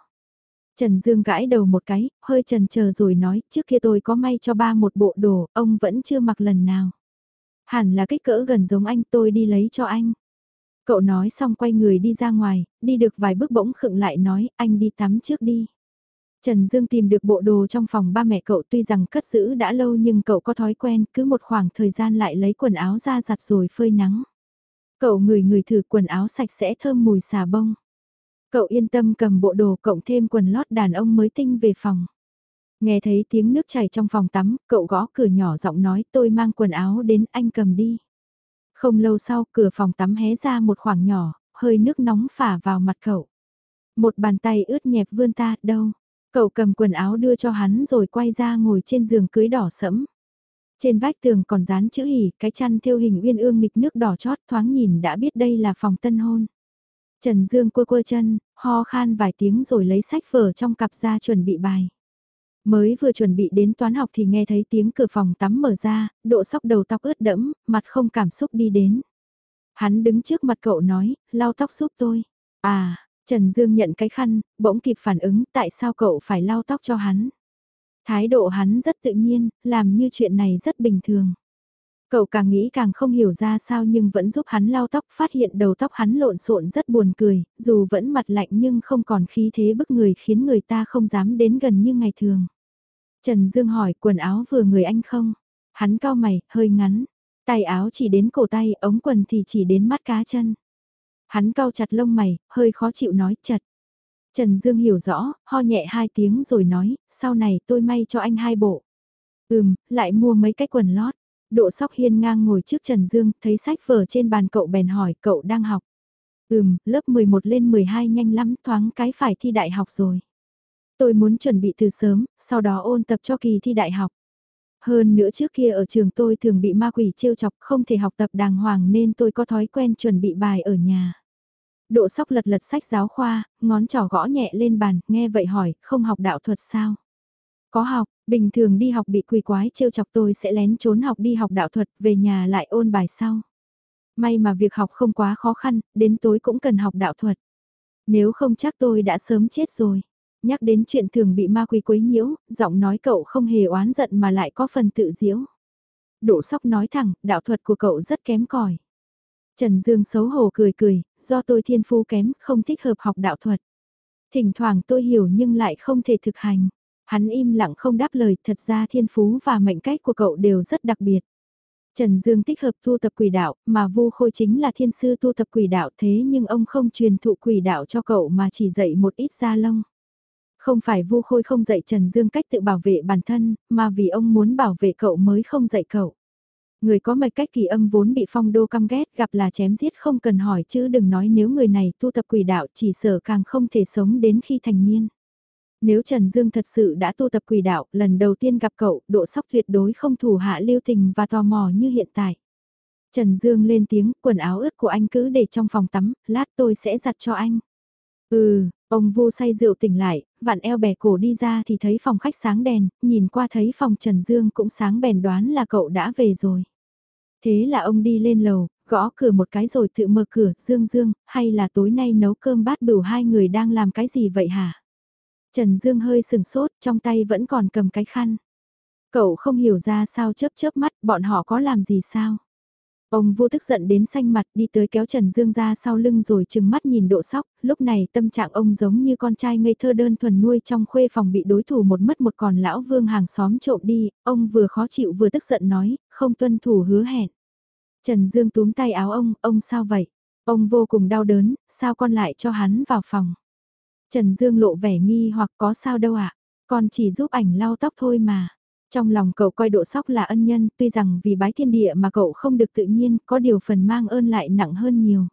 Trần Dương gãi đầu một cái, hơi trần chờ rồi nói, trước kia tôi có may cho ba một bộ đồ, ông vẫn chưa mặc lần nào. Hẳn là kích cỡ gần giống anh tôi đi lấy cho anh. Cậu nói xong quay người đi ra ngoài, đi được vài bước bỗng khựng lại nói, anh đi tắm trước đi. Trần Dương tìm được bộ đồ trong phòng ba mẹ cậu tuy rằng cất giữ đã lâu nhưng cậu có thói quen cứ một khoảng thời gian lại lấy quần áo ra giặt rồi phơi nắng. Cậu người người thử quần áo sạch sẽ thơm mùi xà bông. Cậu yên tâm cầm bộ đồ cộng thêm quần lót đàn ông mới tinh về phòng. Nghe thấy tiếng nước chảy trong phòng tắm, cậu gõ cửa nhỏ giọng nói tôi mang quần áo đến anh cầm đi. Không lâu sau cửa phòng tắm hé ra một khoảng nhỏ, hơi nước nóng phả vào mặt cậu. Một bàn tay ướt nhẹp vươn ta, đâu? Cậu cầm quần áo đưa cho hắn rồi quay ra ngồi trên giường cưới đỏ sẫm. Trên vách tường còn dán chữ hỉ, cái chăn theo hình uyên ương nghịch nước đỏ chót thoáng nhìn đã biết đây là phòng tân hôn. Trần Dương quơ quơ chân, ho khan vài tiếng rồi lấy sách vở trong cặp ra chuẩn bị bài. Mới vừa chuẩn bị đến toán học thì nghe thấy tiếng cửa phòng tắm mở ra, độ sóc đầu tóc ướt đẫm, mặt không cảm xúc đi đến. Hắn đứng trước mặt cậu nói, lau tóc giúp tôi. À, Trần Dương nhận cái khăn, bỗng kịp phản ứng tại sao cậu phải lau tóc cho hắn. Thái độ hắn rất tự nhiên, làm như chuyện này rất bình thường. Cậu càng nghĩ càng không hiểu ra sao nhưng vẫn giúp hắn lau tóc phát hiện đầu tóc hắn lộn xộn rất buồn cười, dù vẫn mặt lạnh nhưng không còn khí thế bức người khiến người ta không dám đến gần như ngày thường. Trần Dương hỏi quần áo vừa người anh không? Hắn cao mày, hơi ngắn. Tay áo chỉ đến cổ tay, ống quần thì chỉ đến mắt cá chân. Hắn cao chặt lông mày, hơi khó chịu nói chật Trần Dương hiểu rõ, ho nhẹ hai tiếng rồi nói, sau này tôi may cho anh hai bộ. Ừm, lại mua mấy cái quần lót. Độ sóc hiên ngang ngồi trước Trần Dương, thấy sách vở trên bàn cậu bèn hỏi cậu đang học. Ừm, lớp 11 lên 12 nhanh lắm, thoáng cái phải thi đại học rồi. Tôi muốn chuẩn bị từ sớm, sau đó ôn tập cho kỳ thi đại học. Hơn nữa trước kia ở trường tôi thường bị ma quỷ trêu chọc không thể học tập đàng hoàng nên tôi có thói quen chuẩn bị bài ở nhà. Độ sóc lật lật sách giáo khoa, ngón trỏ gõ nhẹ lên bàn, nghe vậy hỏi, không học đạo thuật sao? Có học, bình thường đi học bị quỷ quái trêu chọc tôi sẽ lén trốn học đi học đạo thuật, về nhà lại ôn bài sau. May mà việc học không quá khó khăn, đến tối cũng cần học đạo thuật. Nếu không chắc tôi đã sớm chết rồi. Nhắc đến chuyện thường bị ma quỷ quấy nhiễu, giọng nói cậu không hề oán giận mà lại có phần tự diễu. Đỗ sóc nói thẳng, đạo thuật của cậu rất kém cỏi. Trần Dương xấu hổ cười cười, do tôi thiên phú kém, không thích hợp học đạo thuật. Thỉnh thoảng tôi hiểu nhưng lại không thể thực hành. Hắn im lặng không đáp lời, thật ra thiên phú và mệnh cách của cậu đều rất đặc biệt. Trần Dương tích hợp tu tập quỷ đạo, mà Vu Khôi chính là thiên sư tu tập quỷ đạo thế nhưng ông không truyền thụ quỷ đạo cho cậu mà chỉ dạy một ít gia lông. Không phải Vu Khôi không dạy Trần Dương cách tự bảo vệ bản thân, mà vì ông muốn bảo vệ cậu mới không dạy cậu. Người có mạch cách kỳ âm vốn bị phong đô căm ghét gặp là chém giết không cần hỏi chứ đừng nói nếu người này tu tập quỷ đạo chỉ sợ càng không thể sống đến khi thành niên. Nếu Trần Dương thật sự đã tu tập quỷ đạo, lần đầu tiên gặp cậu, độ sóc tuyệt đối không thủ hạ lưu tình và tò mò như hiện tại. Trần Dương lên tiếng, quần áo ướt của anh cứ để trong phòng tắm, lát tôi sẽ giặt cho anh. Ừ, ông vu say rượu tỉnh lại, vặn eo bẻ cổ đi ra thì thấy phòng khách sáng đèn, nhìn qua thấy phòng Trần Dương cũng sáng bèn đoán là cậu đã về rồi. Thế là ông đi lên lầu, gõ cửa một cái rồi tự mở cửa, Dương Dương, hay là tối nay nấu cơm bát bửu hai người đang làm cái gì vậy hả? Trần Dương hơi sừng sốt, trong tay vẫn còn cầm cái khăn. Cậu không hiểu ra sao chớp chớp mắt, bọn họ có làm gì sao? Ông vô tức giận đến xanh mặt đi tới kéo Trần Dương ra sau lưng rồi chừng mắt nhìn độ sóc, lúc này tâm trạng ông giống như con trai ngây thơ đơn thuần nuôi trong khuê phòng bị đối thủ một mất một còn lão vương hàng xóm trộm đi, ông vừa khó chịu vừa tức giận nói, không tuân thủ hứa hẹn. Trần Dương túm tay áo ông, ông sao vậy? Ông vô cùng đau đớn, sao con lại cho hắn vào phòng? Trần Dương lộ vẻ nghi hoặc có sao đâu ạ, con chỉ giúp ảnh lau tóc thôi mà. Trong lòng cậu coi độ sóc là ân nhân, tuy rằng vì bái thiên địa mà cậu không được tự nhiên, có điều phần mang ơn lại nặng hơn nhiều.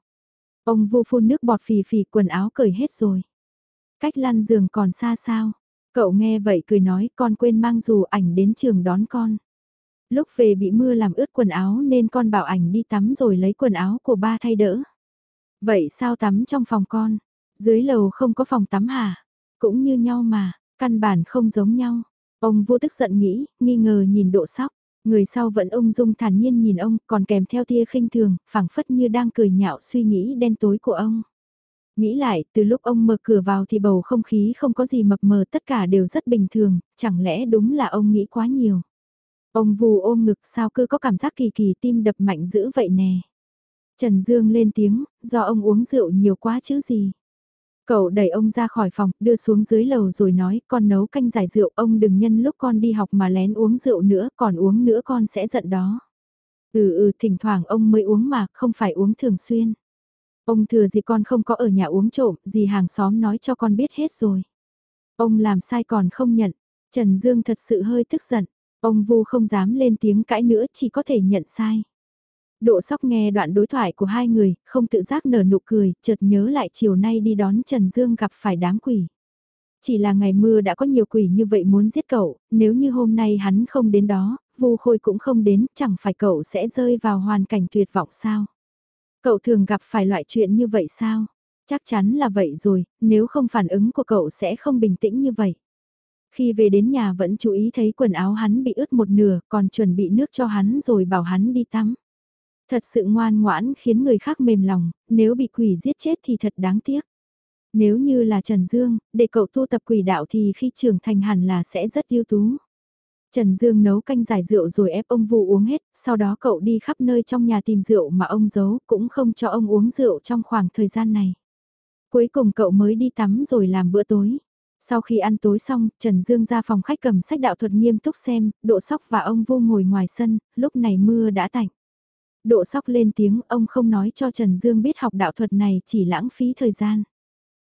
Ông vô phun nước bọt phì phì quần áo cởi hết rồi. Cách lăn giường còn xa sao? Cậu nghe vậy cười nói con quên mang dù ảnh đến trường đón con. Lúc về bị mưa làm ướt quần áo nên con bảo ảnh đi tắm rồi lấy quần áo của ba thay đỡ. Vậy sao tắm trong phòng con? Dưới lầu không có phòng tắm hả? Cũng như nhau mà, căn bản không giống nhau. Ông vô tức giận nghĩ, nghi ngờ nhìn độ sóc. Người sau vẫn ung dung thản nhiên nhìn ông, còn kèm theo tia khinh thường, phảng phất như đang cười nhạo suy nghĩ đen tối của ông. Nghĩ lại, từ lúc ông mở cửa vào thì bầu không khí không có gì mập mờ, tất cả đều rất bình thường, chẳng lẽ đúng là ông nghĩ quá nhiều. Ông vù ôm ngực sao cứ có cảm giác kỳ kỳ tim đập mạnh dữ vậy nè. Trần Dương lên tiếng, do ông uống rượu nhiều quá chứ gì. Cậu đẩy ông ra khỏi phòng, đưa xuống dưới lầu rồi nói, con nấu canh giải rượu, ông đừng nhân lúc con đi học mà lén uống rượu nữa, còn uống nữa con sẽ giận đó. Ừ ừ, thỉnh thoảng ông mới uống mà, không phải uống thường xuyên. Ông thừa gì con không có ở nhà uống trộm, gì hàng xóm nói cho con biết hết rồi. Ông làm sai còn không nhận, Trần Dương thật sự hơi tức giận, ông Vu không dám lên tiếng cãi nữa chỉ có thể nhận sai. Độ sóc nghe đoạn đối thoại của hai người, không tự giác nở nụ cười, chợt nhớ lại chiều nay đi đón Trần Dương gặp phải đám quỷ. Chỉ là ngày mưa đã có nhiều quỷ như vậy muốn giết cậu, nếu như hôm nay hắn không đến đó, Vu Khôi cũng không đến, chẳng phải cậu sẽ rơi vào hoàn cảnh tuyệt vọng sao? Cậu thường gặp phải loại chuyện như vậy sao? Chắc chắn là vậy rồi, nếu không phản ứng của cậu sẽ không bình tĩnh như vậy. Khi về đến nhà vẫn chú ý thấy quần áo hắn bị ướt một nửa, còn chuẩn bị nước cho hắn rồi bảo hắn đi tắm. Thật sự ngoan ngoãn khiến người khác mềm lòng, nếu bị quỷ giết chết thì thật đáng tiếc. Nếu như là Trần Dương, để cậu tu tập quỷ đạo thì khi trưởng thành hẳn là sẽ rất ưu tú. Trần Dương nấu canh giải rượu rồi ép ông vũ uống hết, sau đó cậu đi khắp nơi trong nhà tìm rượu mà ông giấu, cũng không cho ông uống rượu trong khoảng thời gian này. Cuối cùng cậu mới đi tắm rồi làm bữa tối. Sau khi ăn tối xong, Trần Dương ra phòng khách cầm sách đạo thuật nghiêm túc xem, độ sóc và ông Vu ngồi ngoài sân, lúc này mưa đã tạnh. Độ sóc lên tiếng ông không nói cho Trần Dương biết học đạo thuật này chỉ lãng phí thời gian.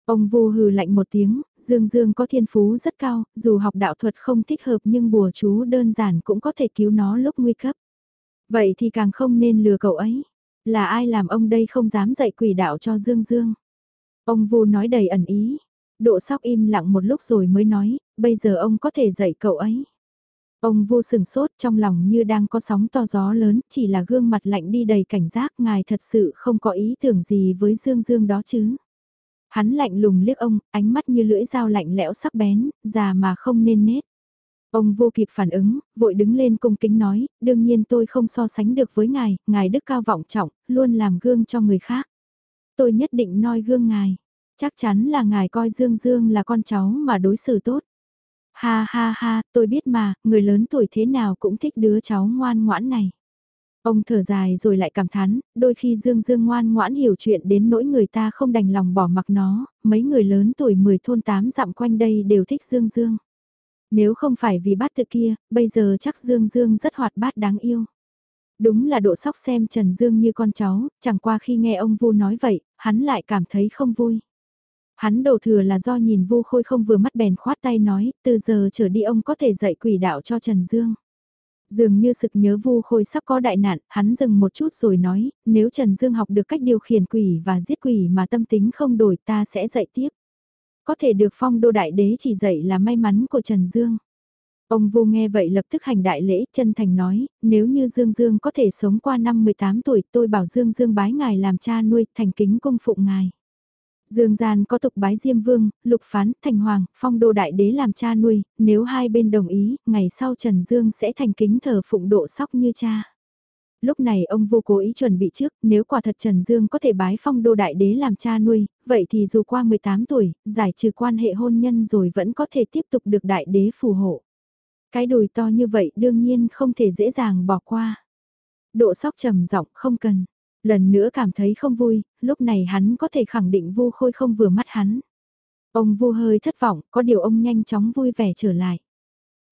Ông vu hừ lạnh một tiếng, Dương Dương có thiên phú rất cao, dù học đạo thuật không thích hợp nhưng bùa chú đơn giản cũng có thể cứu nó lúc nguy cấp. Vậy thì càng không nên lừa cậu ấy. Là ai làm ông đây không dám dạy quỷ đạo cho Dương Dương. Ông vu nói đầy ẩn ý. Độ sóc im lặng một lúc rồi mới nói, bây giờ ông có thể dạy cậu ấy. Ông vô sừng sốt trong lòng như đang có sóng to gió lớn, chỉ là gương mặt lạnh đi đầy cảnh giác, ngài thật sự không có ý tưởng gì với Dương Dương đó chứ. Hắn lạnh lùng liếc ông, ánh mắt như lưỡi dao lạnh lẽo sắc bén, già mà không nên nết. Ông vô kịp phản ứng, vội đứng lên cung kính nói, đương nhiên tôi không so sánh được với ngài, ngài đức cao vọng trọng, luôn làm gương cho người khác. Tôi nhất định noi gương ngài, chắc chắn là ngài coi Dương Dương là con cháu mà đối xử tốt. Ha ha ha, tôi biết mà, người lớn tuổi thế nào cũng thích đứa cháu ngoan ngoãn này. Ông thở dài rồi lại cảm thán, đôi khi Dương Dương ngoan ngoãn hiểu chuyện đến nỗi người ta không đành lòng bỏ mặc nó, mấy người lớn tuổi 10 thôn 8 dặm quanh đây đều thích Dương Dương. Nếu không phải vì bát tự kia, bây giờ chắc Dương Dương rất hoạt bát đáng yêu. Đúng là độ sóc xem Trần Dương như con cháu, chẳng qua khi nghe ông Vu nói vậy, hắn lại cảm thấy không vui. Hắn đầu thừa là do nhìn vu khôi không vừa mắt bèn khoát tay nói, từ giờ trở đi ông có thể dạy quỷ đạo cho Trần Dương. Dường như sực nhớ vu khôi sắp có đại nạn, hắn dừng một chút rồi nói, nếu Trần Dương học được cách điều khiển quỷ và giết quỷ mà tâm tính không đổi ta sẽ dạy tiếp. Có thể được phong đô đại đế chỉ dạy là may mắn của Trần Dương. Ông vu nghe vậy lập tức hành đại lễ, chân thành nói, nếu như Dương Dương có thể sống qua năm 18 tuổi tôi bảo Dương Dương bái ngài làm cha nuôi, thành kính cung phụng ngài. Dương gian có tục bái Diêm Vương, Lục Phán, Thành Hoàng, phong đô đại đế làm cha nuôi, nếu hai bên đồng ý, ngày sau Trần Dương sẽ thành kính thờ phụng độ sóc như cha. Lúc này ông vô cố ý chuẩn bị trước, nếu quả thật Trần Dương có thể bái phong đô đại đế làm cha nuôi, vậy thì dù qua 18 tuổi, giải trừ quan hệ hôn nhân rồi vẫn có thể tiếp tục được đại đế phù hộ. Cái đùi to như vậy đương nhiên không thể dễ dàng bỏ qua. Độ sóc trầm giọng không cần. Lần nữa cảm thấy không vui, lúc này hắn có thể khẳng định vu khôi không vừa mắt hắn. Ông vu hơi thất vọng, có điều ông nhanh chóng vui vẻ trở lại.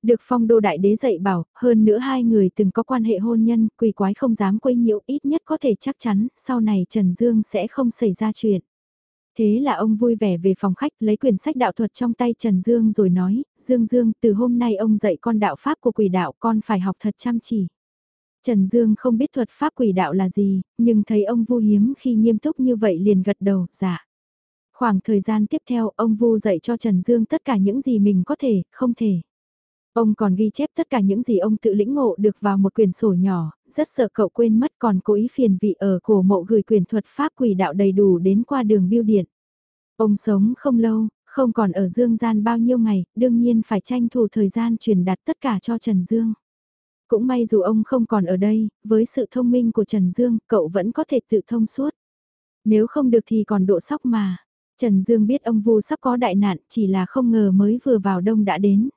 Được phong đô đại đế dạy bảo, hơn nữa hai người từng có quan hệ hôn nhân, quỷ quái không dám quấy nhiễu ít nhất có thể chắc chắn, sau này Trần Dương sẽ không xảy ra chuyện. Thế là ông vui vẻ về phòng khách lấy quyển sách đạo thuật trong tay Trần Dương rồi nói, Dương Dương, từ hôm nay ông dạy con đạo pháp của quỷ đạo con phải học thật chăm chỉ. Trần Dương không biết thuật pháp quỷ đạo là gì, nhưng thấy ông vu hiếm khi nghiêm túc như vậy liền gật đầu, dạ. Khoảng thời gian tiếp theo ông vu dạy cho Trần Dương tất cả những gì mình có thể, không thể. Ông còn ghi chép tất cả những gì ông tự lĩnh ngộ được vào một quyển sổ nhỏ, rất sợ cậu quên mất còn cố ý phiền vị ở cổ mộ gửi quyền thuật pháp quỷ đạo đầy đủ đến qua đường biêu điện. Ông sống không lâu, không còn ở Dương gian bao nhiêu ngày, đương nhiên phải tranh thủ thời gian truyền đạt tất cả cho Trần Dương. Cũng may dù ông không còn ở đây, với sự thông minh của Trần Dương, cậu vẫn có thể tự thông suốt. Nếu không được thì còn độ sóc mà. Trần Dương biết ông Vu sắp có đại nạn, chỉ là không ngờ mới vừa vào đông đã đến.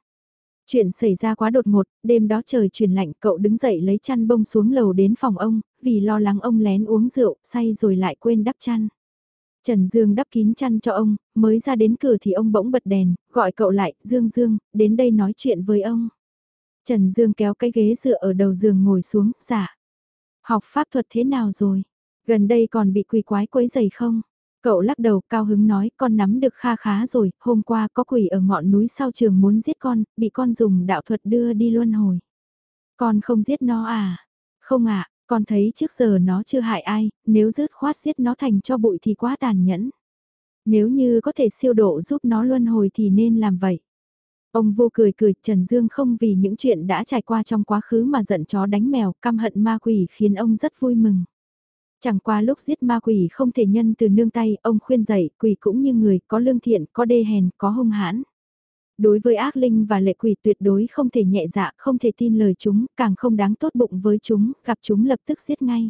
Chuyện xảy ra quá đột ngột, đêm đó trời chuyển lạnh cậu đứng dậy lấy chăn bông xuống lầu đến phòng ông, vì lo lắng ông lén uống rượu, say rồi lại quên đắp chăn. Trần Dương đắp kín chăn cho ông, mới ra đến cửa thì ông bỗng bật đèn, gọi cậu lại, Dương Dương, đến đây nói chuyện với ông. Trần Dương kéo cái ghế dựa ở đầu giường ngồi xuống, giả. Dạ. Học pháp thuật thế nào rồi? Gần đây còn bị quỷ quái quấy dày không? Cậu lắc đầu cao hứng nói con nắm được kha khá rồi, hôm qua có quỷ ở ngọn núi sau trường muốn giết con, bị con dùng đạo thuật đưa đi luân hồi. Con không giết nó à? Không ạ, à, con thấy trước giờ nó chưa hại ai, nếu rớt khoát giết nó thành cho bụi thì quá tàn nhẫn. Nếu như có thể siêu độ giúp nó luân hồi thì nên làm vậy. Ông vô cười cười, Trần Dương không vì những chuyện đã trải qua trong quá khứ mà giận chó đánh mèo, căm hận ma quỷ khiến ông rất vui mừng. Chẳng qua lúc giết ma quỷ không thể nhân từ nương tay, ông khuyên dạy, quỷ cũng như người, có lương thiện, có đê hèn, có hung hãn. Đối với ác linh và lệ quỷ tuyệt đối không thể nhẹ dạ, không thể tin lời chúng, càng không đáng tốt bụng với chúng, gặp chúng lập tức giết ngay.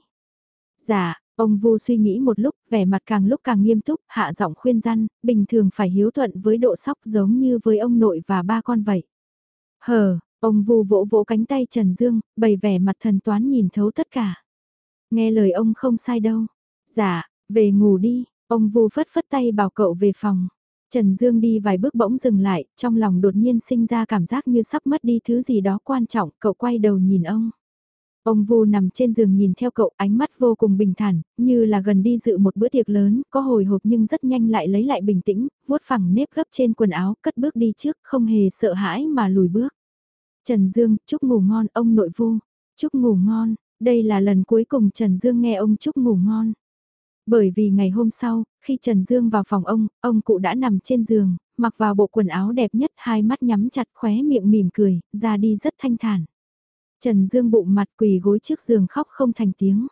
Dạ, ông Vu suy nghĩ một lúc, vẻ mặt càng lúc càng nghiêm túc, hạ giọng khuyên răn, bình thường phải hiếu thuận với độ sóc giống như với ông nội và ba con vậy. Hờ, ông Vu vỗ vỗ cánh tay Trần Dương, bày vẻ mặt thần toán nhìn thấu tất cả. Nghe lời ông không sai đâu. Dạ, về ngủ đi, ông Vu phất phất tay bảo cậu về phòng. Trần Dương đi vài bước bỗng dừng lại, trong lòng đột nhiên sinh ra cảm giác như sắp mất đi thứ gì đó quan trọng, cậu quay đầu nhìn ông. Ông Vu nằm trên giường nhìn theo cậu ánh mắt vô cùng bình thản, như là gần đi dự một bữa tiệc lớn, có hồi hộp nhưng rất nhanh lại lấy lại bình tĩnh, vuốt phẳng nếp gấp trên quần áo, cất bước đi trước, không hề sợ hãi mà lùi bước. Trần Dương, chúc ngủ ngon ông nội Vu, chúc ngủ ngon, đây là lần cuối cùng Trần Dương nghe ông chúc ngủ ngon. Bởi vì ngày hôm sau, khi Trần Dương vào phòng ông, ông cụ đã nằm trên giường, mặc vào bộ quần áo đẹp nhất, hai mắt nhắm chặt khóe miệng mỉm cười, ra đi rất thanh thản. Trần Dương bụng mặt quỳ gối trước giường khóc không thành tiếng.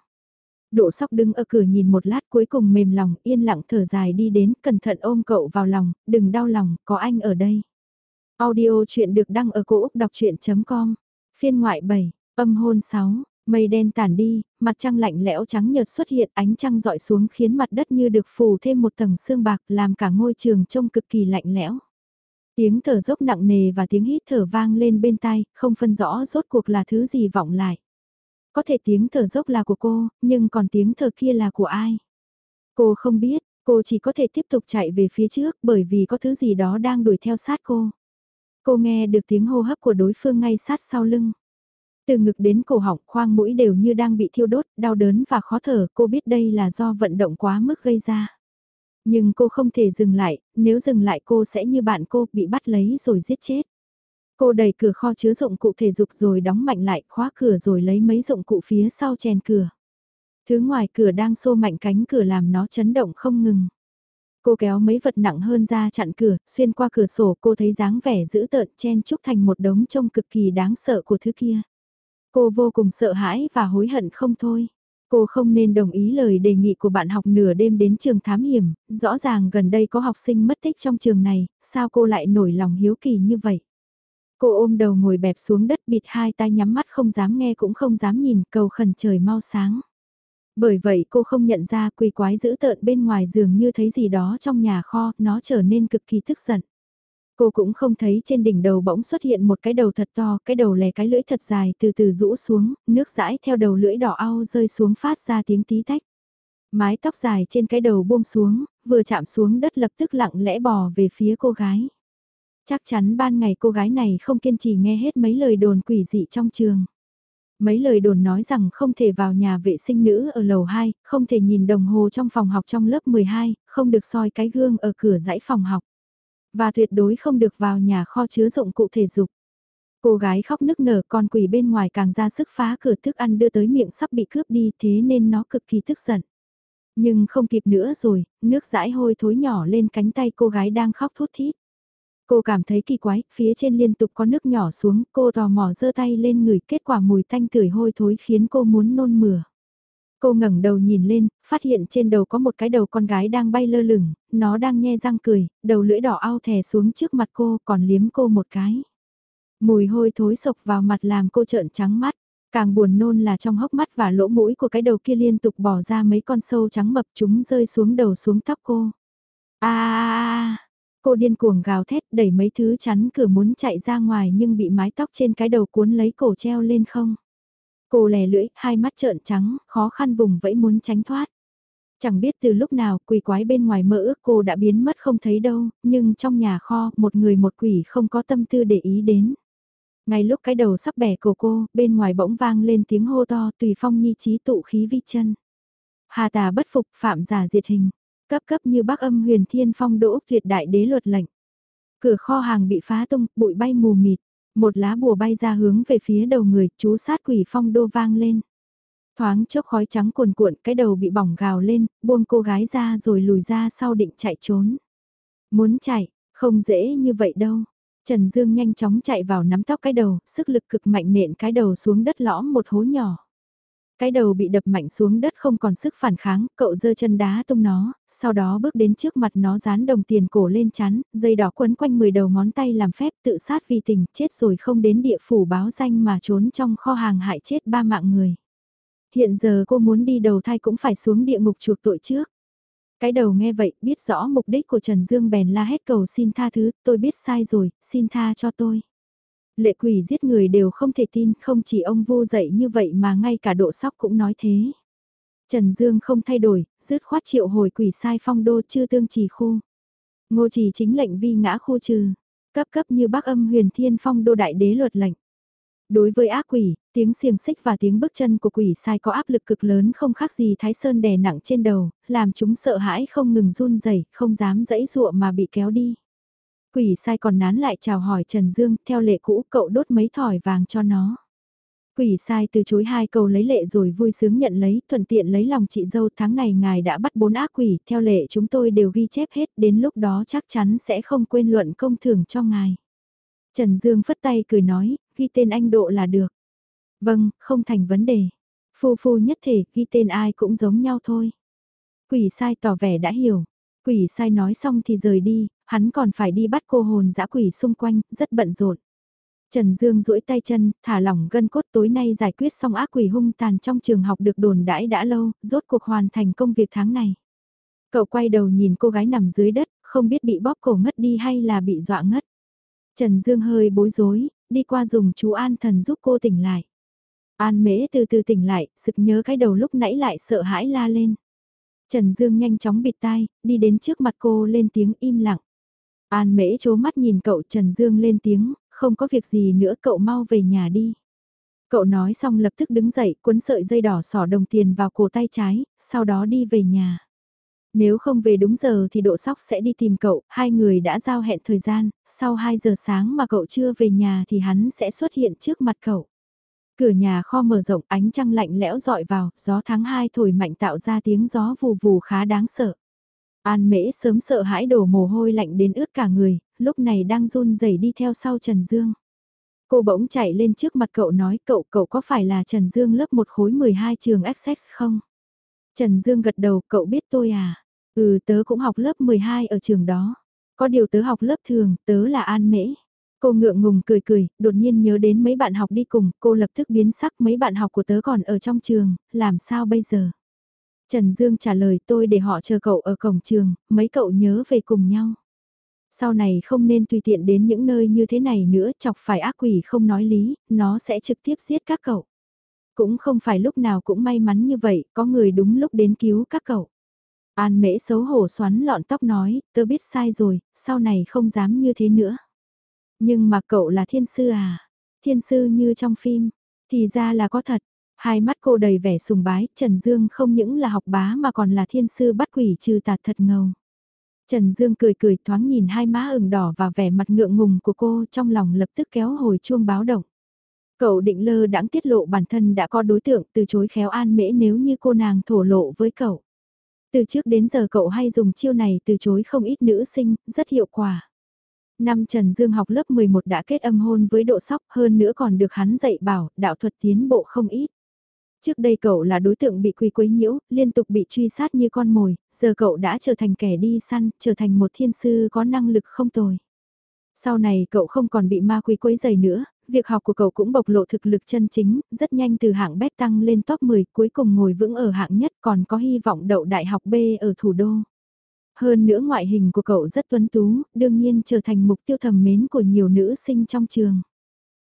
Độ sóc đứng ở cửa nhìn một lát cuối cùng mềm lòng, yên lặng thở dài đi đến, cẩn thận ôm cậu vào lòng, đừng đau lòng, có anh ở đây. Audio chuyện được đăng ở cổ Úc đọc chuyện.com, phiên ngoại 7, âm hôn 6. Mây đen tản đi, mặt trăng lạnh lẽo trắng nhợt xuất hiện ánh trăng dọi xuống khiến mặt đất như được phủ thêm một tầng sương bạc làm cả ngôi trường trông cực kỳ lạnh lẽo. Tiếng thở dốc nặng nề và tiếng hít thở vang lên bên tai, không phân rõ rốt cuộc là thứ gì vọng lại. Có thể tiếng thở dốc là của cô, nhưng còn tiếng thở kia là của ai? Cô không biết, cô chỉ có thể tiếp tục chạy về phía trước bởi vì có thứ gì đó đang đuổi theo sát cô. Cô nghe được tiếng hô hấp của đối phương ngay sát sau lưng. Từ ngực đến cổ họng khoang mũi đều như đang bị thiêu đốt, đau đớn và khó thở, cô biết đây là do vận động quá mức gây ra. Nhưng cô không thể dừng lại, nếu dừng lại cô sẽ như bạn cô bị bắt lấy rồi giết chết. Cô đẩy cửa kho chứa dụng cụ thể dục rồi đóng mạnh lại, khóa cửa rồi lấy mấy dụng cụ phía sau chèn cửa. Thứ ngoài cửa đang xô mạnh cánh cửa làm nó chấn động không ngừng. Cô kéo mấy vật nặng hơn ra chặn cửa, xuyên qua cửa sổ cô thấy dáng vẻ dữ tợn chen chúc thành một đống trông cực kỳ đáng sợ của thứ kia. Cô vô cùng sợ hãi và hối hận không thôi. Cô không nên đồng ý lời đề nghị của bạn học nửa đêm đến trường thám hiểm, rõ ràng gần đây có học sinh mất tích trong trường này, sao cô lại nổi lòng hiếu kỳ như vậy? Cô ôm đầu ngồi bẹp xuống đất bịt hai tay nhắm mắt không dám nghe cũng không dám nhìn cầu khẩn trời mau sáng. Bởi vậy cô không nhận ra quỷ quái dữ tợn bên ngoài giường như thấy gì đó trong nhà kho, nó trở nên cực kỳ tức giận. Cô cũng không thấy trên đỉnh đầu bỗng xuất hiện một cái đầu thật to, cái đầu lè cái lưỡi thật dài từ từ rũ xuống, nước dãi theo đầu lưỡi đỏ au rơi xuống phát ra tiếng tí tách. Mái tóc dài trên cái đầu buông xuống, vừa chạm xuống đất lập tức lặng lẽ bò về phía cô gái. Chắc chắn ban ngày cô gái này không kiên trì nghe hết mấy lời đồn quỷ dị trong trường. Mấy lời đồn nói rằng không thể vào nhà vệ sinh nữ ở lầu 2, không thể nhìn đồng hồ trong phòng học trong lớp 12, không được soi cái gương ở cửa dãy phòng học. Và tuyệt đối không được vào nhà kho chứa dụng cụ thể dục. Cô gái khóc nức nở con quỷ bên ngoài càng ra sức phá cửa thức ăn đưa tới miệng sắp bị cướp đi thế nên nó cực kỳ tức giận. Nhưng không kịp nữa rồi, nước dãi hôi thối nhỏ lên cánh tay cô gái đang khóc thút thít. Cô cảm thấy kỳ quái, phía trên liên tục có nước nhỏ xuống, cô tò mò giơ tay lên ngửi kết quả mùi tanh tưởi hôi thối khiến cô muốn nôn mửa. Cô ngẩng đầu nhìn lên, phát hiện trên đầu có một cái đầu con gái đang bay lơ lửng, nó đang nhe răng cười, đầu lưỡi đỏ ao thè xuống trước mặt cô còn liếm cô một cái. Mùi hôi thối sộc vào mặt làm cô trợn trắng mắt. Càng buồn nôn là trong hốc mắt và lỗ mũi của cái đầu kia liên tục bỏ ra mấy con sâu trắng mập chúng rơi xuống đầu xuống tóc cô. a cô điên cuồng gào thét đẩy mấy thứ chắn cửa muốn chạy ra ngoài nhưng bị mái tóc trên cái đầu cuốn lấy cổ treo lên không. Cô lè lưỡi, hai mắt trợn trắng, khó khăn vùng vẫy muốn tránh thoát. Chẳng biết từ lúc nào quỷ quái bên ngoài mơ ước cô đã biến mất không thấy đâu, nhưng trong nhà kho, một người một quỷ không có tâm tư để ý đến. Ngay lúc cái đầu sắp bẻ cổ cô, bên ngoài bỗng vang lên tiếng hô to tùy phong nhi trí tụ khí vi chân. Hà tà bất phục phạm giả diệt hình, cấp cấp như bác âm huyền thiên phong đỗ tuyệt đại đế luật lệnh. Cửa kho hàng bị phá tung, bụi bay mù mịt, một lá bùa bay ra hướng về phía đầu người, chú sát quỷ phong đô vang lên. Thoáng chốc khói trắng cuồn cuộn, cái đầu bị bỏng gào lên, buông cô gái ra rồi lùi ra sau định chạy trốn. Muốn chạy, không dễ như vậy đâu. Trần Dương nhanh chóng chạy vào nắm tóc cái đầu, sức lực cực mạnh nện cái đầu xuống đất lõm một hố nhỏ. Cái đầu bị đập mạnh xuống đất không còn sức phản kháng, cậu giơ chân đá tung nó, sau đó bước đến trước mặt nó dán đồng tiền cổ lên chắn, dây đỏ quấn quanh 10 đầu ngón tay làm phép tự sát vì tình chết rồi không đến địa phủ báo danh mà trốn trong kho hàng hại chết ba mạng người. Hiện giờ cô muốn đi đầu thai cũng phải xuống địa ngục chuộc tội trước. Cái đầu nghe vậy, biết rõ mục đích của Trần Dương bèn la hết cầu xin tha thứ, tôi biết sai rồi, xin tha cho tôi. Lệ quỷ giết người đều không thể tin, không chỉ ông vô dậy như vậy mà ngay cả độ sóc cũng nói thế. Trần Dương không thay đổi, dứt khoát triệu hồi quỷ sai phong đô chưa tương trì khu. Ngô trì chính lệnh vi ngã khu trừ, cấp cấp như bác âm huyền thiên phong đô đại đế luật lệnh. Đối với ác quỷ, tiếng xiềng xích và tiếng bước chân của quỷ sai có áp lực cực lớn không khác gì thái sơn đè nặng trên đầu, làm chúng sợ hãi không ngừng run rẩy, không dám dãy dụa mà bị kéo đi. Quỷ sai còn nán lại chào hỏi Trần Dương, theo lệ cũ cậu đốt mấy thỏi vàng cho nó. Quỷ sai từ chối hai câu lấy lệ rồi vui sướng nhận lấy, thuận tiện lấy lòng chị dâu tháng này ngài đã bắt bốn ác quỷ, theo lệ chúng tôi đều ghi chép hết, đến lúc đó chắc chắn sẽ không quên luận công thưởng cho ngài. Trần Dương phất tay cười nói, ghi tên anh Độ là được. Vâng, không thành vấn đề. Phu phu nhất thể, ghi tên ai cũng giống nhau thôi. Quỷ sai tỏ vẻ đã hiểu. Quỷ sai nói xong thì rời đi, hắn còn phải đi bắt cô hồn dã quỷ xung quanh, rất bận rộn. Trần Dương duỗi tay chân, thả lỏng gân cốt tối nay giải quyết xong ác quỷ hung tàn trong trường học được đồn đãi đã lâu, rốt cuộc hoàn thành công việc tháng này. Cậu quay đầu nhìn cô gái nằm dưới đất, không biết bị bóp cổ ngất đi hay là bị dọa ngất. Trần Dương hơi bối rối, đi qua dùng chú An Thần giúp cô tỉnh lại. An Mễ từ từ tỉnh lại, sực nhớ cái đầu lúc nãy lại sợ hãi la lên. Trần Dương nhanh chóng bịt tai, đi đến trước mặt cô lên tiếng im lặng. An Mễ chố mắt nhìn cậu Trần Dương lên tiếng, không có việc gì nữa cậu mau về nhà đi. Cậu nói xong lập tức đứng dậy cuốn sợi dây đỏ sỏ đồng tiền vào cổ tay trái, sau đó đi về nhà. Nếu không về đúng giờ thì độ sóc sẽ đi tìm cậu, hai người đã giao hẹn thời gian, sau 2 giờ sáng mà cậu chưa về nhà thì hắn sẽ xuất hiện trước mặt cậu. Cửa nhà kho mở rộng ánh trăng lạnh lẽo dọi vào, gió tháng 2 thổi mạnh tạo ra tiếng gió vù vù khá đáng sợ. An mễ sớm sợ hãi đổ mồ hôi lạnh đến ướt cả người, lúc này đang run rẩy đi theo sau Trần Dương. Cô bỗng chạy lên trước mặt cậu nói cậu cậu có phải là Trần Dương lớp một khối 12 trường Essex không? Trần Dương gật đầu cậu biết tôi à? Ừ tớ cũng học lớp 12 ở trường đó. Có điều tớ học lớp thường, tớ là An Mễ. Cô ngượng ngùng cười cười, đột nhiên nhớ đến mấy bạn học đi cùng, cô lập tức biến sắc mấy bạn học của tớ còn ở trong trường, làm sao bây giờ? Trần Dương trả lời tôi để họ chờ cậu ở cổng trường, mấy cậu nhớ về cùng nhau. Sau này không nên tùy tiện đến những nơi như thế này nữa, chọc phải ác quỷ không nói lý, nó sẽ trực tiếp giết các cậu. Cũng không phải lúc nào cũng may mắn như vậy, có người đúng lúc đến cứu các cậu. An mễ xấu hổ xoắn lọn tóc nói, tớ biết sai rồi, sau này không dám như thế nữa. Nhưng mà cậu là thiên sư à? Thiên sư như trong phim, thì ra là có thật. Hai mắt cô đầy vẻ sùng bái, Trần Dương không những là học bá mà còn là thiên sư bắt quỷ trừ tà thật ngầu. Trần Dương cười cười thoáng nhìn hai má ửng đỏ và vẻ mặt ngượng ngùng của cô trong lòng lập tức kéo hồi chuông báo động. Cậu định lơ đãng tiết lộ bản thân đã có đối tượng từ chối khéo an mễ nếu như cô nàng thổ lộ với cậu. Từ trước đến giờ cậu hay dùng chiêu này từ chối không ít nữ sinh, rất hiệu quả. Năm Trần Dương học lớp 11 đã kết âm hôn với độ sóc hơn nữa còn được hắn dạy bảo, đạo thuật tiến bộ không ít. Trước đây cậu là đối tượng bị quỳ quấy nhiễu, liên tục bị truy sát như con mồi, giờ cậu đã trở thành kẻ đi săn, trở thành một thiên sư có năng lực không tồi. Sau này cậu không còn bị ma quỳ quấy dày nữa, việc học của cậu cũng bộc lộ thực lực chân chính, rất nhanh từ hạng bét tăng lên top 10, cuối cùng ngồi vững ở hạng nhất còn có hy vọng đậu đại học B ở thủ đô. Hơn nữa ngoại hình của cậu rất tuấn tú, đương nhiên trở thành mục tiêu thầm mến của nhiều nữ sinh trong trường.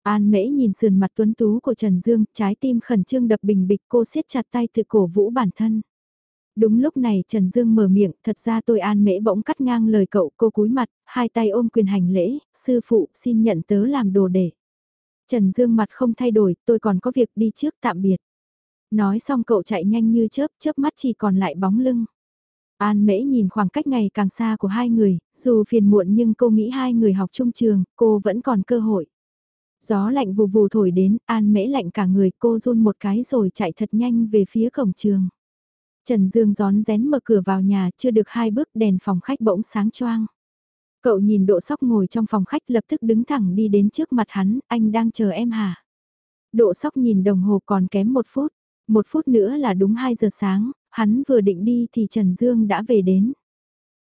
An mễ nhìn sườn mặt tuấn tú của Trần Dương, trái tim khẩn trương đập bình bịch cô siết chặt tay từ cổ vũ bản thân. Đúng lúc này Trần Dương mở miệng, thật ra tôi an mễ bỗng cắt ngang lời cậu, cô cúi mặt, hai tay ôm quyền hành lễ, sư phụ xin nhận tớ làm đồ để. Trần Dương mặt không thay đổi, tôi còn có việc đi trước tạm biệt. Nói xong cậu chạy nhanh như chớp, chớp mắt chỉ còn lại bóng lưng. An mễ nhìn khoảng cách ngày càng xa của hai người, dù phiền muộn nhưng cô nghĩ hai người học chung trường, cô vẫn còn cơ hội. Gió lạnh vù vù thổi đến, an mễ lạnh cả người cô run một cái rồi chạy thật nhanh về phía cổng trường. Trần Dương gión rén mở cửa vào nhà, chưa được hai bước đèn phòng khách bỗng sáng choang. Cậu nhìn độ sóc ngồi trong phòng khách lập tức đứng thẳng đi đến trước mặt hắn, anh đang chờ em hả? Độ sóc nhìn đồng hồ còn kém một phút, một phút nữa là đúng 2 giờ sáng, hắn vừa định đi thì Trần Dương đã về đến.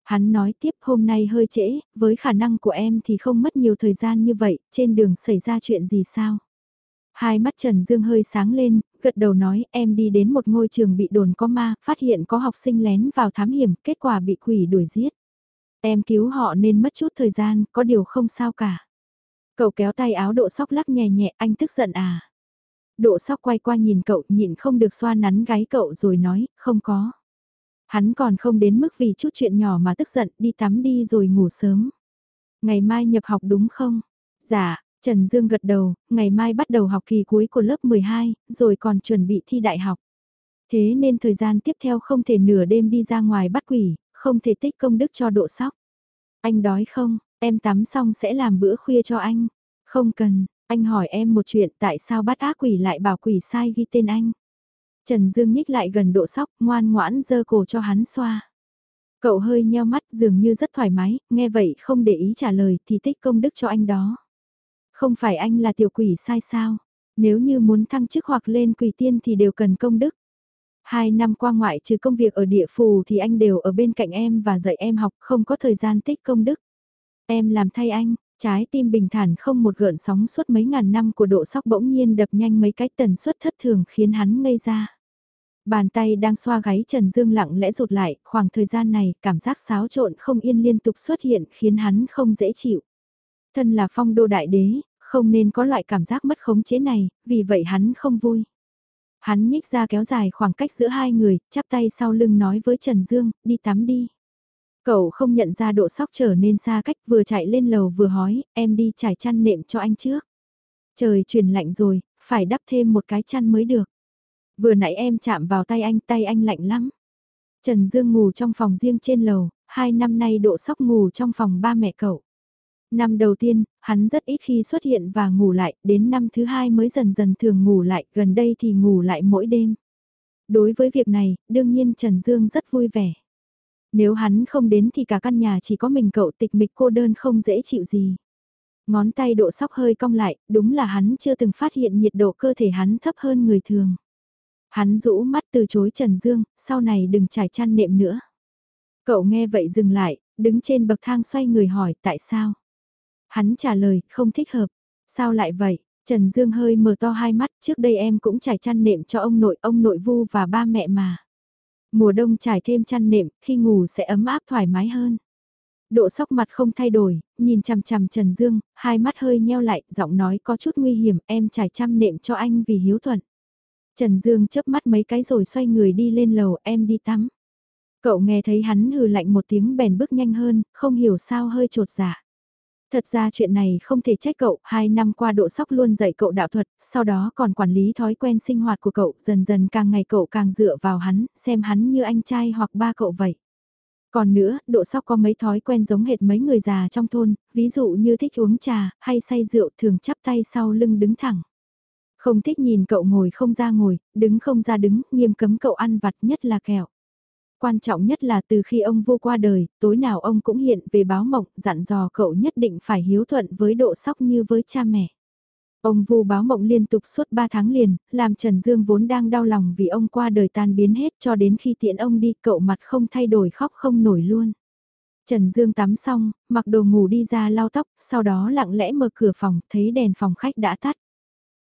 Hắn nói tiếp hôm nay hơi trễ, với khả năng của em thì không mất nhiều thời gian như vậy, trên đường xảy ra chuyện gì sao? Hai mắt Trần Dương hơi sáng lên, gật đầu nói em đi đến một ngôi trường bị đồn có ma, phát hiện có học sinh lén vào thám hiểm, kết quả bị quỷ đuổi giết. Em cứu họ nên mất chút thời gian, có điều không sao cả. Cậu kéo tay áo độ sóc lắc nhẹ nhẹ, anh tức giận à? Độ sóc quay qua nhìn cậu, nhịn không được xoa nắn gáy cậu rồi nói, không có. Hắn còn không đến mức vì chút chuyện nhỏ mà tức giận, đi tắm đi rồi ngủ sớm. Ngày mai nhập học đúng không? Dạ, Trần Dương gật đầu, ngày mai bắt đầu học kỳ cuối của lớp 12, rồi còn chuẩn bị thi đại học. Thế nên thời gian tiếp theo không thể nửa đêm đi ra ngoài bắt quỷ, không thể tích công đức cho độ sóc. Anh đói không, em tắm xong sẽ làm bữa khuya cho anh. Không cần, anh hỏi em một chuyện tại sao bắt ác quỷ lại bảo quỷ sai ghi tên anh. Trần Dương nhích lại gần độ sóc, ngoan ngoãn dơ cổ cho hắn xoa. Cậu hơi nheo mắt dường như rất thoải mái, nghe vậy không để ý trả lời thì tích công đức cho anh đó. Không phải anh là tiểu quỷ sai sao? Nếu như muốn thăng chức hoặc lên quỷ tiên thì đều cần công đức. Hai năm qua ngoại trừ công việc ở địa phù thì anh đều ở bên cạnh em và dạy em học không có thời gian tích công đức. Em làm thay anh, trái tim bình thản không một gợn sóng suốt mấy ngàn năm của độ sóc bỗng nhiên đập nhanh mấy cái tần suất thất thường khiến hắn ngây ra. Bàn tay đang xoa gáy Trần Dương lặng lẽ rụt lại, khoảng thời gian này cảm giác xáo trộn không yên liên tục xuất hiện khiến hắn không dễ chịu. Thân là phong đô đại đế, không nên có loại cảm giác mất khống chế này, vì vậy hắn không vui. Hắn nhích ra kéo dài khoảng cách giữa hai người, chắp tay sau lưng nói với Trần Dương, đi tắm đi. Cậu không nhận ra độ sóc trở nên xa cách vừa chạy lên lầu vừa hói, em đi trải chăn nệm cho anh trước. Trời chuyển lạnh rồi, phải đắp thêm một cái chăn mới được. Vừa nãy em chạm vào tay anh, tay anh lạnh lắm. Trần Dương ngủ trong phòng riêng trên lầu, hai năm nay độ sóc ngủ trong phòng ba mẹ cậu. Năm đầu tiên, hắn rất ít khi xuất hiện và ngủ lại, đến năm thứ hai mới dần dần thường ngủ lại, gần đây thì ngủ lại mỗi đêm. Đối với việc này, đương nhiên Trần Dương rất vui vẻ. Nếu hắn không đến thì cả căn nhà chỉ có mình cậu tịch mịch cô đơn không dễ chịu gì. Ngón tay độ sóc hơi cong lại, đúng là hắn chưa từng phát hiện nhiệt độ cơ thể hắn thấp hơn người thường. Hắn rũ mắt từ chối Trần Dương, sau này đừng trải chăn nệm nữa. Cậu nghe vậy dừng lại, đứng trên bậc thang xoay người hỏi tại sao. Hắn trả lời, không thích hợp. Sao lại vậy? Trần Dương hơi mở to hai mắt, trước đây em cũng trải chăn nệm cho ông nội, ông nội vu và ba mẹ mà. Mùa đông trải thêm chăn nệm, khi ngủ sẽ ấm áp thoải mái hơn. Độ sóc mặt không thay đổi, nhìn chằm chằm Trần Dương, hai mắt hơi nheo lại, giọng nói có chút nguy hiểm, em trải chăn nệm cho anh vì hiếu thuận. Trần Dương chớp mắt mấy cái rồi xoay người đi lên lầu, em đi tắm. Cậu nghe thấy hắn hừ lạnh một tiếng bèn bước nhanh hơn, không hiểu sao hơi trột dạ. Thật ra chuyện này không thể trách cậu, hai năm qua độ sóc luôn dạy cậu đạo thuật, sau đó còn quản lý thói quen sinh hoạt của cậu, dần dần càng ngày cậu càng dựa vào hắn, xem hắn như anh trai hoặc ba cậu vậy. Còn nữa, độ sóc có mấy thói quen giống hệt mấy người già trong thôn, ví dụ như thích uống trà, hay say rượu thường chắp tay sau lưng đứng thẳng. Không thích nhìn cậu ngồi không ra ngồi, đứng không ra đứng, nghiêm cấm cậu ăn vặt nhất là kẹo. Quan trọng nhất là từ khi ông vô qua đời, tối nào ông cũng hiện về báo mộng, dặn dò cậu nhất định phải hiếu thuận với độ sóc như với cha mẹ. Ông vu báo mộng liên tục suốt 3 tháng liền, làm Trần Dương vốn đang đau lòng vì ông qua đời tan biến hết cho đến khi tiện ông đi cậu mặt không thay đổi khóc không nổi luôn. Trần Dương tắm xong, mặc đồ ngủ đi ra lau tóc, sau đó lặng lẽ mở cửa phòng, thấy đèn phòng khách đã tắt.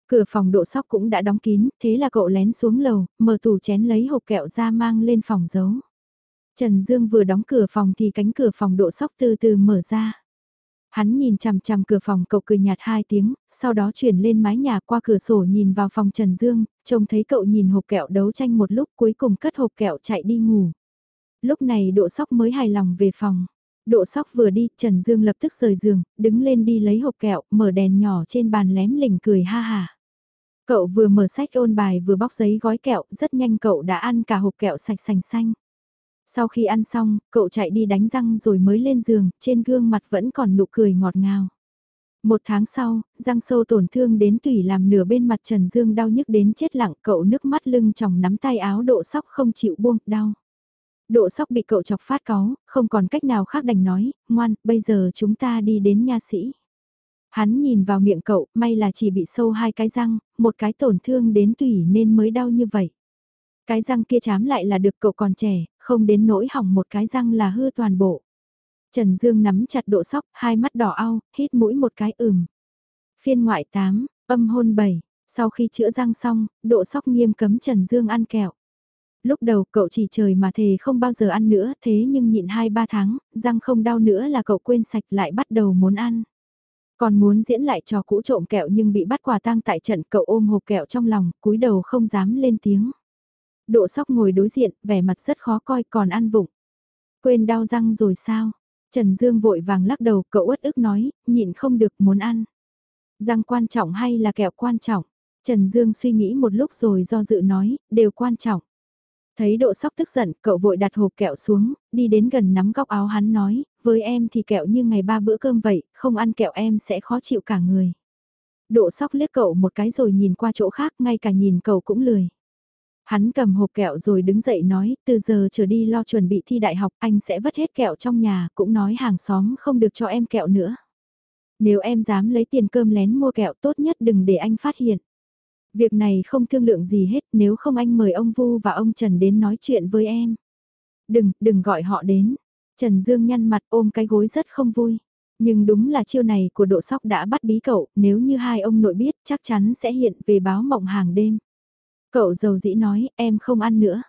Cửa phòng độ sóc cũng đã đóng kín, thế là cậu lén xuống lầu, mở tủ chén lấy hộp kẹo ra mang lên phòng giấu. Trần Dương vừa đóng cửa phòng thì cánh cửa phòng độ sóc từ từ mở ra. Hắn nhìn chằm chằm cửa phòng cậu cười nhạt hai tiếng, sau đó chuyển lên mái nhà qua cửa sổ nhìn vào phòng Trần Dương, trông thấy cậu nhìn hộp kẹo đấu tranh một lúc cuối cùng cất hộp kẹo chạy đi ngủ. Lúc này độ sóc mới hài lòng về phòng. Độ sóc vừa đi, Trần Dương lập tức rời giường, đứng lên đi lấy hộp kẹo, mở đèn nhỏ trên bàn lém lỉnh cười ha hà. Cậu vừa mở sách ôn bài vừa bóc giấy gói kẹo, rất nhanh cậu đã ăn cả hộp kẹo sạch sành xanh. Sau khi ăn xong, cậu chạy đi đánh răng rồi mới lên giường, trên gương mặt vẫn còn nụ cười ngọt ngào. Một tháng sau, răng sâu tổn thương đến tủy làm nửa bên mặt Trần Dương đau nhức đến chết lặng cậu nước mắt lưng tròng nắm tay áo độ sóc không chịu buông, đau. Độ sóc bị cậu chọc phát cáu, không còn cách nào khác đành nói, ngoan, bây giờ chúng ta đi đến nha sĩ. Hắn nhìn vào miệng cậu, may là chỉ bị sâu hai cái răng, một cái tổn thương đến tủy nên mới đau như vậy. Cái răng kia chám lại là được cậu còn trẻ, không đến nỗi hỏng một cái răng là hư toàn bộ. Trần Dương nắm chặt độ sóc, hai mắt đỏ au, hít mũi một cái ừm. Phiên ngoại 8, âm hôn 7, sau khi chữa răng xong, độ sóc nghiêm cấm Trần Dương ăn kẹo. Lúc đầu cậu chỉ trời mà thề không bao giờ ăn nữa thế nhưng nhịn 2-3 tháng, răng không đau nữa là cậu quên sạch lại bắt đầu muốn ăn. Còn muốn diễn lại trò cũ trộm kẹo nhưng bị bắt quả tang tại trận cậu ôm hộp kẹo trong lòng, cúi đầu không dám lên tiếng. Độ sóc ngồi đối diện, vẻ mặt rất khó coi còn ăn vụng. Quên đau răng rồi sao? Trần Dương vội vàng lắc đầu, cậu uất ức nói, nhịn không được muốn ăn. Răng quan trọng hay là kẹo quan trọng? Trần Dương suy nghĩ một lúc rồi do dự nói, đều quan trọng. Thấy độ sóc tức giận, cậu vội đặt hộp kẹo xuống, đi đến gần nắm góc áo hắn nói, với em thì kẹo như ngày ba bữa cơm vậy, không ăn kẹo em sẽ khó chịu cả người. Độ sóc liếc cậu một cái rồi nhìn qua chỗ khác, ngay cả nhìn cậu cũng lười. Hắn cầm hộp kẹo rồi đứng dậy nói, từ giờ trở đi lo chuẩn bị thi đại học, anh sẽ vất hết kẹo trong nhà, cũng nói hàng xóm không được cho em kẹo nữa. Nếu em dám lấy tiền cơm lén mua kẹo tốt nhất đừng để anh phát hiện. Việc này không thương lượng gì hết nếu không anh mời ông Vu và ông Trần đến nói chuyện với em. Đừng, đừng gọi họ đến. Trần Dương nhăn mặt ôm cái gối rất không vui. Nhưng đúng là chiêu này của độ sóc đã bắt bí cậu, nếu như hai ông nội biết chắc chắn sẽ hiện về báo mộng hàng đêm. Cậu giàu dĩ nói, em không ăn nữa.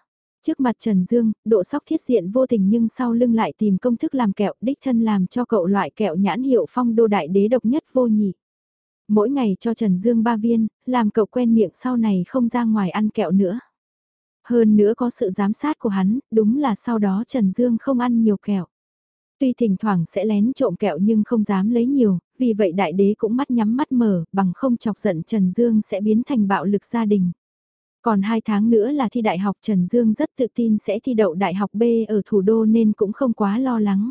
Trước mặt Trần Dương, độ sóc thiết diện vô tình nhưng sau lưng lại tìm công thức làm kẹo đích thân làm cho cậu loại kẹo nhãn hiệu phong đô đại đế độc nhất vô nhị. Mỗi ngày cho Trần Dương ba viên, làm cậu quen miệng sau này không ra ngoài ăn kẹo nữa. Hơn nữa có sự giám sát của hắn, đúng là sau đó Trần Dương không ăn nhiều kẹo. Tuy thỉnh thoảng sẽ lén trộm kẹo nhưng không dám lấy nhiều, vì vậy đại đế cũng mắt nhắm mắt mở, bằng không chọc giận Trần Dương sẽ biến thành bạo lực gia đình. Còn hai tháng nữa là thi đại học Trần Dương rất tự tin sẽ thi đậu đại học B ở thủ đô nên cũng không quá lo lắng.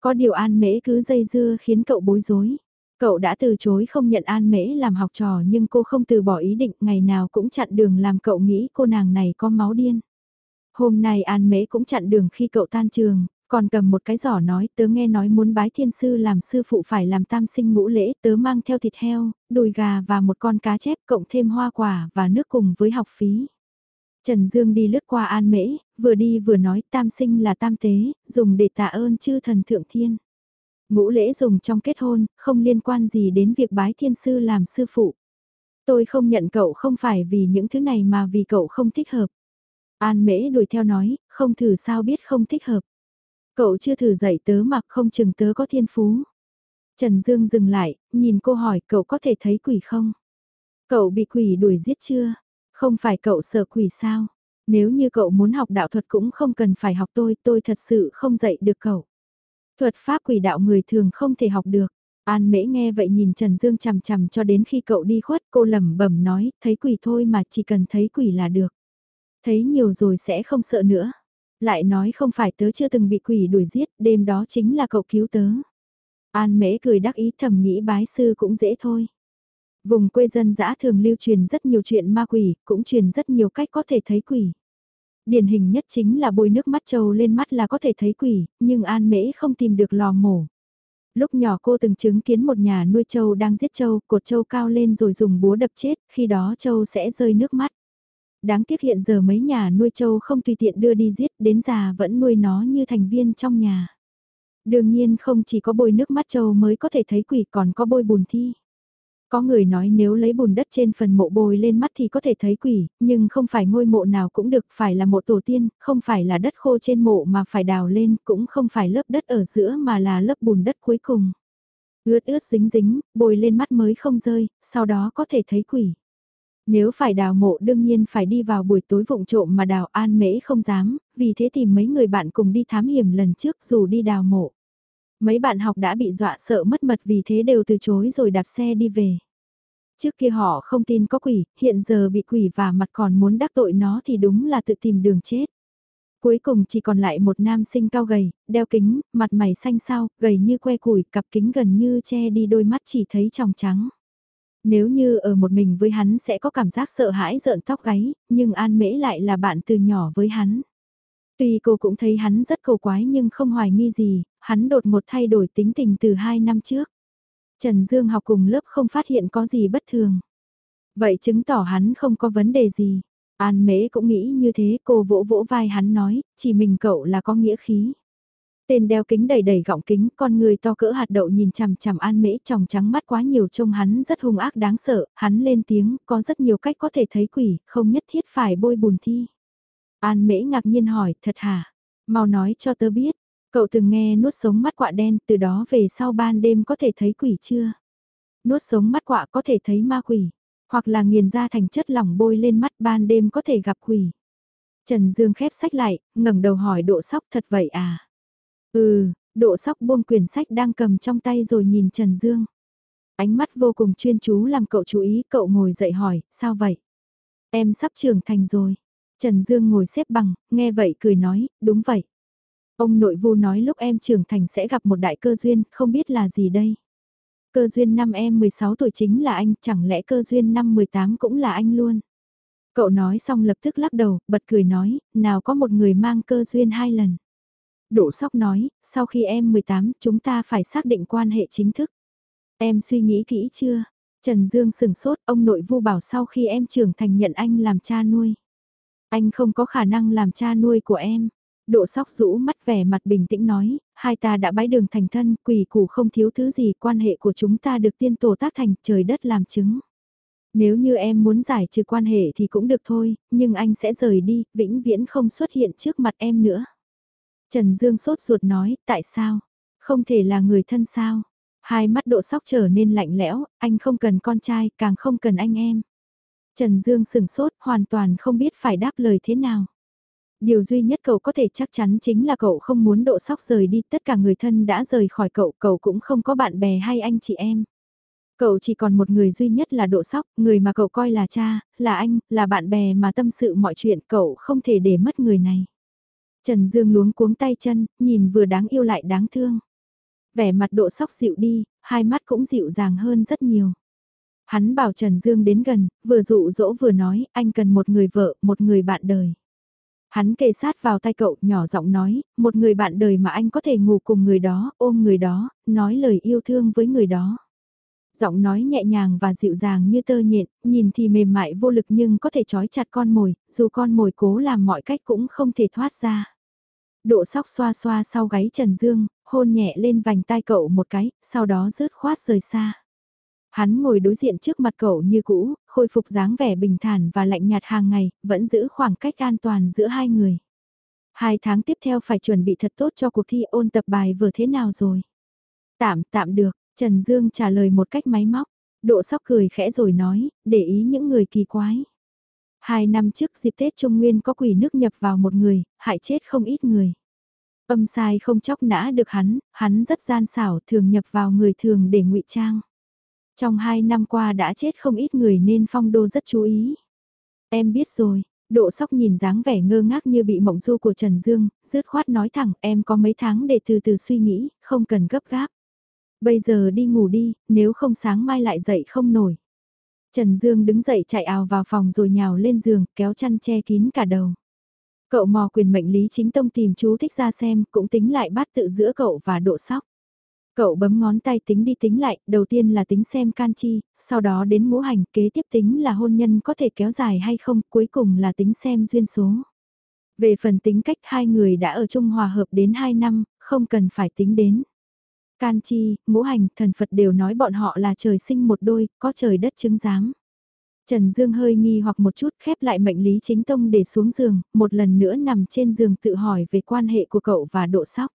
Có điều An Mễ cứ dây dưa khiến cậu bối rối. Cậu đã từ chối không nhận An Mễ làm học trò nhưng cô không từ bỏ ý định ngày nào cũng chặn đường làm cậu nghĩ cô nàng này có máu điên. Hôm nay An Mễ cũng chặn đường khi cậu tan trường, còn cầm một cái giỏ nói tớ nghe nói muốn bái thiên sư làm sư phụ phải làm tam sinh ngũ lễ tớ mang theo thịt heo, đùi gà và một con cá chép cộng thêm hoa quả và nước cùng với học phí. Trần Dương đi lướt qua an mễ, vừa đi vừa nói tam sinh là tam tế, dùng để tạ ơn chư thần thượng thiên. Ngũ lễ dùng trong kết hôn, không liên quan gì đến việc bái thiên sư làm sư phụ. Tôi không nhận cậu không phải vì những thứ này mà vì cậu không thích hợp. An mễ đuổi theo nói, không thử sao biết không thích hợp. Cậu chưa thử dạy tớ mà không chừng tớ có thiên phú. Trần Dương dừng lại, nhìn cô hỏi cậu có thể thấy quỷ không? Cậu bị quỷ đuổi giết chưa? Không phải cậu sợ quỷ sao? Nếu như cậu muốn học đạo thuật cũng không cần phải học tôi, tôi thật sự không dạy được cậu. Thuật pháp quỷ đạo người thường không thể học được. An mễ nghe vậy nhìn Trần Dương chằm chằm cho đến khi cậu đi khuất cô lẩm bẩm nói, thấy quỷ thôi mà chỉ cần thấy quỷ là được. Thấy nhiều rồi sẽ không sợ nữa. Lại nói không phải tớ chưa từng bị quỷ đuổi giết, đêm đó chính là cậu cứu tớ. An mễ cười đắc ý thầm nghĩ bái sư cũng dễ thôi. Vùng quê dân dã thường lưu truyền rất nhiều chuyện ma quỷ, cũng truyền rất nhiều cách có thể thấy quỷ. Điển hình nhất chính là bôi nước mắt trâu lên mắt là có thể thấy quỷ, nhưng An Mễ không tìm được lò mổ. Lúc nhỏ cô từng chứng kiến một nhà nuôi trâu đang giết trâu, cột trâu cao lên rồi dùng búa đập chết, khi đó trâu sẽ rơi nước mắt. Đáng tiếc hiện giờ mấy nhà nuôi trâu không tùy tiện đưa đi giết, đến già vẫn nuôi nó như thành viên trong nhà. Đương nhiên không chỉ có bôi nước mắt trâu mới có thể thấy quỷ còn có bôi bùn thi. Có người nói nếu lấy bùn đất trên phần mộ bồi lên mắt thì có thể thấy quỷ, nhưng không phải ngôi mộ nào cũng được, phải là mộ tổ tiên, không phải là đất khô trên mộ mà phải đào lên, cũng không phải lớp đất ở giữa mà là lớp bùn đất cuối cùng. Ướt ướt dính dính, bồi lên mắt mới không rơi, sau đó có thể thấy quỷ. Nếu phải đào mộ đương nhiên phải đi vào buổi tối vụng trộm mà đào an mễ không dám, vì thế tìm mấy người bạn cùng đi thám hiểm lần trước dù đi đào mộ. Mấy bạn học đã bị dọa sợ mất mật vì thế đều từ chối rồi đạp xe đi về. Trước kia họ không tin có quỷ, hiện giờ bị quỷ và mặt còn muốn đắc tội nó thì đúng là tự tìm đường chết. Cuối cùng chỉ còn lại một nam sinh cao gầy, đeo kính, mặt mày xanh xao, gầy như que củi, cặp kính gần như che đi đôi mắt chỉ thấy tròng trắng. Nếu như ở một mình với hắn sẽ có cảm giác sợ hãi rợn tóc gáy, nhưng An Mễ lại là bạn từ nhỏ với hắn. Tuy cô cũng thấy hắn rất cầu quái nhưng không hoài nghi gì, hắn đột một thay đổi tính tình từ hai năm trước. Trần Dương học cùng lớp không phát hiện có gì bất thường. Vậy chứng tỏ hắn không có vấn đề gì. An mễ cũng nghĩ như thế cô vỗ vỗ vai hắn nói, chỉ mình cậu là có nghĩa khí. Tên đeo kính đầy đầy gọng kính, con người to cỡ hạt đậu nhìn chằm chằm an mễ tròng trắng mắt quá nhiều trông hắn rất hung ác đáng sợ, hắn lên tiếng, có rất nhiều cách có thể thấy quỷ, không nhất thiết phải bôi bùn thi. An mễ ngạc nhiên hỏi, thật hả? Mau nói cho tớ biết, cậu từng nghe nuốt sống mắt quạ đen, từ đó về sau ban đêm có thể thấy quỷ chưa? Nuốt sống mắt quạ có thể thấy ma quỷ, hoặc là nghiền ra thành chất lỏng bôi lên mắt ban đêm có thể gặp quỷ. Trần Dương khép sách lại, ngẩng đầu hỏi độ sóc thật vậy à? Ừ, độ sóc buông quyển sách đang cầm trong tay rồi nhìn Trần Dương. Ánh mắt vô cùng chuyên chú làm cậu chú ý, cậu ngồi dậy hỏi, sao vậy? Em sắp trưởng thành rồi. Trần Dương ngồi xếp bằng, nghe vậy cười nói, đúng vậy. Ông nội vu nói lúc em trưởng thành sẽ gặp một đại cơ duyên, không biết là gì đây. Cơ duyên năm em 16 tuổi chính là anh, chẳng lẽ cơ duyên năm 18 cũng là anh luôn. Cậu nói xong lập tức lắc đầu, bật cười nói, nào có một người mang cơ duyên hai lần. Đỗ Sóc nói, sau khi em 18 chúng ta phải xác định quan hệ chính thức. Em suy nghĩ kỹ chưa? Trần Dương sừng sốt, ông nội vu bảo sau khi em trưởng thành nhận anh làm cha nuôi. Anh không có khả năng làm cha nuôi của em. Độ sóc rũ mắt vẻ mặt bình tĩnh nói, hai ta đã bái đường thành thân, quỷ củ không thiếu thứ gì, quan hệ của chúng ta được tiên tổ tác thành, trời đất làm chứng. Nếu như em muốn giải trừ quan hệ thì cũng được thôi, nhưng anh sẽ rời đi, vĩnh viễn không xuất hiện trước mặt em nữa. Trần Dương sốt ruột nói, tại sao? Không thể là người thân sao? Hai mắt độ sóc trở nên lạnh lẽo, anh không cần con trai, càng không cần anh em. Trần Dương sừng sốt, hoàn toàn không biết phải đáp lời thế nào. Điều duy nhất cậu có thể chắc chắn chính là cậu không muốn độ sóc rời đi, tất cả người thân đã rời khỏi cậu, cậu cũng không có bạn bè hay anh chị em. Cậu chỉ còn một người duy nhất là độ sóc, người mà cậu coi là cha, là anh, là bạn bè mà tâm sự mọi chuyện, cậu không thể để mất người này. Trần Dương luống cuống tay chân, nhìn vừa đáng yêu lại đáng thương. Vẻ mặt độ sóc dịu đi, hai mắt cũng dịu dàng hơn rất nhiều. Hắn bảo Trần Dương đến gần, vừa dụ dỗ vừa nói, anh cần một người vợ, một người bạn đời. Hắn kề sát vào tay cậu, nhỏ giọng nói, một người bạn đời mà anh có thể ngủ cùng người đó, ôm người đó, nói lời yêu thương với người đó. Giọng nói nhẹ nhàng và dịu dàng như tơ nhện, nhìn thì mềm mại vô lực nhưng có thể trói chặt con mồi, dù con mồi cố làm mọi cách cũng không thể thoát ra. Độ sóc xoa xoa sau gáy Trần Dương, hôn nhẹ lên vành tai cậu một cái, sau đó rớt khoát rời xa. Hắn ngồi đối diện trước mặt cậu như cũ, khôi phục dáng vẻ bình thản và lạnh nhạt hàng ngày, vẫn giữ khoảng cách an toàn giữa hai người. Hai tháng tiếp theo phải chuẩn bị thật tốt cho cuộc thi ôn tập bài vừa thế nào rồi? Tạm, tạm được, Trần Dương trả lời một cách máy móc. Độ sóc cười khẽ rồi nói, để ý những người kỳ quái. Hai năm trước dịp Tết Trung Nguyên có quỷ nước nhập vào một người, hại chết không ít người. Âm sai không chóc nã được hắn, hắn rất gian xảo thường nhập vào người thường để ngụy trang. Trong hai năm qua đã chết không ít người nên phong đô rất chú ý. Em biết rồi, độ sóc nhìn dáng vẻ ngơ ngác như bị mộng du của Trần Dương, dứt khoát nói thẳng em có mấy tháng để từ từ suy nghĩ, không cần gấp gáp. Bây giờ đi ngủ đi, nếu không sáng mai lại dậy không nổi. Trần Dương đứng dậy chạy ào vào phòng rồi nhào lên giường, kéo chăn che kín cả đầu. Cậu mò quyền mệnh Lý Chính Tông tìm chú thích ra xem, cũng tính lại bắt tự giữa cậu và độ sóc. Cậu bấm ngón tay tính đi tính lại, đầu tiên là tính xem can chi, sau đó đến ngũ hành, kế tiếp tính là hôn nhân có thể kéo dài hay không, cuối cùng là tính xem duyên số. Về phần tính cách hai người đã ở chung hòa hợp đến 2 năm, không cần phải tính đến. Can chi, ngũ hành, thần Phật đều nói bọn họ là trời sinh một đôi, có trời đất chứng giám. Trần Dương hơi nghi hoặc một chút khép lại mệnh lý chính tông để xuống giường, một lần nữa nằm trên giường tự hỏi về quan hệ của cậu và độ sóc.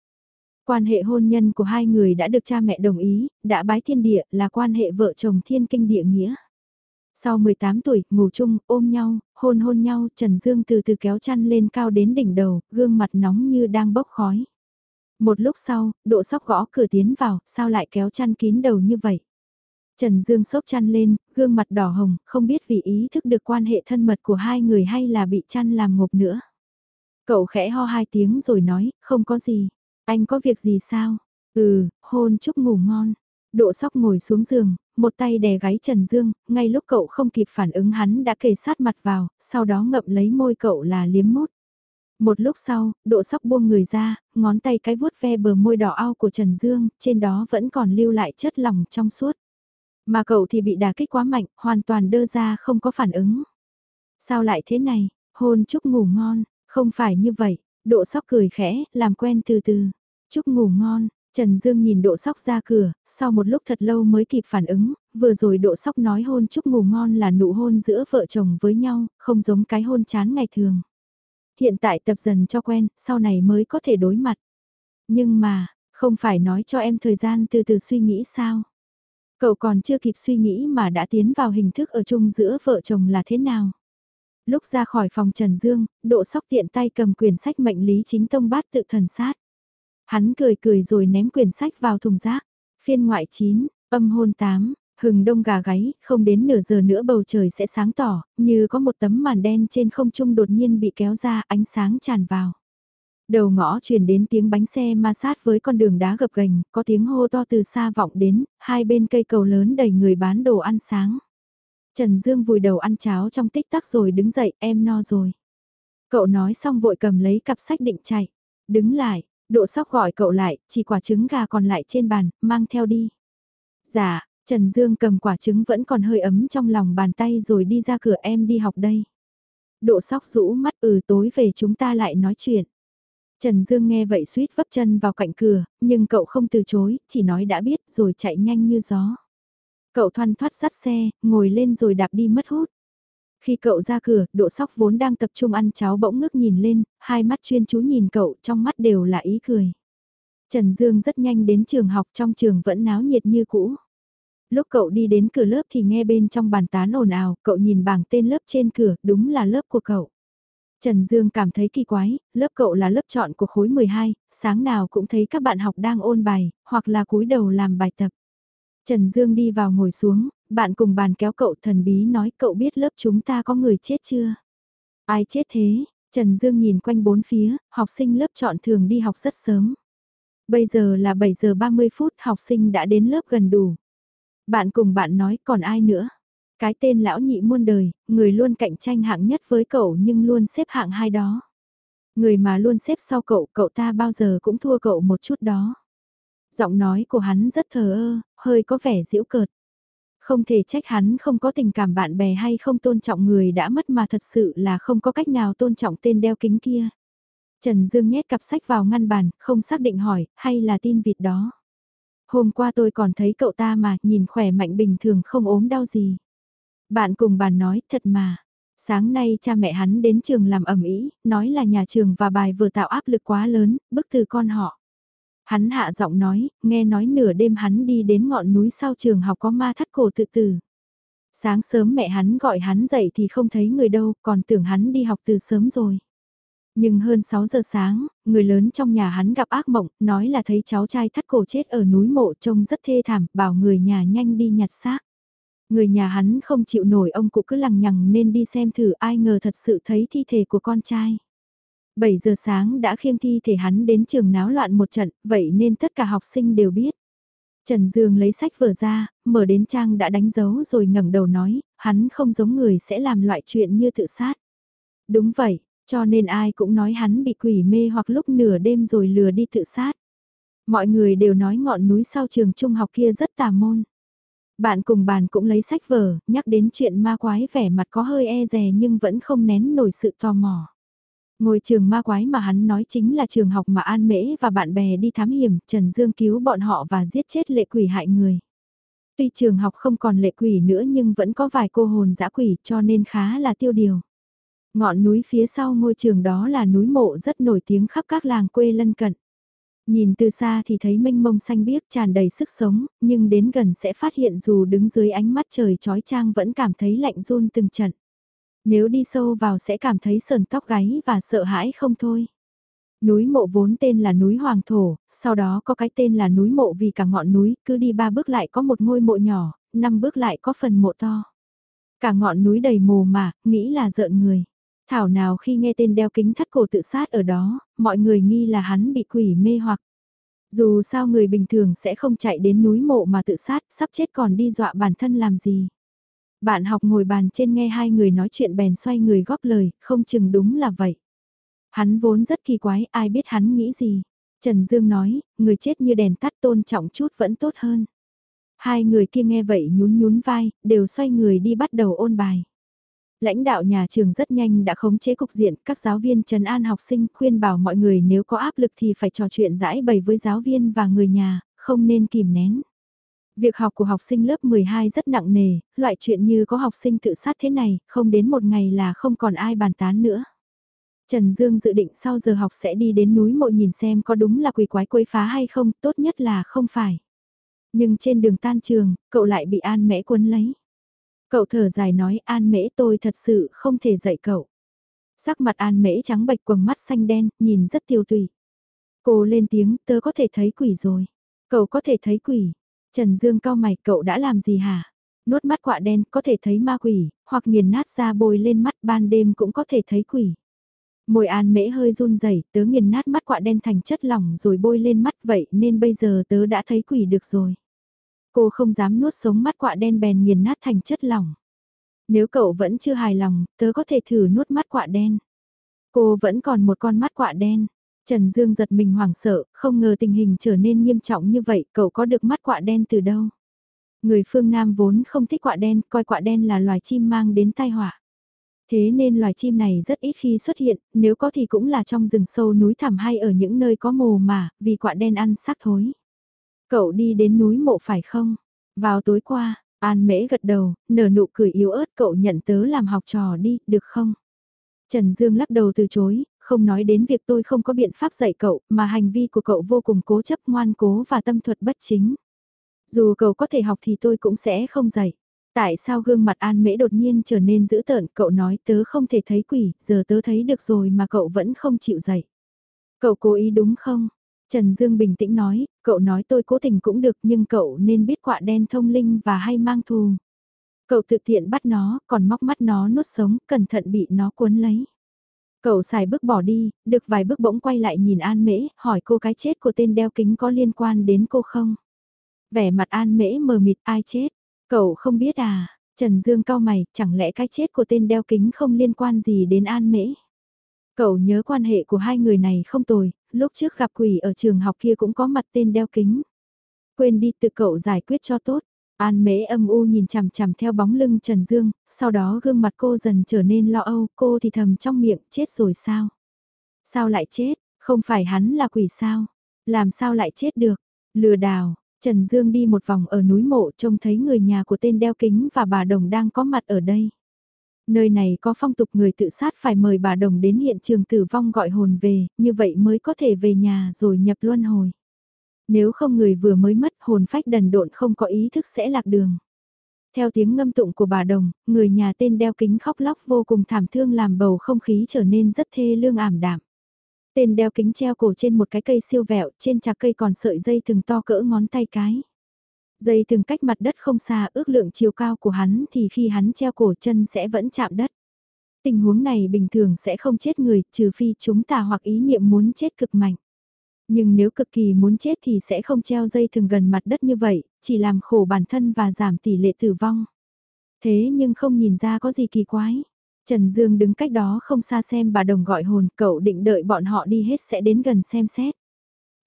Quan hệ hôn nhân của hai người đã được cha mẹ đồng ý, đã bái thiên địa là quan hệ vợ chồng thiên kinh địa nghĩa. Sau 18 tuổi, ngủ chung, ôm nhau, hôn hôn nhau, Trần Dương từ từ kéo chăn lên cao đến đỉnh đầu, gương mặt nóng như đang bốc khói. Một lúc sau, độ sóc gõ cửa tiến vào, sao lại kéo chăn kín đầu như vậy? Trần Dương sốc chăn lên, gương mặt đỏ hồng, không biết vì ý thức được quan hệ thân mật của hai người hay là bị chăn làm ngộp nữa. Cậu khẽ ho hai tiếng rồi nói, không có gì. Anh có việc gì sao? Ừ, hôn chúc ngủ ngon. Độ sóc ngồi xuống giường, một tay đè gáy Trần Dương, ngay lúc cậu không kịp phản ứng hắn đã kề sát mặt vào, sau đó ngậm lấy môi cậu là liếm mút. Một lúc sau, độ sóc buông người ra, ngón tay cái vuốt ve bờ môi đỏ ao của Trần Dương, trên đó vẫn còn lưu lại chất lỏng trong suốt. Mà cậu thì bị đả kích quá mạnh, hoàn toàn đơ ra không có phản ứng. Sao lại thế này, hôn chúc ngủ ngon, không phải như vậy, độ sóc cười khẽ, làm quen từ từ. Chúc ngủ ngon, Trần Dương nhìn độ sóc ra cửa, sau một lúc thật lâu mới kịp phản ứng, vừa rồi độ sóc nói hôn chúc ngủ ngon là nụ hôn giữa vợ chồng với nhau, không giống cái hôn chán ngày thường. Hiện tại tập dần cho quen, sau này mới có thể đối mặt. Nhưng mà, không phải nói cho em thời gian từ từ suy nghĩ sao? Cậu còn chưa kịp suy nghĩ mà đã tiến vào hình thức ở chung giữa vợ chồng là thế nào? Lúc ra khỏi phòng Trần Dương, độ sóc tiện tay cầm quyển sách mệnh lý chính tông bát tự thần sát. Hắn cười cười rồi ném quyển sách vào thùng rác. Phiên ngoại 9, âm hôn 8, hừng đông gà gáy, không đến nửa giờ nữa bầu trời sẽ sáng tỏ, như có một tấm màn đen trên không trung đột nhiên bị kéo ra ánh sáng tràn vào. Đầu ngõ truyền đến tiếng bánh xe ma sát với con đường đá gập ghềnh, có tiếng hô to từ xa vọng đến, hai bên cây cầu lớn đầy người bán đồ ăn sáng. Trần Dương vùi đầu ăn cháo trong tích tắc rồi đứng dậy, em no rồi. Cậu nói xong vội cầm lấy cặp sách định chạy. Đứng lại, độ sóc gọi cậu lại, chỉ quả trứng gà còn lại trên bàn, mang theo đi. Dạ, Trần Dương cầm quả trứng vẫn còn hơi ấm trong lòng bàn tay rồi đi ra cửa em đi học đây. Độ sóc rũ mắt ừ tối về chúng ta lại nói chuyện. Trần Dương nghe vậy suýt vấp chân vào cạnh cửa, nhưng cậu không từ chối, chỉ nói đã biết rồi chạy nhanh như gió. Cậu thoăn thoát dắt xe, ngồi lên rồi đạp đi mất hút. Khi cậu ra cửa, độ sóc vốn đang tập trung ăn cháo bỗng ngước nhìn lên, hai mắt chuyên chú nhìn cậu trong mắt đều là ý cười. Trần Dương rất nhanh đến trường học trong trường vẫn náo nhiệt như cũ. Lúc cậu đi đến cửa lớp thì nghe bên trong bàn tán ồn ào, cậu nhìn bảng tên lớp trên cửa, đúng là lớp của cậu. Trần Dương cảm thấy kỳ quái, lớp cậu là lớp chọn của khối 12, sáng nào cũng thấy các bạn học đang ôn bài, hoặc là cúi đầu làm bài tập. Trần Dương đi vào ngồi xuống, bạn cùng bàn kéo cậu thần bí nói cậu biết lớp chúng ta có người chết chưa? Ai chết thế? Trần Dương nhìn quanh bốn phía, học sinh lớp chọn thường đi học rất sớm. Bây giờ là 7 giờ 30 phút học sinh đã đến lớp gần đủ. Bạn cùng bạn nói còn ai nữa? Cái tên lão nhị muôn đời, người luôn cạnh tranh hạng nhất với cậu nhưng luôn xếp hạng hai đó. Người mà luôn xếp sau cậu, cậu ta bao giờ cũng thua cậu một chút đó. Giọng nói của hắn rất thờ ơ, hơi có vẻ giễu cợt. Không thể trách hắn không có tình cảm bạn bè hay không tôn trọng người đã mất mà thật sự là không có cách nào tôn trọng tên đeo kính kia. Trần Dương nhét cặp sách vào ngăn bàn, không xác định hỏi, hay là tin vịt đó. Hôm qua tôi còn thấy cậu ta mà, nhìn khỏe mạnh bình thường không ốm đau gì. Bạn cùng bàn nói, thật mà. Sáng nay cha mẹ hắn đến trường làm ẩm ý, nói là nhà trường và bài vừa tạo áp lực quá lớn, bức từ con họ. Hắn hạ giọng nói, nghe nói nửa đêm hắn đi đến ngọn núi sau trường học có ma thắt cổ tự tử. Sáng sớm mẹ hắn gọi hắn dậy thì không thấy người đâu, còn tưởng hắn đi học từ sớm rồi. Nhưng hơn 6 giờ sáng, người lớn trong nhà hắn gặp ác mộng, nói là thấy cháu trai thắt cổ chết ở núi mộ trông rất thê thảm, bảo người nhà nhanh đi nhặt xác. Người nhà hắn không chịu nổi ông cụ cứ lằng nhằng nên đi xem thử ai ngờ thật sự thấy thi thể của con trai. 7 giờ sáng đã khiêng thi thể hắn đến trường náo loạn một trận, vậy nên tất cả học sinh đều biết. Trần Dương lấy sách vở ra, mở đến trang đã đánh dấu rồi ngẩng đầu nói, hắn không giống người sẽ làm loại chuyện như tự sát. Đúng vậy, cho nên ai cũng nói hắn bị quỷ mê hoặc lúc nửa đêm rồi lừa đi tự sát. Mọi người đều nói ngọn núi sau trường trung học kia rất tà môn. Bạn cùng bàn cũng lấy sách vở, nhắc đến chuyện ma quái vẻ mặt có hơi e rè nhưng vẫn không nén nổi sự tò mò. Ngôi trường ma quái mà hắn nói chính là trường học mà An Mễ và bạn bè đi thám hiểm, Trần Dương cứu bọn họ và giết chết lệ quỷ hại người. Tuy trường học không còn lệ quỷ nữa nhưng vẫn có vài cô hồn dã quỷ cho nên khá là tiêu điều. Ngọn núi phía sau ngôi trường đó là núi mộ rất nổi tiếng khắp các làng quê lân cận. Nhìn từ xa thì thấy mênh mông xanh biếc tràn đầy sức sống, nhưng đến gần sẽ phát hiện dù đứng dưới ánh mắt trời trói trang vẫn cảm thấy lạnh run từng trận. Nếu đi sâu vào sẽ cảm thấy sờn tóc gáy và sợ hãi không thôi. Núi mộ vốn tên là núi Hoàng Thổ, sau đó có cái tên là núi mộ vì cả ngọn núi, cứ đi ba bước lại có một ngôi mộ nhỏ, năm bước lại có phần mộ to. Cả ngọn núi đầy mồ mà, nghĩ là giận người. Thảo nào khi nghe tên đeo kính thắt cổ tự sát ở đó, mọi người nghi là hắn bị quỷ mê hoặc. Dù sao người bình thường sẽ không chạy đến núi mộ mà tự sát, sắp chết còn đi dọa bản thân làm gì. Bạn học ngồi bàn trên nghe hai người nói chuyện bèn xoay người góp lời, không chừng đúng là vậy. Hắn vốn rất kỳ quái, ai biết hắn nghĩ gì. Trần Dương nói, người chết như đèn tắt tôn trọng chút vẫn tốt hơn. Hai người kia nghe vậy nhún nhún vai, đều xoay người đi bắt đầu ôn bài. Lãnh đạo nhà trường rất nhanh đã khống chế cục diện, các giáo viên trần an học sinh khuyên bảo mọi người nếu có áp lực thì phải trò chuyện giải bày với giáo viên và người nhà, không nên kìm nén. Việc học của học sinh lớp 12 rất nặng nề, loại chuyện như có học sinh tự sát thế này, không đến một ngày là không còn ai bàn tán nữa. Trần Dương dự định sau giờ học sẽ đi đến núi mộ nhìn xem có đúng là quỷ quái quấy phá hay không, tốt nhất là không phải. Nhưng trên đường tan trường, cậu lại bị An Mễ cuốn lấy. Cậu thở dài nói An Mễ tôi thật sự không thể dạy cậu. Sắc mặt An Mễ trắng bệch quầng mắt xanh đen, nhìn rất tiêu tùy. Cô lên tiếng, tớ có thể thấy quỷ rồi. Cậu có thể thấy quỷ. Trần Dương cao mày, cậu đã làm gì hả? Nuốt mắt quạ đen, có thể thấy ma quỷ, hoặc nghiền nát ra bôi lên mắt ban đêm cũng có thể thấy quỷ. Môi an mễ hơi run rẩy tớ nghiền nát mắt quạ đen thành chất lỏng rồi bôi lên mắt vậy nên bây giờ tớ đã thấy quỷ được rồi. Cô không dám nuốt sống mắt quạ đen bèn nghiền nát thành chất lỏng. Nếu cậu vẫn chưa hài lòng, tớ có thể thử nuốt mắt quạ đen. Cô vẫn còn một con mắt quạ đen. Trần Dương giật mình hoảng sợ, không ngờ tình hình trở nên nghiêm trọng như vậy, cậu có được mắt quạ đen từ đâu? Người phương Nam vốn không thích quạ đen, coi quạ đen là loài chim mang đến tai họa. Thế nên loài chim này rất ít khi xuất hiện, nếu có thì cũng là trong rừng sâu núi thẳm hay ở những nơi có mồ mà, vì quạ đen ăn xác thối. Cậu đi đến núi mộ phải không? Vào tối qua, An Mễ gật đầu, nở nụ cười yếu ớt cậu nhận tớ làm học trò đi, được không? Trần Dương lắc đầu từ chối, không nói đến việc tôi không có biện pháp dạy cậu, mà hành vi của cậu vô cùng cố chấp ngoan cố và tâm thuật bất chính. Dù cậu có thể học thì tôi cũng sẽ không dạy. Tại sao gương mặt An Mễ đột nhiên trở nên dữ tợn, cậu nói tớ không thể thấy quỷ, giờ tớ thấy được rồi mà cậu vẫn không chịu dạy. Cậu cố ý đúng không? Trần Dương bình tĩnh nói, cậu nói tôi cố tình cũng được nhưng cậu nên biết quạ đen thông linh và hay mang thù. Cậu thực tiện bắt nó, còn móc mắt nó nuốt sống, cẩn thận bị nó cuốn lấy. Cậu xài bước bỏ đi, được vài bước bỗng quay lại nhìn An Mễ, hỏi cô cái chết của tên đeo kính có liên quan đến cô không? Vẻ mặt An Mễ mờ mịt ai chết? Cậu không biết à? Trần Dương cao mày, chẳng lẽ cái chết của tên đeo kính không liên quan gì đến An Mễ? Cậu nhớ quan hệ của hai người này không tồi, lúc trước gặp quỷ ở trường học kia cũng có mặt tên đeo kính. Quên đi tự cậu giải quyết cho tốt. An mễ âm u nhìn chằm chằm theo bóng lưng Trần Dương, sau đó gương mặt cô dần trở nên lo âu, cô thì thầm trong miệng, chết rồi sao? Sao lại chết, không phải hắn là quỷ sao? Làm sao lại chết được? Lừa đảo, Trần Dương đi một vòng ở núi mộ trông thấy người nhà của tên đeo kính và bà đồng đang có mặt ở đây. Nơi này có phong tục người tự sát phải mời bà đồng đến hiện trường tử vong gọi hồn về, như vậy mới có thể về nhà rồi nhập luân hồi. Nếu không người vừa mới mất hồn phách đần độn không có ý thức sẽ lạc đường. Theo tiếng ngâm tụng của bà đồng, người nhà tên đeo kính khóc lóc vô cùng thảm thương làm bầu không khí trở nên rất thê lương ảm đạm. Tên đeo kính treo cổ trên một cái cây siêu vẹo, trên chạc cây còn sợi dây thừng to cỡ ngón tay cái. Dây thừng cách mặt đất không xa ước lượng chiều cao của hắn thì khi hắn treo cổ chân sẽ vẫn chạm đất. Tình huống này bình thường sẽ không chết người, trừ phi chúng ta hoặc ý niệm muốn chết cực mạnh. Nhưng nếu cực kỳ muốn chết thì sẽ không treo dây thường gần mặt đất như vậy, chỉ làm khổ bản thân và giảm tỷ lệ tử vong. Thế nhưng không nhìn ra có gì kỳ quái. Trần Dương đứng cách đó không xa xem bà đồng gọi hồn, cậu định đợi bọn họ đi hết sẽ đến gần xem xét.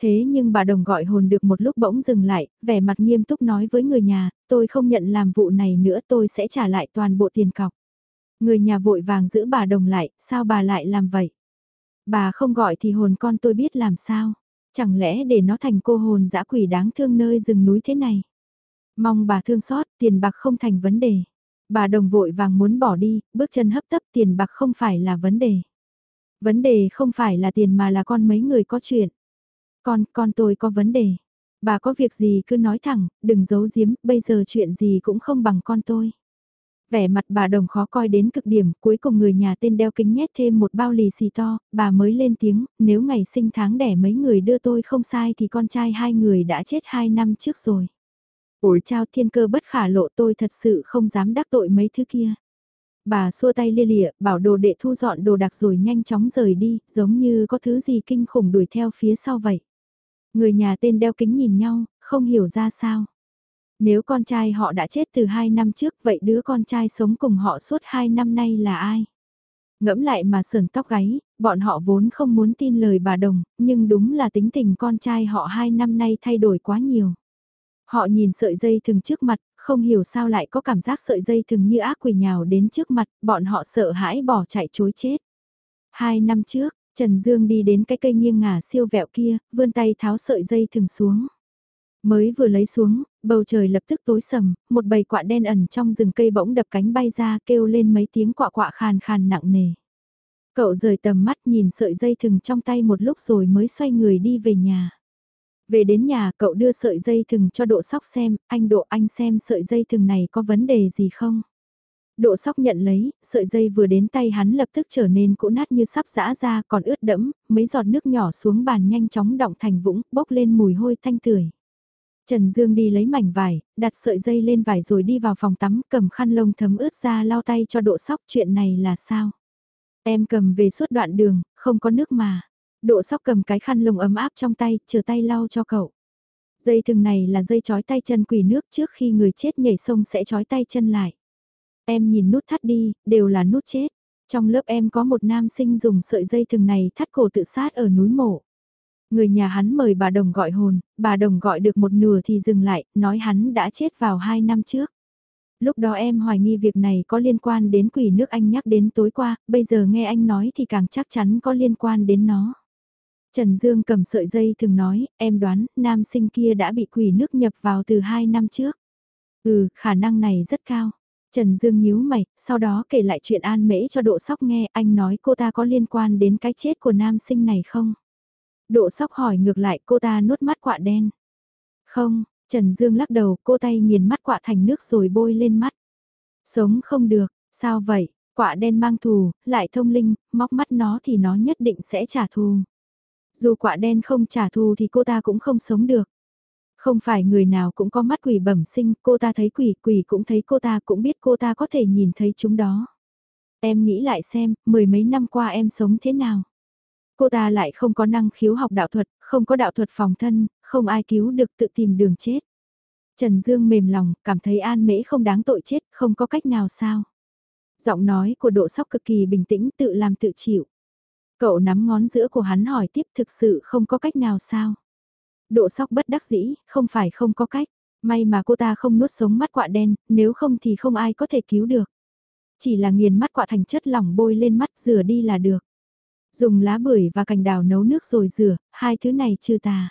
Thế nhưng bà đồng gọi hồn được một lúc bỗng dừng lại, vẻ mặt nghiêm túc nói với người nhà, tôi không nhận làm vụ này nữa tôi sẽ trả lại toàn bộ tiền cọc. Người nhà vội vàng giữ bà đồng lại, sao bà lại làm vậy? Bà không gọi thì hồn con tôi biết làm sao? Chẳng lẽ để nó thành cô hồn dã quỷ đáng thương nơi rừng núi thế này? Mong bà thương xót, tiền bạc không thành vấn đề. Bà đồng vội vàng muốn bỏ đi, bước chân hấp tấp tiền bạc không phải là vấn đề. Vấn đề không phải là tiền mà là con mấy người có chuyện. Con, con tôi có vấn đề. Bà có việc gì cứ nói thẳng, đừng giấu giếm, bây giờ chuyện gì cũng không bằng con tôi. Vẻ mặt bà đồng khó coi đến cực điểm, cuối cùng người nhà tên đeo kính nhét thêm một bao lì xì to, bà mới lên tiếng, nếu ngày sinh tháng đẻ mấy người đưa tôi không sai thì con trai hai người đã chết hai năm trước rồi. Ủi trao thiên cơ bất khả lộ tôi thật sự không dám đắc tội mấy thứ kia. Bà xua tay lia lịa, bảo đồ đệ thu dọn đồ đạc rồi nhanh chóng rời đi, giống như có thứ gì kinh khủng đuổi theo phía sau vậy. Người nhà tên đeo kính nhìn nhau, không hiểu ra sao. Nếu con trai họ đã chết từ hai năm trước vậy đứa con trai sống cùng họ suốt hai năm nay là ai? Ngẫm lại mà sờn tóc gáy, bọn họ vốn không muốn tin lời bà Đồng, nhưng đúng là tính tình con trai họ hai năm nay thay đổi quá nhiều. Họ nhìn sợi dây thừng trước mặt, không hiểu sao lại có cảm giác sợi dây thừng như ác quỷ nhào đến trước mặt, bọn họ sợ hãi bỏ chạy chối chết. Hai năm trước, Trần Dương đi đến cái cây nghiêng ngả siêu vẹo kia, vươn tay tháo sợi dây thừng xuống. Mới vừa lấy xuống, bầu trời lập tức tối sầm, một bầy quạ đen ẩn trong rừng cây bỗng đập cánh bay ra kêu lên mấy tiếng quạ quạ khàn khàn nặng nề. Cậu rời tầm mắt nhìn sợi dây thừng trong tay một lúc rồi mới xoay người đi về nhà. Về đến nhà cậu đưa sợi dây thừng cho độ sóc xem, anh độ anh xem sợi dây thừng này có vấn đề gì không? Độ sóc nhận lấy, sợi dây vừa đến tay hắn lập tức trở nên cũ nát như sắp giã ra còn ướt đẫm, mấy giọt nước nhỏ xuống bàn nhanh chóng đọng thành vũng, bốc lên mùi hôi thanh tưởi. Trần Dương đi lấy mảnh vải, đặt sợi dây lên vải rồi đi vào phòng tắm, cầm khăn lông thấm ướt ra lau tay cho độ sóc chuyện này là sao? Em cầm về suốt đoạn đường, không có nước mà. Độ sóc cầm cái khăn lông ấm áp trong tay, chờ tay lau cho cậu. Dây thừng này là dây chói tay chân quỷ nước trước khi người chết nhảy sông sẽ chói tay chân lại. Em nhìn nút thắt đi, đều là nút chết. Trong lớp em có một nam sinh dùng sợi dây thừng này thắt cổ tự sát ở núi mổ. Người nhà hắn mời bà Đồng gọi hồn, bà Đồng gọi được một nửa thì dừng lại, nói hắn đã chết vào hai năm trước. Lúc đó em hoài nghi việc này có liên quan đến quỷ nước anh nhắc đến tối qua, bây giờ nghe anh nói thì càng chắc chắn có liên quan đến nó. Trần Dương cầm sợi dây thường nói, em đoán, nam sinh kia đã bị quỷ nước nhập vào từ hai năm trước. Ừ, khả năng này rất cao. Trần Dương nhíu mày, sau đó kể lại chuyện An Mễ cho Độ Sóc nghe, anh nói cô ta có liên quan đến cái chết của nam sinh này không? Độ Sóc hỏi ngược lại cô ta nuốt mắt quạ đen. Không, Trần Dương lắc đầu, cô tay nghiền mắt quạ thành nước rồi bôi lên mắt. Sống không được, sao vậy? Quạ đen mang thù, lại thông linh, móc mắt nó thì nó nhất định sẽ trả thù. Dù quạ đen không trả thù thì cô ta cũng không sống được. Không phải người nào cũng có mắt quỷ bẩm sinh, cô ta thấy quỷ, quỷ cũng thấy cô ta cũng biết cô ta có thể nhìn thấy chúng đó. Em nghĩ lại xem, mười mấy năm qua em sống thế nào? Cô ta lại không có năng khiếu học đạo thuật, không có đạo thuật phòng thân, không ai cứu được tự tìm đường chết. Trần Dương mềm lòng, cảm thấy an mễ không đáng tội chết, không có cách nào sao. Giọng nói của độ sóc cực kỳ bình tĩnh tự làm tự chịu. Cậu nắm ngón giữa của hắn hỏi tiếp thực sự không có cách nào sao. Độ sóc bất đắc dĩ, không phải không có cách. May mà cô ta không nuốt sống mắt quạ đen, nếu không thì không ai có thể cứu được. Chỉ là nghiền mắt quạ thành chất lỏng bôi lên mắt rửa đi là được. Dùng lá bưởi và cành đào nấu nước rồi rửa, hai thứ này trừ tà.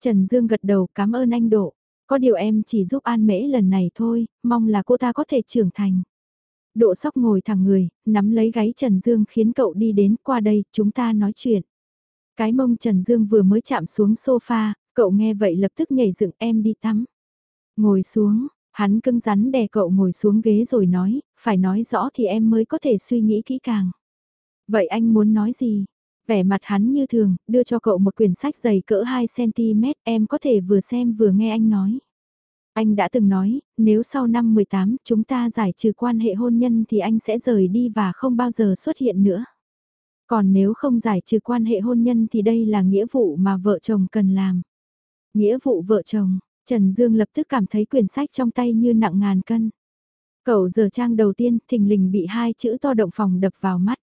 Trần Dương gật đầu cảm ơn anh Độ. Có điều em chỉ giúp An Mễ lần này thôi, mong là cô ta có thể trưởng thành. Độ sóc ngồi thẳng người, nắm lấy gáy Trần Dương khiến cậu đi đến qua đây, chúng ta nói chuyện. Cái mông Trần Dương vừa mới chạm xuống sofa, cậu nghe vậy lập tức nhảy dựng em đi tắm. Ngồi xuống, hắn cưng rắn đè cậu ngồi xuống ghế rồi nói, phải nói rõ thì em mới có thể suy nghĩ kỹ càng. Vậy anh muốn nói gì? Vẻ mặt hắn như thường, đưa cho cậu một quyển sách dày cỡ 2cm, em có thể vừa xem vừa nghe anh nói. Anh đã từng nói, nếu sau năm 18 chúng ta giải trừ quan hệ hôn nhân thì anh sẽ rời đi và không bao giờ xuất hiện nữa. Còn nếu không giải trừ quan hệ hôn nhân thì đây là nghĩa vụ mà vợ chồng cần làm. Nghĩa vụ vợ chồng, Trần Dương lập tức cảm thấy quyển sách trong tay như nặng ngàn cân. Cậu giờ trang đầu tiên thình lình bị hai chữ to động phòng đập vào mắt.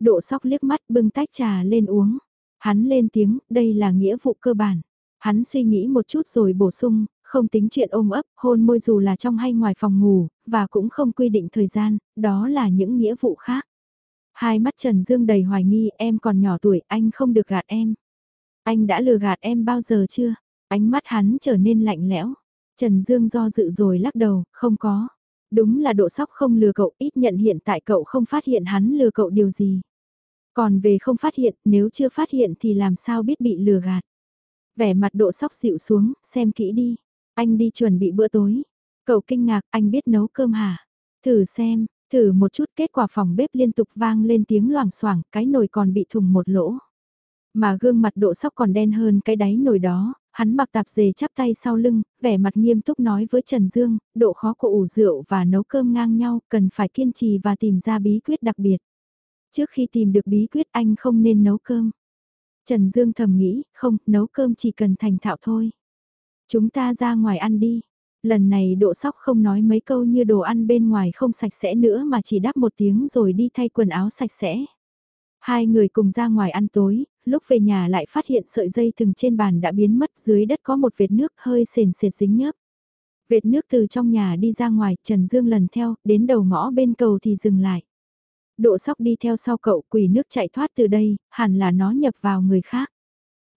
Độ sóc liếc mắt bưng tách trà lên uống. Hắn lên tiếng, đây là nghĩa vụ cơ bản. Hắn suy nghĩ một chút rồi bổ sung, không tính chuyện ôm ấp, hôn môi dù là trong hay ngoài phòng ngủ, và cũng không quy định thời gian, đó là những nghĩa vụ khác. Hai mắt Trần Dương đầy hoài nghi, em còn nhỏ tuổi, anh không được gạt em. Anh đã lừa gạt em bao giờ chưa? Ánh mắt hắn trở nên lạnh lẽo. Trần Dương do dự rồi lắc đầu, không có. Đúng là độ sóc không lừa cậu, ít nhận hiện tại cậu không phát hiện hắn lừa cậu điều gì. Còn về không phát hiện, nếu chưa phát hiện thì làm sao biết bị lừa gạt. Vẻ mặt độ sóc dịu xuống, xem kỹ đi. Anh đi chuẩn bị bữa tối. Cậu kinh ngạc, anh biết nấu cơm hả? Thử xem, thử một chút kết quả phòng bếp liên tục vang lên tiếng loảng xoảng cái nồi còn bị thùng một lỗ. Mà gương mặt độ sóc còn đen hơn cái đáy nồi đó, hắn mặc tạp dề chắp tay sau lưng, vẻ mặt nghiêm túc nói với Trần Dương, độ khó của ủ rượu và nấu cơm ngang nhau, cần phải kiên trì và tìm ra bí quyết đặc biệt. Trước khi tìm được bí quyết anh không nên nấu cơm. Trần Dương thầm nghĩ, không, nấu cơm chỉ cần thành thạo thôi. Chúng ta ra ngoài ăn đi. Lần này độ sóc không nói mấy câu như đồ ăn bên ngoài không sạch sẽ nữa mà chỉ đáp một tiếng rồi đi thay quần áo sạch sẽ. Hai người cùng ra ngoài ăn tối, lúc về nhà lại phát hiện sợi dây thừng trên bàn đã biến mất dưới đất có một vệt nước hơi sền sệt dính nhớp. Vệt nước từ trong nhà đi ra ngoài, Trần Dương lần theo, đến đầu ngõ bên cầu thì dừng lại. Độ sóc đi theo sau cậu quỷ nước chạy thoát từ đây, hẳn là nó nhập vào người khác.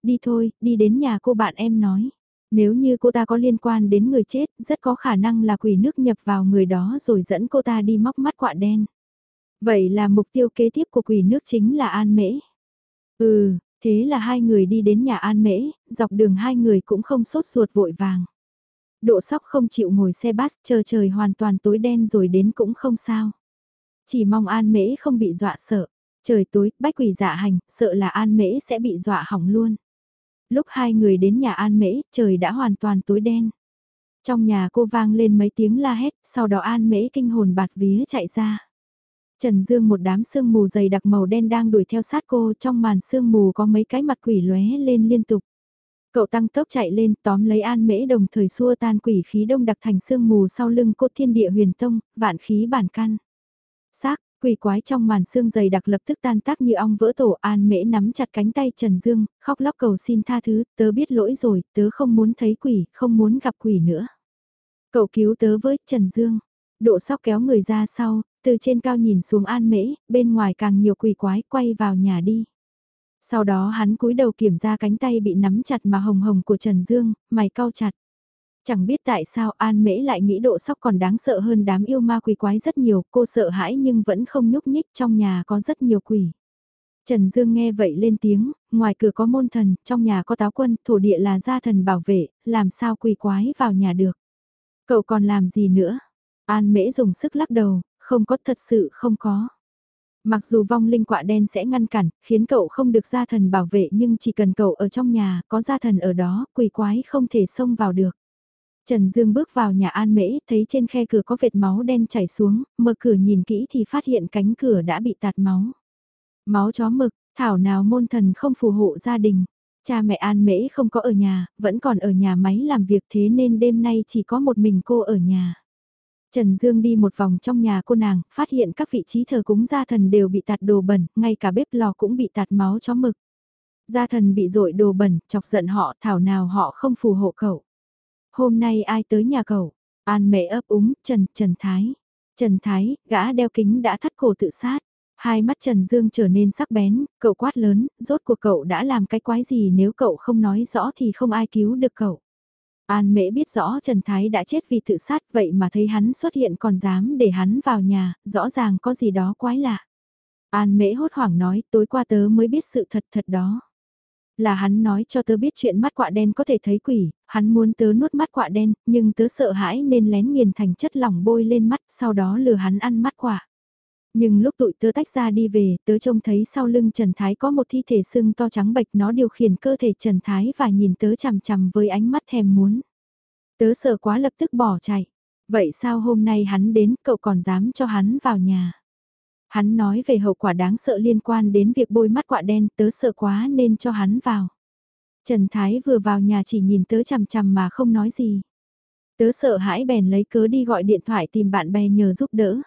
Đi thôi, đi đến nhà cô bạn em nói. Nếu như cô ta có liên quan đến người chết, rất có khả năng là quỷ nước nhập vào người đó rồi dẫn cô ta đi móc mắt quạ đen. Vậy là mục tiêu kế tiếp của quỷ nước chính là An Mễ. Ừ, thế là hai người đi đến nhà An Mễ, dọc đường hai người cũng không sốt ruột vội vàng. Độ sóc không chịu ngồi xe bus chờ trời hoàn toàn tối đen rồi đến cũng không sao. Chỉ mong An Mễ không bị dọa sợ. Trời tối, bách quỷ dạ hành, sợ là An Mễ sẽ bị dọa hỏng luôn. Lúc hai người đến nhà An Mễ, trời đã hoàn toàn tối đen. Trong nhà cô vang lên mấy tiếng la hét, sau đó An Mễ kinh hồn bạt vía chạy ra. Trần Dương một đám sương mù dày đặc màu đen đang đuổi theo sát cô trong màn sương mù có mấy cái mặt quỷ lóe lên liên tục. Cậu tăng tốc chạy lên tóm lấy an mễ đồng thời xua tan quỷ khí đông đặc thành sương mù sau lưng cô thiên địa huyền tông, vạn khí bản căn. Xác, quỷ quái trong màn xương dày đặc lập tức tan tác như ong vỡ tổ an mễ nắm chặt cánh tay Trần Dương, khóc lóc cầu xin tha thứ, tớ biết lỗi rồi, tớ không muốn thấy quỷ, không muốn gặp quỷ nữa. Cậu cứu tớ với Trần Dương, độ sóc kéo người ra sau, từ trên cao nhìn xuống an mễ, bên ngoài càng nhiều quỷ quái quay vào nhà đi. Sau đó hắn cúi đầu kiểm ra cánh tay bị nắm chặt mà hồng hồng của Trần Dương, mày cau chặt. Chẳng biết tại sao An Mễ lại nghĩ độ sóc còn đáng sợ hơn đám yêu ma quỷ quái rất nhiều, cô sợ hãi nhưng vẫn không nhúc nhích trong nhà có rất nhiều quỷ. Trần Dương nghe vậy lên tiếng, ngoài cửa có môn thần, trong nhà có táo quân, thổ địa là gia thần bảo vệ, làm sao quỷ quái vào nhà được. Cậu còn làm gì nữa? An Mễ dùng sức lắc đầu, không có thật sự không có. Mặc dù vong linh quạ đen sẽ ngăn cản, khiến cậu không được gia thần bảo vệ nhưng chỉ cần cậu ở trong nhà, có gia thần ở đó, quỷ quái không thể xông vào được. Trần Dương bước vào nhà An Mễ, thấy trên khe cửa có vệt máu đen chảy xuống, mở cửa nhìn kỹ thì phát hiện cánh cửa đã bị tạt máu. Máu chó mực, thảo nào môn thần không phù hộ gia đình. Cha mẹ An Mễ không có ở nhà, vẫn còn ở nhà máy làm việc thế nên đêm nay chỉ có một mình cô ở nhà. Trần Dương đi một vòng trong nhà cô nàng, phát hiện các vị trí thờ cúng gia thần đều bị tạt đồ bẩn, ngay cả bếp lò cũng bị tạt máu chó mực. Gia thần bị dội đồ bẩn, chọc giận họ, thảo nào họ không phù hộ cậu. Hôm nay ai tới nhà cậu? An mẹ ấp úng, Trần, Trần Thái. Trần Thái, gã đeo kính đã thắt cổ tự sát. Hai mắt Trần Dương trở nên sắc bén, cậu quát lớn, rốt cuộc cậu đã làm cái quái gì nếu cậu không nói rõ thì không ai cứu được cậu. An Mễ biết rõ Trần Thái đã chết vì tự sát vậy mà thấy hắn xuất hiện còn dám để hắn vào nhà, rõ ràng có gì đó quái lạ. An Mễ hốt hoảng nói tối qua tớ mới biết sự thật thật đó. Là hắn nói cho tớ biết chuyện mắt quạ đen có thể thấy quỷ, hắn muốn tớ nuốt mắt quạ đen, nhưng tớ sợ hãi nên lén nghiền thành chất lỏng bôi lên mắt, sau đó lừa hắn ăn mắt quạ. Nhưng lúc tụi tớ tách ra đi về, tớ trông thấy sau lưng Trần Thái có một thi thể sưng to trắng bệch nó điều khiển cơ thể Trần Thái và nhìn tớ chằm chằm với ánh mắt thèm muốn. Tớ sợ quá lập tức bỏ chạy. Vậy sao hôm nay hắn đến cậu còn dám cho hắn vào nhà? Hắn nói về hậu quả đáng sợ liên quan đến việc bôi mắt quạ đen tớ sợ quá nên cho hắn vào. Trần Thái vừa vào nhà chỉ nhìn tớ chằm chằm mà không nói gì. Tớ sợ hãi bèn lấy cớ đi gọi điện thoại tìm bạn bè nhờ giúp đỡ.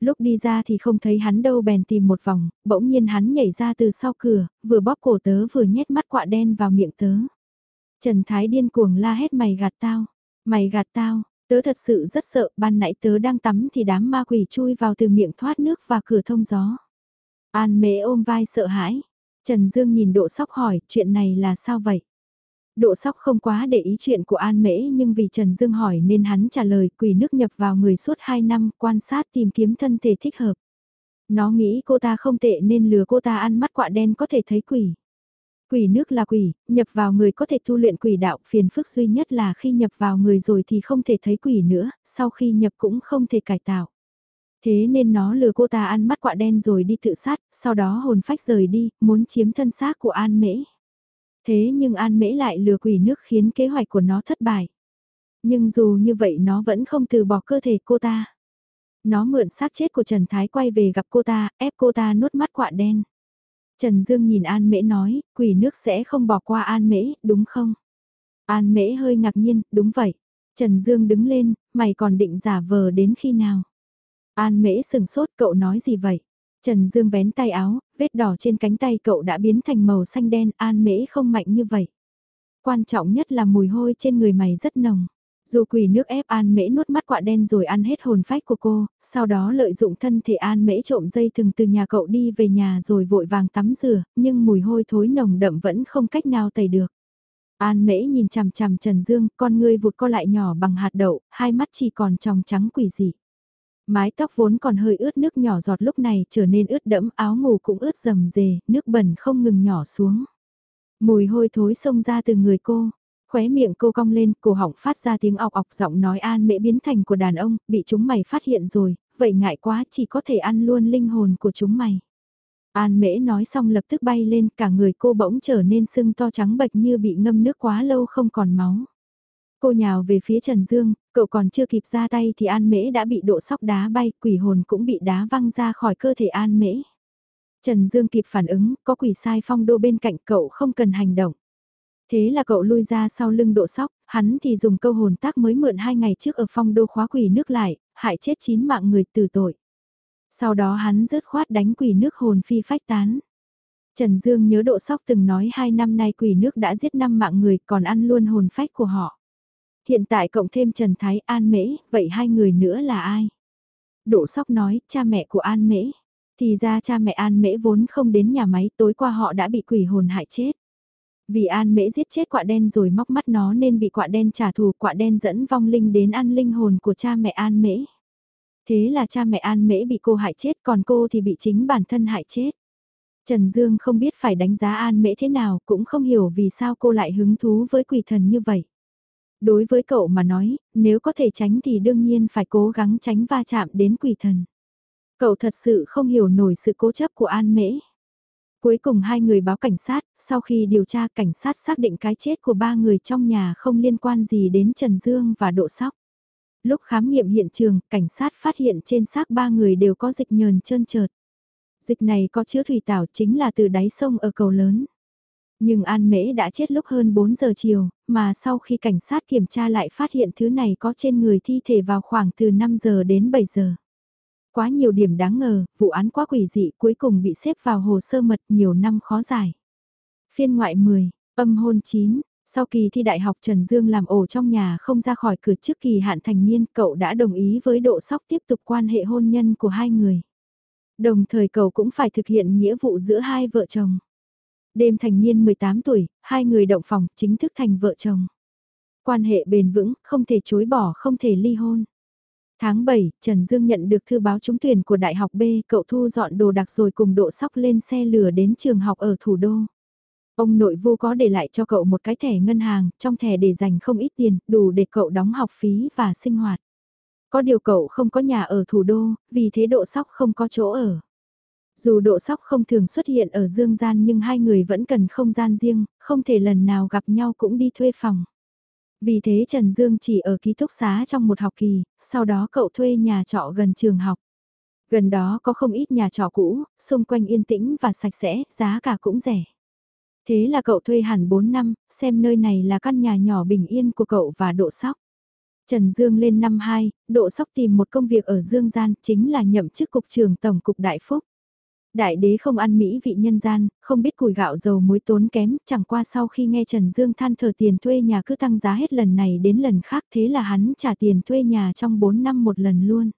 Lúc đi ra thì không thấy hắn đâu bèn tìm một vòng, bỗng nhiên hắn nhảy ra từ sau cửa, vừa bóp cổ tớ vừa nhét mắt quạ đen vào miệng tớ. Trần Thái điên cuồng la hét mày gạt tao, mày gạt tao, tớ thật sự rất sợ, ban nãy tớ đang tắm thì đám ma quỷ chui vào từ miệng thoát nước và cửa thông gió. An mễ ôm vai sợ hãi, Trần Dương nhìn độ sóc hỏi, chuyện này là sao vậy? Độ sóc không quá để ý chuyện của An Mễ nhưng vì Trần Dương hỏi nên hắn trả lời quỷ nước nhập vào người suốt 2 năm quan sát tìm kiếm thân thể thích hợp. Nó nghĩ cô ta không tệ nên lừa cô ta ăn mắt quạ đen có thể thấy quỷ. Quỷ nước là quỷ, nhập vào người có thể tu luyện quỷ đạo, phiền phức duy nhất là khi nhập vào người rồi thì không thể thấy quỷ nữa, sau khi nhập cũng không thể cải tạo. Thế nên nó lừa cô ta ăn mắt quạ đen rồi đi tự sát, sau đó hồn phách rời đi, muốn chiếm thân xác của An Mễ. Thế nhưng An Mễ lại lừa quỷ nước khiến kế hoạch của nó thất bại. Nhưng dù như vậy nó vẫn không từ bỏ cơ thể cô ta. Nó mượn xác chết của Trần Thái quay về gặp cô ta, ép cô ta nuốt mắt quạ đen. Trần Dương nhìn An Mễ nói, quỷ nước sẽ không bỏ qua An Mễ, đúng không? An Mễ hơi ngạc nhiên, đúng vậy. Trần Dương đứng lên, mày còn định giả vờ đến khi nào? An Mễ sừng sốt cậu nói gì vậy? Trần Dương vén tay áo, vết đỏ trên cánh tay cậu đã biến thành màu xanh đen, An Mễ không mạnh như vậy. Quan trọng nhất là mùi hôi trên người mày rất nồng. Dù quỷ nước ép An Mễ nuốt mắt quạ đen rồi ăn hết hồn phách của cô, sau đó lợi dụng thân thể An Mễ trộm dây thừng từ nhà cậu đi về nhà rồi vội vàng tắm rửa, nhưng mùi hôi thối nồng đậm vẫn không cách nào tẩy được. An Mễ nhìn chằm chằm Trần Dương, con ngươi vụt co lại nhỏ bằng hạt đậu, hai mắt chỉ còn tròng trắng quỷ dị. Mái tóc vốn còn hơi ướt nước nhỏ giọt lúc này trở nên ướt đẫm áo ngủ cũng ướt rầm rề, nước bẩn không ngừng nhỏ xuống. Mùi hôi thối xông ra từ người cô, khóe miệng cô cong lên, cổ họng phát ra tiếng ọc ọc giọng nói an mễ biến thành của đàn ông, bị chúng mày phát hiện rồi, vậy ngại quá chỉ có thể ăn luôn linh hồn của chúng mày. An mễ nói xong lập tức bay lên, cả người cô bỗng trở nên sưng to trắng bệch như bị ngâm nước quá lâu không còn máu. Cô nhào về phía Trần Dương, cậu còn chưa kịp ra tay thì An Mễ đã bị độ sóc đá bay, quỷ hồn cũng bị đá văng ra khỏi cơ thể An Mễ. Trần Dương kịp phản ứng, có quỷ sai phong đô bên cạnh cậu không cần hành động. Thế là cậu lui ra sau lưng độ sóc, hắn thì dùng câu hồn tác mới mượn hai ngày trước ở phong đô khóa quỷ nước lại, hại chết chín mạng người tử tội. Sau đó hắn rớt khoát đánh quỷ nước hồn phi phách tán. Trần Dương nhớ độ sóc từng nói hai năm nay quỷ nước đã giết năm mạng người còn ăn luôn hồn phách của họ hiện tại cộng thêm Trần Thái An Mễ, vậy hai người nữa là ai? độ Sóc nói, cha mẹ của An Mễ. Thì ra cha mẹ An Mễ vốn không đến nhà máy, tối qua họ đã bị quỷ hồn hại chết. Vì An Mễ giết chết quạ đen rồi móc mắt nó nên bị quạ đen trả thù, quạ đen dẫn vong linh đến ăn linh hồn của cha mẹ An Mễ. Thế là cha mẹ An Mễ bị cô hại chết, còn cô thì bị chính bản thân hại chết. Trần Dương không biết phải đánh giá An Mễ thế nào, cũng không hiểu vì sao cô lại hứng thú với quỷ thần như vậy. Đối với cậu mà nói, nếu có thể tránh thì đương nhiên phải cố gắng tránh va chạm đến quỷ thần. Cậu thật sự không hiểu nổi sự cố chấp của An Mễ. Cuối cùng hai người báo cảnh sát, sau khi điều tra cảnh sát xác định cái chết của ba người trong nhà không liên quan gì đến Trần Dương và Độ Sóc. Lúc khám nghiệm hiện trường, cảnh sát phát hiện trên xác ba người đều có dịch nhờn trơn trượt. Dịch này có chứa thủy tảo chính là từ đáy sông ở cầu lớn. Nhưng An Mễ đã chết lúc hơn 4 giờ chiều, mà sau khi cảnh sát kiểm tra lại phát hiện thứ này có trên người thi thể vào khoảng từ 5 giờ đến 7 giờ. Quá nhiều điểm đáng ngờ, vụ án quá quỷ dị cuối cùng bị xếp vào hồ sơ mật nhiều năm khó giải. Phiên ngoại 10, âm hôn 9, sau kỳ thi đại học Trần Dương làm ổ trong nhà không ra khỏi cửa trước kỳ hạn thành niên, cậu đã đồng ý với độ sóc tiếp tục quan hệ hôn nhân của hai người. Đồng thời cậu cũng phải thực hiện nghĩa vụ giữa hai vợ chồng. Đêm thành niên 18 tuổi, hai người động phòng chính thức thành vợ chồng. Quan hệ bền vững, không thể chối bỏ, không thể ly hôn. Tháng 7, Trần Dương nhận được thư báo trúng tuyển của Đại học B, cậu thu dọn đồ đặc rồi cùng độ sóc lên xe lửa đến trường học ở thủ đô. Ông nội vô có để lại cho cậu một cái thẻ ngân hàng, trong thẻ để dành không ít tiền, đủ để cậu đóng học phí và sinh hoạt. Có điều cậu không có nhà ở thủ đô, vì thế độ sóc không có chỗ ở. Dù độ sóc không thường xuất hiện ở dương gian nhưng hai người vẫn cần không gian riêng, không thể lần nào gặp nhau cũng đi thuê phòng. Vì thế Trần Dương chỉ ở ký túc xá trong một học kỳ, sau đó cậu thuê nhà trọ gần trường học. Gần đó có không ít nhà trọ cũ, xung quanh yên tĩnh và sạch sẽ, giá cả cũng rẻ. Thế là cậu thuê hẳn 4 năm, xem nơi này là căn nhà nhỏ bình yên của cậu và độ sóc. Trần Dương lên năm 2, độ sóc tìm một công việc ở Dương Gian, chính là nhậm chức cục trưởng Tổng cục Đại Phúc. Đại đế không ăn mỹ vị nhân gian, không biết củi gạo dầu muối tốn kém, chẳng qua sau khi nghe Trần Dương than thở tiền thuê nhà cứ tăng giá hết lần này đến lần khác thế là hắn trả tiền thuê nhà trong 4 năm một lần luôn.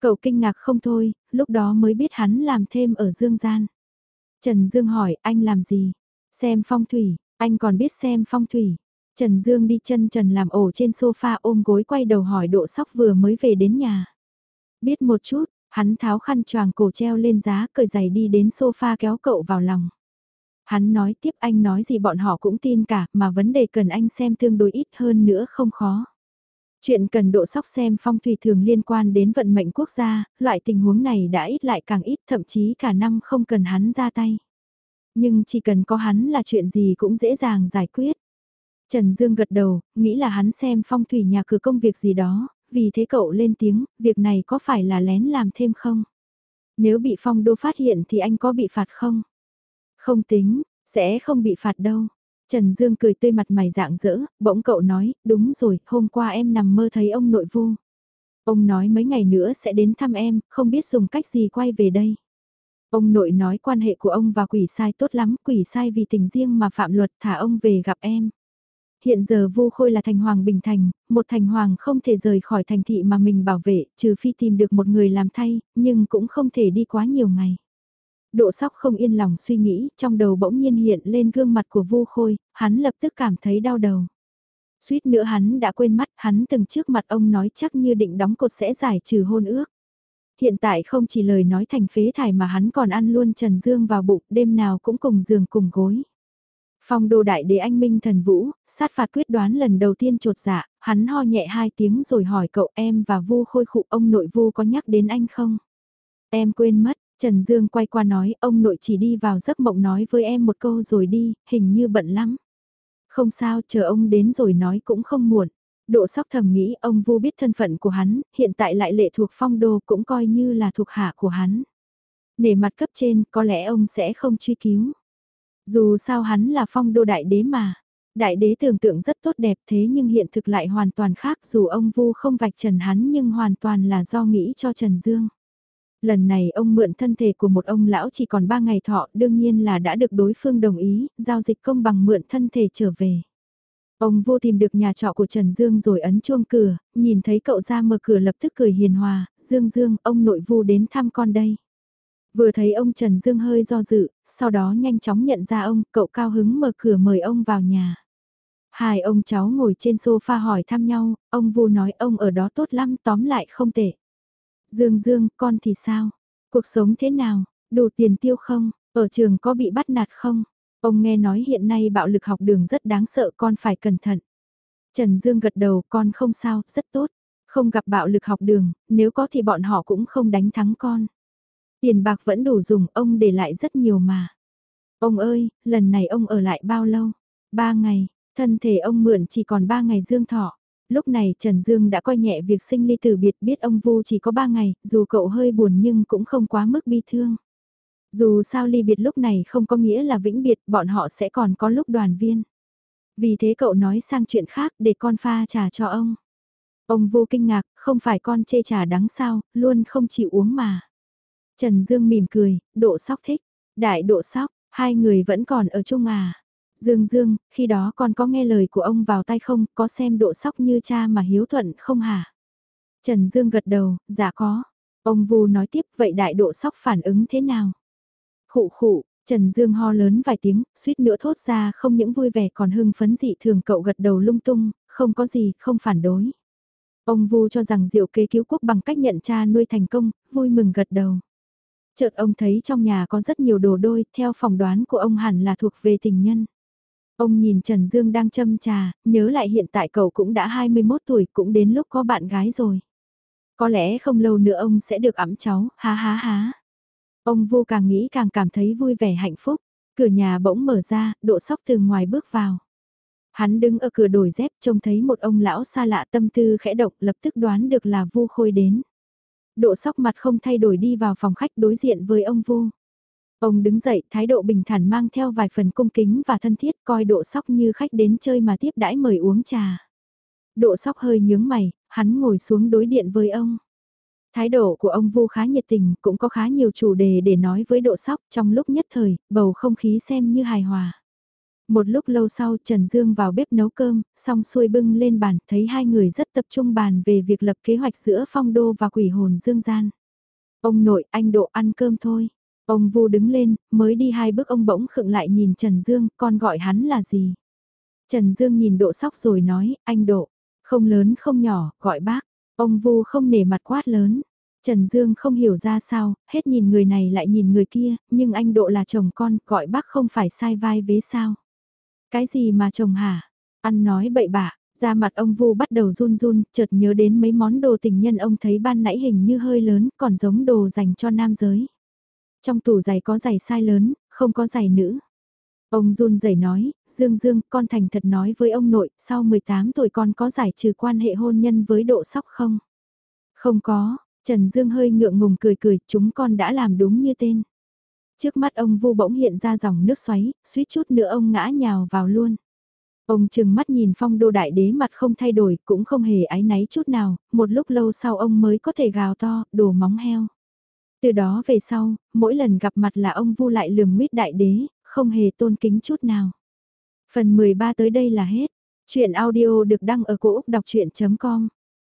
Cậu kinh ngạc không thôi, lúc đó mới biết hắn làm thêm ở Dương Gian. Trần Dương hỏi anh làm gì? Xem phong thủy, anh còn biết xem phong thủy. Trần Dương đi chân trần làm ổ trên sofa ôm gối quay đầu hỏi độ sóc vừa mới về đến nhà. Biết một chút, hắn tháo khăn choàng cổ treo lên giá cởi giày đi đến sofa kéo cậu vào lòng. Hắn nói tiếp anh nói gì bọn họ cũng tin cả mà vấn đề cần anh xem tương đối ít hơn nữa không khó. Chuyện cần độ sóc xem phong thủy thường liên quan đến vận mệnh quốc gia, loại tình huống này đã ít lại càng ít thậm chí cả năm không cần hắn ra tay. Nhưng chỉ cần có hắn là chuyện gì cũng dễ dàng giải quyết. Trần Dương gật đầu, nghĩ là hắn xem phong thủy nhà cửa công việc gì đó, vì thế cậu lên tiếng, việc này có phải là lén làm thêm không? Nếu bị phong đô phát hiện thì anh có bị phạt không? Không tính, sẽ không bị phạt đâu. Trần Dương cười tươi mặt mày dạng dỡ, bỗng cậu nói, đúng rồi, hôm qua em nằm mơ thấy ông nội vu. Ông nói mấy ngày nữa sẽ đến thăm em, không biết dùng cách gì quay về đây. Ông nội nói quan hệ của ông và quỷ sai tốt lắm, quỷ sai vì tình riêng mà phạm luật thả ông về gặp em. Hiện giờ Vu Khôi là thành hoàng bình thành, một thành hoàng không thể rời khỏi thành thị mà mình bảo vệ, trừ phi tìm được một người làm thay, nhưng cũng không thể đi quá nhiều ngày. Độ sóc không yên lòng suy nghĩ, trong đầu bỗng nhiên hiện lên gương mặt của Vu Khôi, hắn lập tức cảm thấy đau đầu. Suýt nữa hắn đã quên mắt, hắn từng trước mặt ông nói chắc như định đóng cột sẽ giải trừ hôn ước. Hiện tại không chỉ lời nói thành phế thải mà hắn còn ăn luôn Trần Dương vào bụng, đêm nào cũng cùng giường cùng gối. Phong đô đại đế anh Minh thần vũ, sát phạt quyết đoán lần đầu tiên trột dạ, hắn ho nhẹ hai tiếng rồi hỏi cậu em và vu khôi khụ ông nội vu có nhắc đến anh không? Em quên mất, Trần Dương quay qua nói ông nội chỉ đi vào giấc mộng nói với em một câu rồi đi, hình như bận lắm. Không sao, chờ ông đến rồi nói cũng không muộn. Độ sóc thầm nghĩ ông vu biết thân phận của hắn, hiện tại lại lệ thuộc phong đô cũng coi như là thuộc hạ của hắn. Nể mặt cấp trên, có lẽ ông sẽ không truy cứu. Dù sao hắn là phong đô đại đế mà. Đại đế tưởng tượng rất tốt đẹp thế nhưng hiện thực lại hoàn toàn khác dù ông vu không vạch trần hắn nhưng hoàn toàn là do nghĩ cho Trần Dương. Lần này ông mượn thân thể của một ông lão chỉ còn 3 ngày thọ đương nhiên là đã được đối phương đồng ý, giao dịch công bằng mượn thân thể trở về. Ông vô tìm được nhà trọ của Trần Dương rồi ấn chuông cửa, nhìn thấy cậu ra mở cửa lập tức cười hiền hòa, Dương Dương, ông nội vu đến thăm con đây. Vừa thấy ông Trần Dương hơi do dự, sau đó nhanh chóng nhận ra ông, cậu cao hứng mở cửa mời ông vào nhà. Hai ông cháu ngồi trên sofa hỏi thăm nhau, ông vu nói ông ở đó tốt lắm tóm lại không tệ. Dương Dương, con thì sao? Cuộc sống thế nào? Đủ tiền tiêu không? Ở trường có bị bắt nạt không? Ông nghe nói hiện nay bạo lực học đường rất đáng sợ con phải cẩn thận. Trần Dương gật đầu con không sao, rất tốt. Không gặp bạo lực học đường, nếu có thì bọn họ cũng không đánh thắng con. Tiền bạc vẫn đủ dùng, ông để lại rất nhiều mà. Ông ơi, lần này ông ở lại bao lâu? Ba ngày, thân thể ông mượn chỉ còn ba ngày dương thọ. Lúc này Trần Dương đã coi nhẹ việc sinh ly tử biệt biết ông Vu chỉ có ba ngày, dù cậu hơi buồn nhưng cũng không quá mức bi thương. Dù sao ly biệt lúc này không có nghĩa là vĩnh biệt, bọn họ sẽ còn có lúc đoàn viên. Vì thế cậu nói sang chuyện khác để con pha trà cho ông. Ông vô kinh ngạc, không phải con chê trà đắng sao, luôn không chịu uống mà. Trần Dương mỉm cười, độ sóc thích. Đại độ sóc, hai người vẫn còn ở chung à. Dương Dương, khi đó con có nghe lời của ông vào tay không, có xem độ sóc như cha mà hiếu thuận không hả? Trần Dương gật đầu, dạ có. Ông Vu nói tiếp vậy đại độ sóc phản ứng thế nào? Khụ khụ, Trần Dương ho lớn vài tiếng, suýt nữa thốt ra không những vui vẻ còn hưng phấn dị thường cậu gật đầu lung tung, không có gì, không phản đối. Ông Vu cho rằng diệu kế cứu quốc bằng cách nhận cha nuôi thành công, vui mừng gật đầu. Chợt ông thấy trong nhà có rất nhiều đồ đôi, theo phỏng đoán của ông hẳn là thuộc về tình nhân. Ông nhìn Trần Dương đang châm trà, nhớ lại hiện tại cậu cũng đã 21 tuổi, cũng đến lúc có bạn gái rồi. Có lẽ không lâu nữa ông sẽ được ẵm cháu, há há há. Ông vô càng nghĩ càng cảm thấy vui vẻ hạnh phúc. Cửa nhà bỗng mở ra, độ sóc từ ngoài bước vào. Hắn đứng ở cửa đổi dép trông thấy một ông lão xa lạ tâm tư khẽ động lập tức đoán được là vu khôi đến. Độ sóc mặt không thay đổi đi vào phòng khách đối diện với ông vu. Ông đứng dậy, thái độ bình thản mang theo vài phần cung kính và thân thiết coi độ sóc như khách đến chơi mà tiếp đãi mời uống trà. Độ sóc hơi nhướng mày, hắn ngồi xuống đối điện với ông. Thái độ của ông Vu khá nhiệt tình, cũng có khá nhiều chủ đề để nói với độ sóc trong lúc nhất thời, bầu không khí xem như hài hòa. Một lúc lâu sau Trần Dương vào bếp nấu cơm, xong xuôi bưng lên bàn, thấy hai người rất tập trung bàn về việc lập kế hoạch giữa phong đô và quỷ hồn Dương Gian. Ông nội, anh độ ăn cơm thôi. Ông Vu đứng lên, mới đi hai bước ông bỗng khựng lại nhìn Trần Dương, con gọi hắn là gì? Trần Dương nhìn độ sóc rồi nói, anh độ, không lớn không nhỏ, gọi bác. Ông Vu không nể mặt quát lớn. Trần Dương không hiểu ra sao, hết nhìn người này lại nhìn người kia, nhưng anh Độ là chồng con, gọi bác không phải sai vai vế sao. Cái gì mà chồng hả? Ăn nói bậy bạ, da mặt ông Vu bắt đầu run run, chợt nhớ đến mấy món đồ tình nhân ông thấy ban nãy hình như hơi lớn, còn giống đồ dành cho nam giới. Trong tủ giày có giày sai lớn, không có giày nữ. Ông run rẩy nói, Dương Dương, con thành thật nói với ông nội, sau 18 tuổi con có giải trừ quan hệ hôn nhân với độ sóc không? Không có, Trần Dương hơi ngượng ngùng cười cười, chúng con đã làm đúng như tên. Trước mắt ông vu bỗng hiện ra dòng nước xoáy, suýt chút nữa ông ngã nhào vào luôn. Ông chừng mắt nhìn phong đô đại đế mặt không thay đổi, cũng không hề ái náy chút nào, một lúc lâu sau ông mới có thể gào to, đổ móng heo. Từ đó về sau, mỗi lần gặp mặt là ông vu lại lườm mít đại đế, không hề tôn kính chút nào. Phần 13 tới đây là hết. Chuyện audio được đăng ở cổ Úc đọc chuyện.com